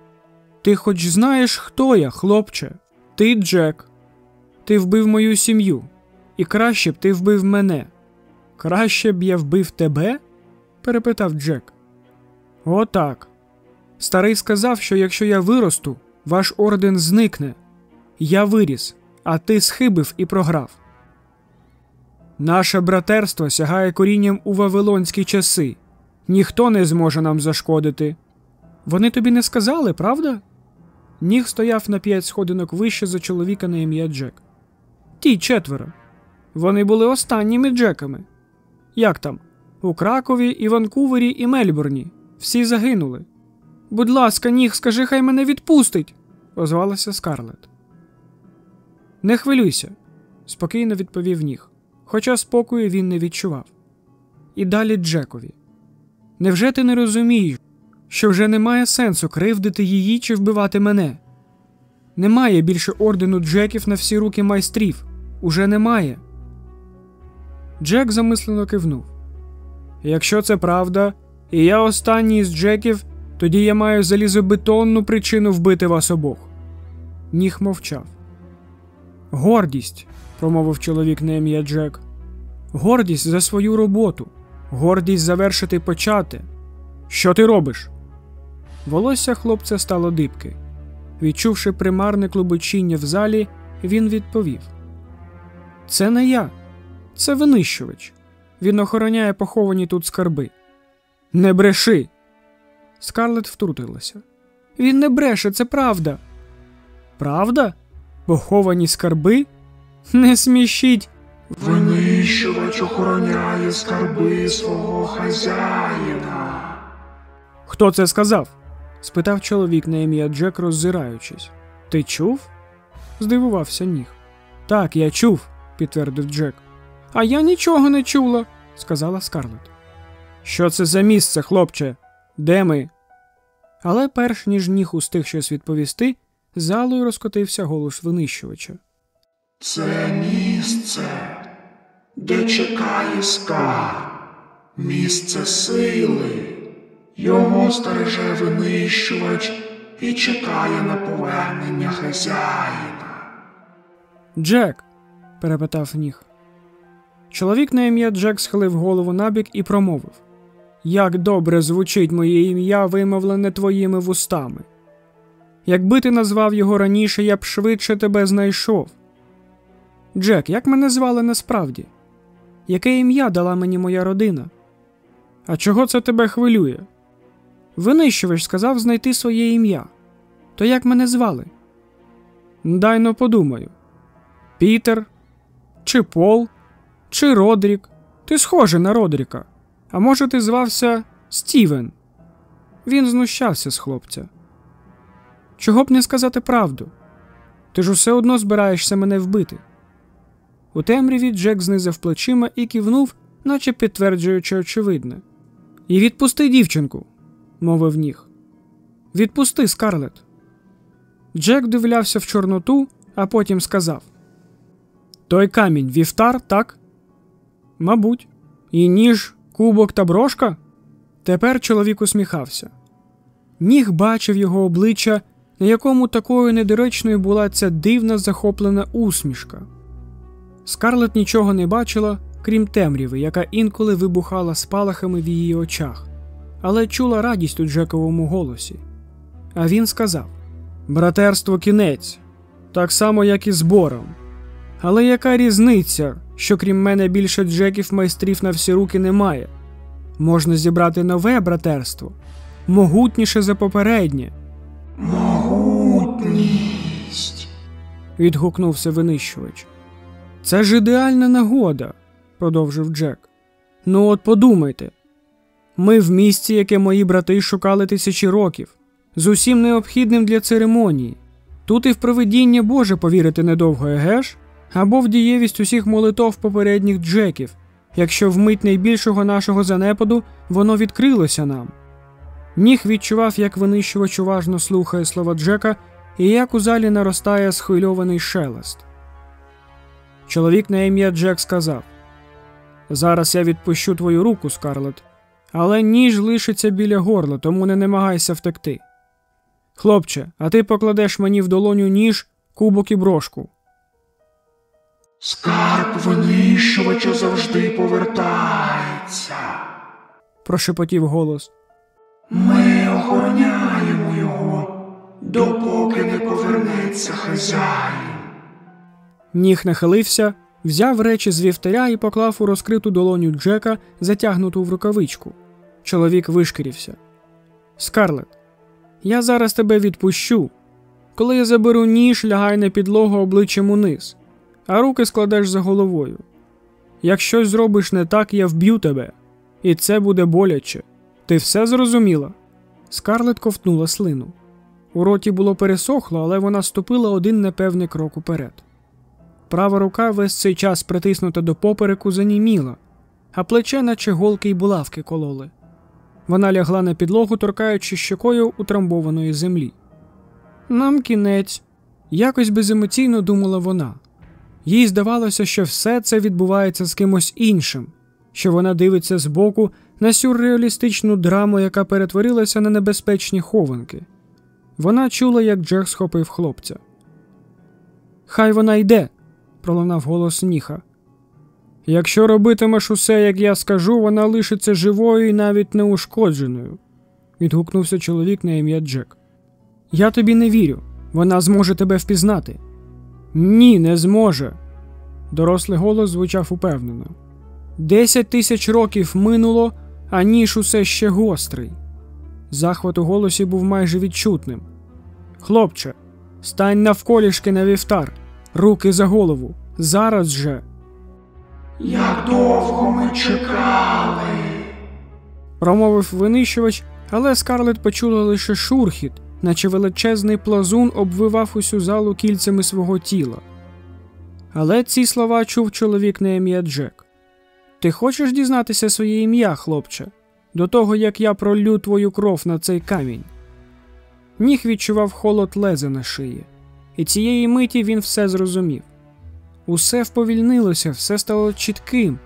Ти хоч знаєш, хто я, хлопче? Ти Джек. Ти вбив мою сім'ю, і краще б ти вбив мене. Краще б я вбив тебе? перепитав Джек. Отак. Старий сказав, що якщо я виросту, ваш орден зникне. Я виріс, а ти схибив і програв. Наше братерство сягає корінням у вавилонські часи. Ніхто не зможе нам зашкодити. Вони тобі не сказали, правда? Ніг стояв на п'ять сходинок вище за чоловіка на ім'я Джек. Ті четверо. Вони були останніми Джеками. Як там? У Кракові, і Ванкувері і Мельбурні. Всі загинули. Будь ласка, ніг, скажи, хай мене відпустить, озвалася Скарлет. Не хвилюйся, спокійно відповів ніг, хоча спокою він не відчував. І далі Джекові. Невже ти не розумієш, що вже немає сенсу кривдити її чи вбивати мене? Немає більше ордену Джеків на всі руки майстрів. Уже немає. Джек замислено кивнув. Якщо це правда, і я останній з Джеків, тоді я маю залізобетонну причину вбити вас обох. Ніг мовчав. Гордість, промовив чоловік на ім'я Джек. Гордість за свою роботу, гордість завершити почати. Що ти робиш? Волосся хлопця стало дибки. Відчувши примарне клубочіння в залі, він відповів: Це не я, це винищувач. Він охороняє поховані тут скарби. Не бреши. Скарлет втрутилася. Він не бреше, це правда. Правда? Поховані скарби? Не смішіть. Винищувач охороняє скарби свого хазяїна. Хто це сказав? спитав чоловік на ім'я Джек, роззираючись. Ти чув? здивувався ніг. Так, я чув, підтвердив Джек. А я нічого не чула, сказала Скарлет. Що це за місце, хлопче? Де ми? Але перш ніж ніг устиг щось відповісти, залою розкотився голос винищувача. Це місце, де чекає скарб, місце сили. Його стереже винищувач і чекає на повернення хазяїна. Джек. перепитав ніг. Чоловік на ім'я Джек схилив голову набік і промовив Як добре звучить моє ім'я, вимовлене твоїми вустами. Якби ти назвав його раніше, я б швидше тебе знайшов. Джек, як мене звали насправді? Яке ім'я дала мені моя родина? А чого це тебе хвилює? Винищувач сказав знайти своє ім'я. То як мене звали? Дай но подумаю. Пітер, чи Пол, чи Родрік. Ти схожий на Родріка. А може, ти звався Стівен? Він знущався з хлопця. Чого б не сказати правду? Ти ж усе одно збираєшся мене вбити. У темряві Джек знизив плечима і кивнув, наче підтверджуючи очевидне. І відпусти дівчинку, мовив ніг. Відпусти, Скарлет. Джек дивлявся в Чорноту, а потім сказав: Той камінь вівтар, так? Мабуть, і ніж, кубок та брошка? Тепер чоловік усміхався. Ніг бачив його обличчя, на якому такою недоречною була ця дивна захоплена усмішка. Скарлет нічого не бачила, крім темряви, яка інколи вибухала спалахами в її очах, але чула радість у Джековому голосі. А він сказав: Братерство кінець, так само, як і збором. Але яка різниця, що крім мене більше Джеків майстрів на всі руки немає? Можна зібрати нове братерство, могутніше за попереднє. Могутність. відгукнувся винищувач. Це ж ідеальна нагода, продовжив Джек. Ну, от подумайте. Ми в місці, яке мої брати шукали тисячі років, з усім необхідним для церемонії. Тут і в провидіння Боже повірити недовго, еге ж? Або в дієвість усіх молитов попередніх Джеків, якщо вмить найбільшого нашого занепаду воно відкрилося нам. Ніг відчував, як винищувач уважно слухає слова Джека і як у залі наростає схвильований шелест. Чоловік на ім'я Джек сказав: Зараз я відпущу твою руку, Скарлет, але ніж лишиться біля горла, тому не намагайся втекти. Хлопче, а ти покладеш мені в долоню ніж, кубок і брошку. Скарб винищувача завжди повертається. прошепотів голос. Ми охороняємо його, допоки не повернеться хазяїн. Ніг нахилився, взяв речі з вівтаря і поклав у розкриту долоню Джека, затягнуту в рукавичку. Чоловік вишкірився. Скарлет, я зараз тебе відпущу. Коли я заберу ніж, лягай на підлогу обличчям униз, а руки складеш за головою. Як щось зробиш не так, я вб'ю тебе, і це буде боляче. Ти все зрозуміла? Скарлет ковтнула слину. У роті було пересохло, але вона ступила один непевний крок уперед. Права рука весь цей час притиснута до попереку заніміла, а плече, наче голки й булавки кололи. Вона лягла на підлогу, торкаючи щокою утрамбованої землі. Нам кінець, якось беземоційно думала вона. Їй здавалося, що все це відбувається з кимось іншим, що вона дивиться збоку на сюрреалістичну драму, яка перетворилася на небезпечні хованки. Вона чула, як Джек схопив хлопця. Хай вона йде, пролунав голос Ніха. Якщо робитимеш усе, як я скажу, вона лишиться живою і навіть неушкодженою, відгукнувся чоловік на ім'я Джек. Я тобі не вірю. Вона зможе тебе впізнати. Ні, не зможе. Дорослий голос звучав упевнено. Десять тисяч років минуло, а ніж усе ще гострий. Захват у голосі був майже відчутним. Хлопче, стань навколішки на вівтар, руки за голову. Зараз же. Як довго ми чекали. промовив винищувач, але Скарлет почула лише шурхіт, наче величезний плазун обвивав усю залу кільцями свого тіла. Але ці слова чув чоловік на ім'я Джек. Ти хочеш дізнатися своє ім'я, хлопче, до того як я пролю твою кров на цей камінь? Ніг відчував холод леза на шиї, і цієї миті він все зрозумів. Усе вповільнилося, все стало чітким.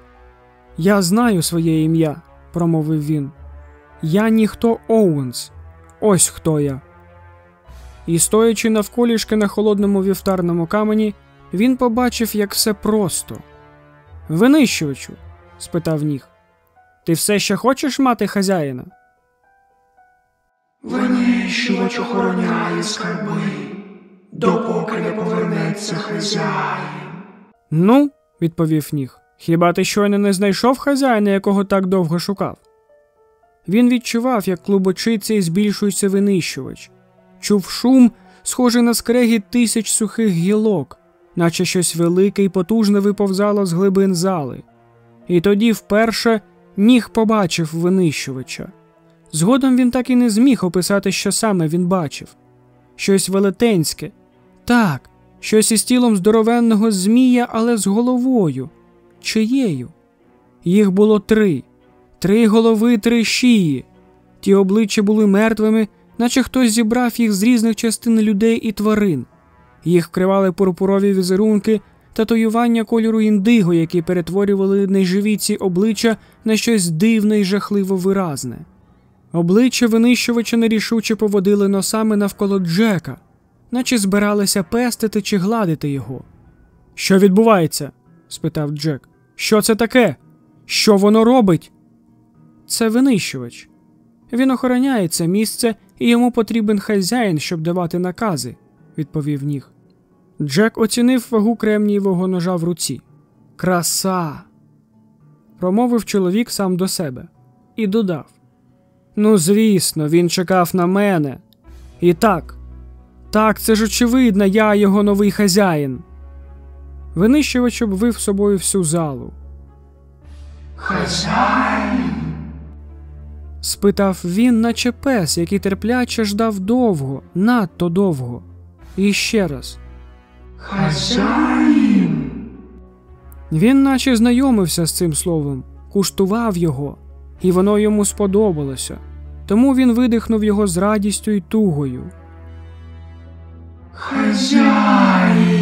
Я знаю своє ім'я, промовив він. Я ніхто Оуенс. Ось хто я. І, стоячи навколішки на холодному вівтарному камені, він побачив, як все просто. Винищувачу? спитав ніг. Ти все ще хочеш мати хазяїна? Винищувач охороняє скарби, допоки не повернеться хазяїн. Ну, відповів ніг. Хіба ти щойно не знайшов хазяїна, якого так довго шукав? Він відчував, як клубочиться і збільшується винищувач, чув шум, схожий на скрегіт тисяч сухих гілок, наче щось велике і потужне виповзало з глибин зали. І тоді вперше ніг побачив винищувача. Згодом він так і не зміг описати, що саме він бачив щось велетенське. Так, щось із тілом здоровенного змія, але з головою. Чиєю? Їх було три три голови, три шиї. Ті обличчя були мертвими, наче хтось зібрав їх з різних частин людей і тварин. Їх вкривали пурпурові візерунки, татуювання кольору індиго, які перетворювали неживі ці обличчя на щось дивне і жахливо виразне. Обличчя винищувача нерішуче поводили носами навколо Джека, наче збиралися пестити чи гладити його. Що відбувається? спитав Джек. Що це таке? Що воно робить? Це винищувач. Він охороняє це місце, і йому потрібен хазяїн, щоб давати накази, відповів ніг. Джек оцінив вагу кремнієвого ножа в руці. Краса. промовив чоловік сам до себе і додав: Ну, звісно, він чекав на мене. І так, так, це ж очевидно, я його новий хазяїн. Винищувач обвив собою всю залу. Хазяїн. спитав він, наче пес, який терпляче ждав довго, надто довго. І ще раз. Хазяїн. Він наче знайомився з цим словом, куштував його, і воно йому сподобалося. Тому він видихнув його з радістю і тугою. Хазяїн.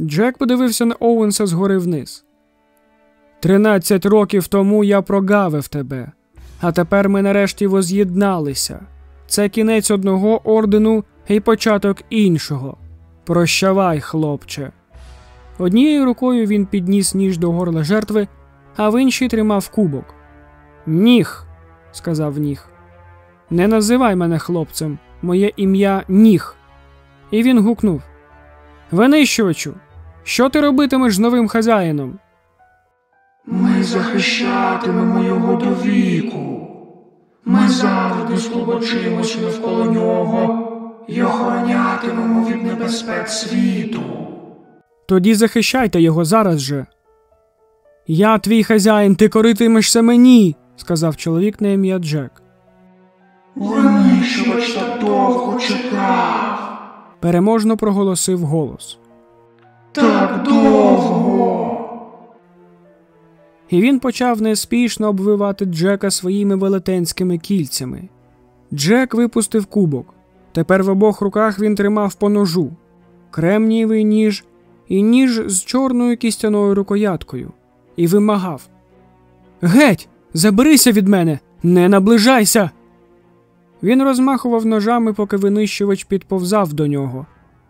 Джек подивився на Оуенса згори вниз. Тринадцять років тому я прогавив тебе, а тепер ми нарешті воз'єдналися. Це кінець одного ордену і початок іншого. Прощавай, хлопче. Однією рукою він підніс ніж до горла жертви, а в іншій тримав кубок. Ніг, сказав ніг. Не називай мене хлопцем, моє ім'я Ніг. І він гукнув: Винищувачу, що ти робитимеш з новим хазяїном? Ми захищатимемо його до віку. Ми завжди склобочимося навколо нього і охоронятимемо від небезпек світу. Тоді захищайте його зараз же. Я твій хазяїн, ти коритимешся мені. сказав чоловік на ім'я Джек. Винищувач так довго чекав. Переможно проголосив голос. Так довго. І він почав неспішно обвивати Джека своїми велетенськими кільцями. Джек випустив кубок. Тепер в обох руках він тримав по ножу, кремнієвий ніж і ніж з чорною кістяною рукояткою, і вимагав: Геть, заберися від мене, не наближайся. Він розмахував ножами, поки винищувач підповзав до нього,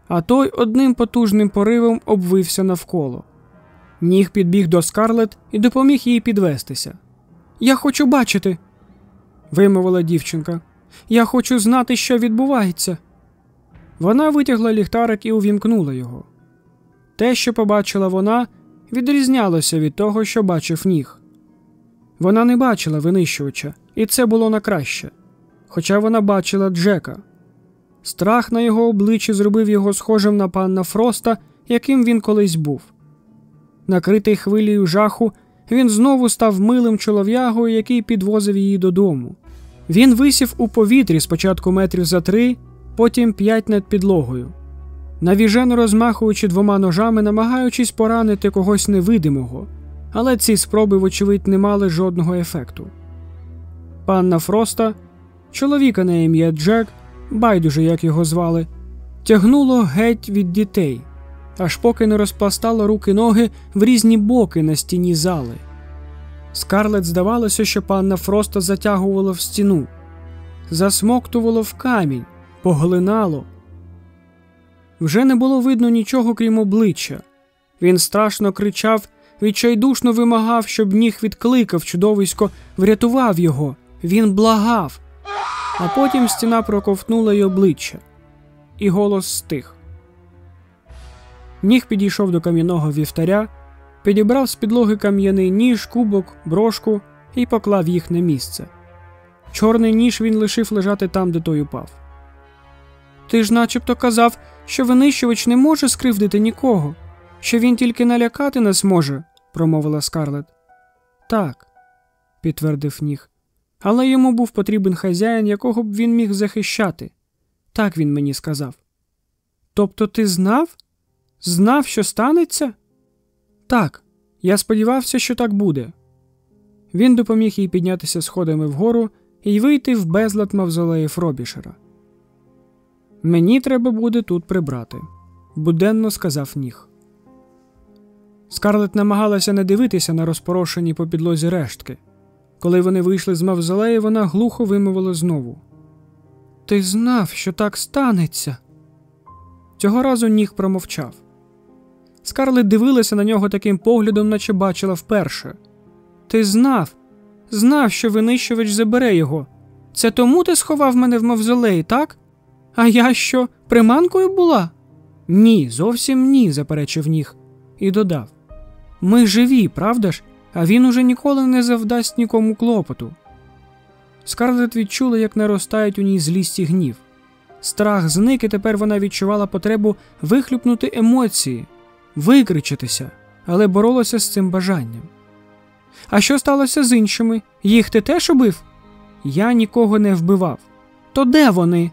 а той одним потужним поривом обвився навколо. Ніг підбіг до Скарлет і допоміг їй підвестися. Я хочу бачити, вимовила дівчинка. Я хочу знати, що відбувається. Вона витягла ліхтарик і увімкнула його. Те, що побачила вона, відрізнялося від того, що бачив ніг. Вона не бачила винищувача, і це було на краще. Хоча вона бачила Джека. Страх на його обличчі зробив його схожим на панна Фроста, яким він колись був. Накритий хвилею жаху, він знову став милим чолов'ягою, який підвозив її додому. Він висів у повітрі спочатку метрів за три, потім п'ять над підлогою, навіжено розмахуючи двома ножами, намагаючись поранити когось невидимого, але ці спроби, вочевидь, не мали жодного ефекту. Панна Фроста, чоловіка на ім'я Джек, байдуже як його звали, тягнуло геть від дітей, аж поки не розпластало руки ноги в різні боки на стіні зали. Скарлет здавалося, що панна Фроста затягувала в стіну, засмоктувало в камінь, поглинало. Вже не було видно нічого, крім обличчя. Він страшно кричав, відчайдушно вимагав, щоб ніг відкликав чудовисько, врятував його. Він благав. А потім стіна проковтнула й обличчя, і голос стих. Ніг підійшов до кам'яного вівтаря, підібрав з підлоги кам'яний ніж, кубок, брошку і поклав їх на місце. Чорний ніж він лишив лежати там, де той упав. Ти ж начебто казав, що винищувач не може скривдити нікого, що він тільки налякати нас може, промовила Скарлет. Так, підтвердив ніг. Але йому був потрібен хазяїн, якого б він міг захищати. Так він мені сказав. Тобто ти знав? Знав, що станеться? Так, я сподівався, що так буде. Він допоміг їй піднятися сходами вгору і вийти в безлад мавзолеїв Робішера. Мені треба буде тут прибрати, буденно сказав ніг. Скарлет намагалася не дивитися на розпорошені по підлозі рештки. Коли вони вийшли з мавзолею, вона глухо вимовила знову: Ти знав, що так станеться. Цього разу ніг промовчав. Скарлет дивилася на нього таким поглядом, наче бачила вперше. Ти знав, знав, що винищувач забере його. Це тому ти сховав мене в мавзолеї, так? А я що, приманкою була? Ні, зовсім ні, заперечив ніг, і додав. Ми живі, правда ж? А він уже ніколи не завдасть нікому клопоту. Скарлет відчула, як наростають у ній злість і гнів. Страх зник, і тепер вона відчувала потребу вихлюпнути емоції, викричатися, але боролася з цим бажанням. А що сталося з іншими? Їх ти теж убив? Я нікого не вбивав. То де вони?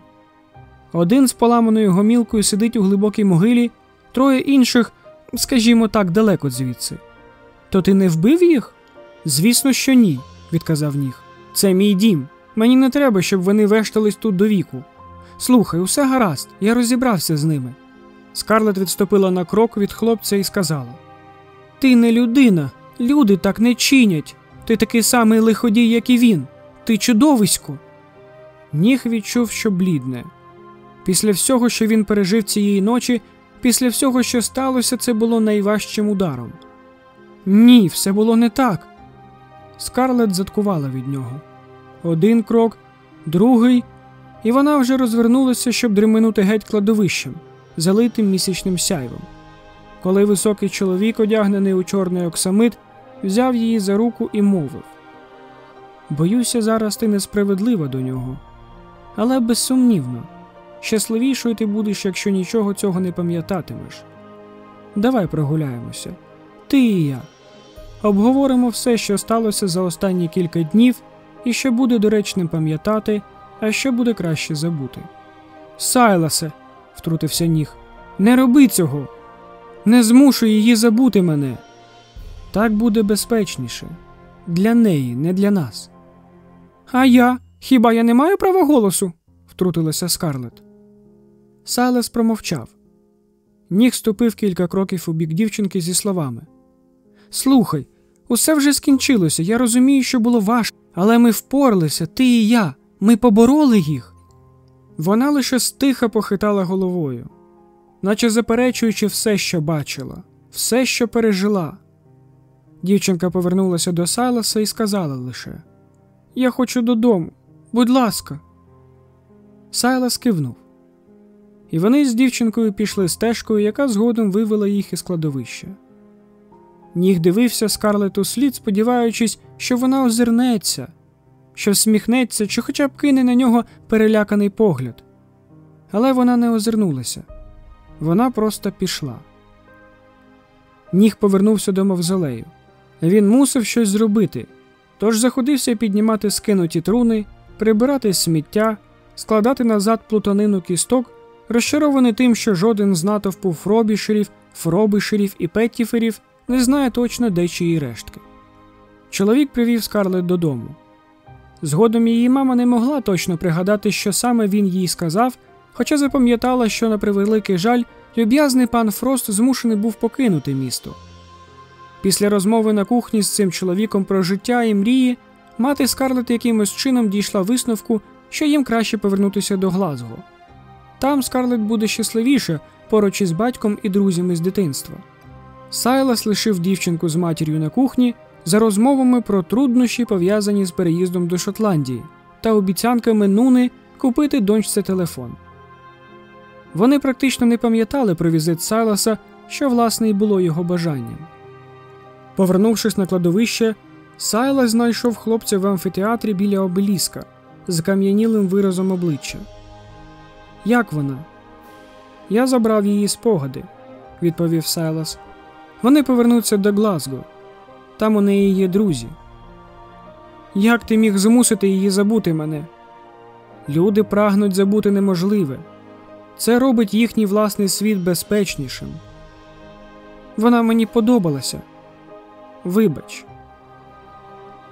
Один з поламаною гомілкою сидить у глибокій могилі, троє інших, скажімо так, далеко звідси. То ти не вбив їх? Звісно, що ні, відказав ніг. Це мій дім. Мені не треба, щоб вони вештались тут до віку. Слухай, усе гаразд, я розібрався з ними. Скарлет відступила на крок від хлопця і сказала: Ти не людина, люди так не чинять. Ти такий самий лиходій, як і він. Ти чудовисько. Ніг відчув, що блідне. Після всього, що він пережив цієї ночі, після всього, що сталося, це було найважчим ударом. Ні, все було не так. Скарлет заткувала від нього. Один крок, другий, і вона вже розвернулася, щоб дременути геть кладовищем, залитим місячним сяйвом. Коли високий чоловік, одягнений у чорний оксамит, взяв її за руку і мовив: Боюся, зараз ти несправедлива до нього, але безсумнівно, щасливішою ти будеш, якщо нічого цього не пам'ятатимеш. Давай прогуляємося, ти і я. Обговоримо все, що сталося за останні кілька днів, і що буде доречним пам'ятати, а що буде краще забути. Сайласе, втрутився ніг, не роби цього. Не змушуй її забути мене. Так буде безпечніше. Для неї, не для нас. А я? Хіба я не маю права голосу? втрутилася Скарлет. Сайлес промовчав. Ніг ступив кілька кроків у бік дівчинки зі словами Слухай, усе вже скінчилося. Я розумію, що було важко, але ми впоралися, ти і я. Ми побороли їх. Вона лише стиха похитала головою, наче заперечуючи все, що бачила, все, що пережила. Дівчинка повернулася до Сайласа і сказала лише Я хочу додому, будь ласка. Сайлас кивнув. І вони з дівчинкою пішли стежкою, яка згодом вивела їх із кладовища. Ніг дивився скарлету слід, сподіваючись, що вона озирнеться, що всміхнеться чи хоча б кине на нього переляканий погляд. Але вона не озирнулася, вона просто пішла. Ніг повернувся до мавзолею. Він мусив щось зробити, тож заходився піднімати скинуті труни, прибирати сміття, складати назад плутанину кісток, розчарований тим, що жоден з натовпу фробішерів, фробишерів і петтіферів не знає точно, де чиї рештки. Чоловік привів Скарлет додому. Згодом її мама не могла точно пригадати, що саме він їй сказав, хоча запам'ятала, що, на превеликий жаль, люб'язний пан Фрост змушений був покинути місто. Після розмови на кухні з цим чоловіком про життя і мрії, мати Скарлет якимось чином дійшла висновку, що їм краще повернутися до Глазго. Там Скарлет буде щасливіша поруч із батьком і друзями з дитинства. Сайлас лишив дівчинку з матір'ю на кухні за розмовами про труднощі, пов'язані з переїздом до Шотландії, та обіцянками Нуни купити доньці телефон. Вони практично не пам'ятали про візит Сайласа, що власне й було його бажанням. Повернувшись на кладовище, Сайлас знайшов хлопця в амфітеатрі біля обеліска з кам'янілим виразом обличчя. Як вона? Я забрав її спогади, відповів Сайлас. Вони повернуться до Глазго. Там у неї є друзі. Як ти міг змусити її забути мене? Люди прагнуть забути неможливе. Це робить їхній власний світ безпечнішим. Вона мені подобалася. Вибач.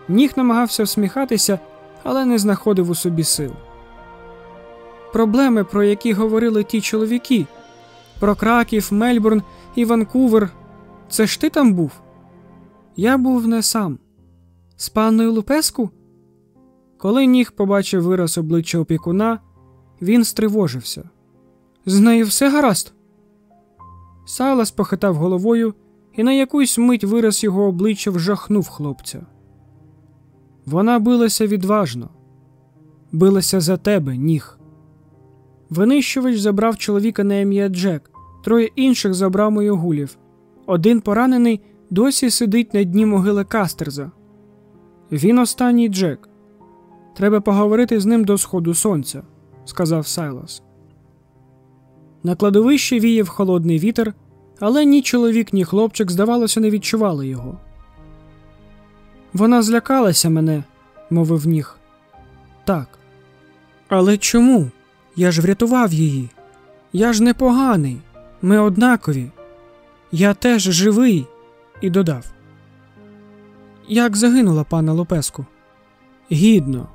Ніг намагався всміхатися, але не знаходив у собі сил. Проблеми, про які говорили ті чоловіки, про Краків, Мельбурн і Ванкувер. Це ж ти там був? Я був не сам. З панною Лупеску? Коли ніг побачив вираз обличчя опікуна, він стривожився. З нею все гаразд. Сайлас похитав головою, і на якусь мить вираз його обличчя вжахнув хлопця. Вона билася відважно, билася за тебе, ніг. Винищувач забрав чоловіка на ім'я Джек, троє інших забрав моєгулів. Один поранений досі сидить на дні могили Кастерза. Він останній Джек. Треба поговорити з ним до сходу сонця, сказав Сайлас. На кладовищі віяв холодний вітер, але ні чоловік, ні хлопчик, здавалося, не відчували його. Вона злякалася мене, мовив ніг. Так. Але чому? Я ж врятував її. Я ж непоганий. Ми однакові. Я теж живий. І додав. Як загинула пана Лопеску? Гідно,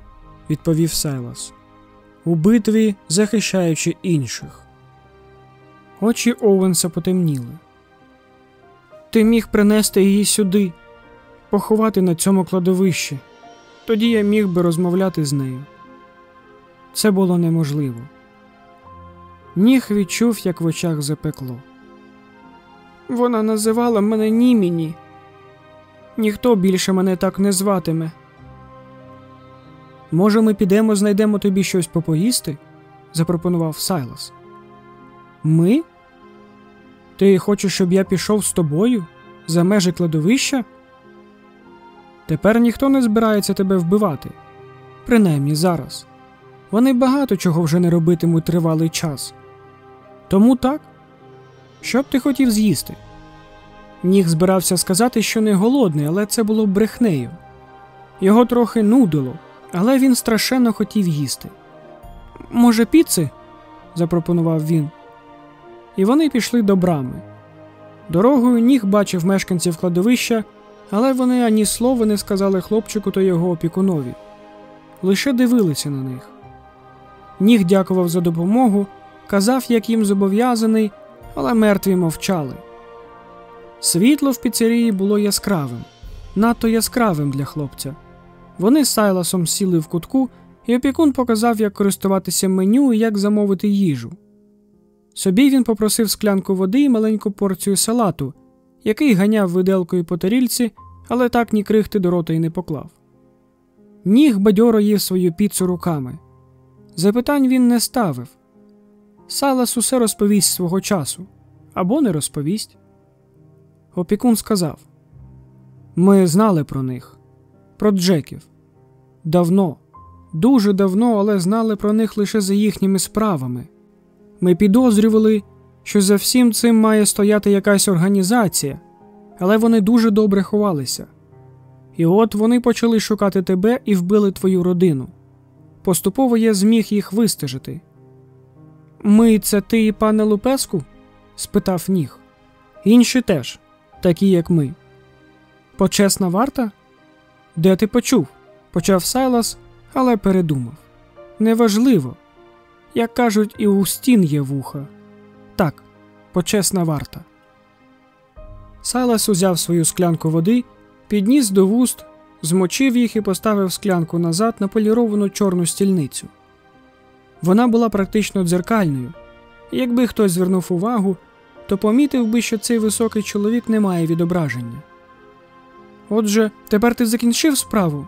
відповів Сайлас. У битві захищаючи інших. Очі Оуенса потемніли. Ти міг принести її сюди, поховати на цьому кладовищі. Тоді я міг би розмовляти з нею. Це було неможливо. Ніг відчув, як в очах запекло. Вона називала мене Німіні. Ніхто більше мене так не зватиме. Може, ми підемо, знайдемо тобі щось попоїсти? запропонував Сайлас. Ми? Ти хочеш, щоб я пішов з тобою за межі кладовища? Тепер ніхто не збирається тебе вбивати, принаймні зараз. Вони багато чого вже не робитимуть тривалий час. Тому так, що б ти хотів з'їсти? Ніг збирався сказати, що не голодний, але це було брехнею. Його трохи нудило, але він страшенно хотів їсти. Може, піци? запропонував він. І вони пішли до брами. Дорогою ніг бачив мешканців кладовища, але вони ані слова не сказали хлопчику та його опікунові, лише дивилися на них. Ніг дякував за допомогу, казав, як їм зобов'язаний, але мертві мовчали. Світло в піцерії було яскравим, надто яскравим для хлопця. Вони з Сайласом сіли в кутку, і опікун показав, як користуватися меню і як замовити їжу. Собі він попросив склянку води і маленьку порцію салату, який ганяв виделкою по тарільці, але так ні крихти до рота й не поклав. Ніг бадьоро їв свою піцу руками. Запитань він не ставив. Салас усе розповість свого часу або не розповість. Опікун сказав: Ми знали про них, про Джеків. Давно, дуже давно, але знали про них лише за їхніми справами. Ми підозрювали, що за всім цим має стояти якась організація, але вони дуже добре ховалися. І от вони почали шукати тебе і вбили твою родину. Поступово я зміг їх вистежити. Ми це ти і пане Лупеску? спитав ніг. Інші теж, такі як ми. Почесна варта? Де ти почув? почав Сайлас, але передумав. Неважливо. Як кажуть, і у стін є вуха. Так, почесна варта. Сайлас узяв свою склянку води, підніс до вуст, змочив їх і поставив склянку назад на поліровану чорну стільницю. Вона була практично дзеркальною, якби хтось звернув увагу, то помітив би, що цей високий чоловік не має відображення. Отже, тепер ти закінчив справу?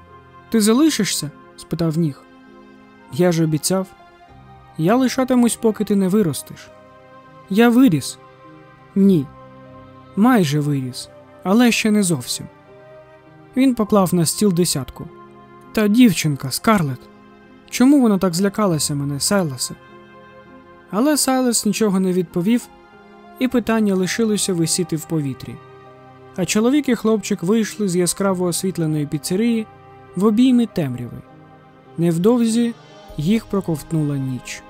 Ти залишишся? спитав ніг. Я ж обіцяв. Я лишатимусь, поки ти не виростеш. Я виріс. Ні. Майже виріс, але ще не зовсім. Він поклав на стіл десятку. Та дівчинка, Скарлет. Чому вона так злякалася мене, Сайласе? Але Сайлас нічого не відповів, і питання лишилося висіти в повітрі. А чоловік і хлопчик вийшли з яскраво освітленої піцерії в обійми темряви. Невдовзі їх проковтнула ніч.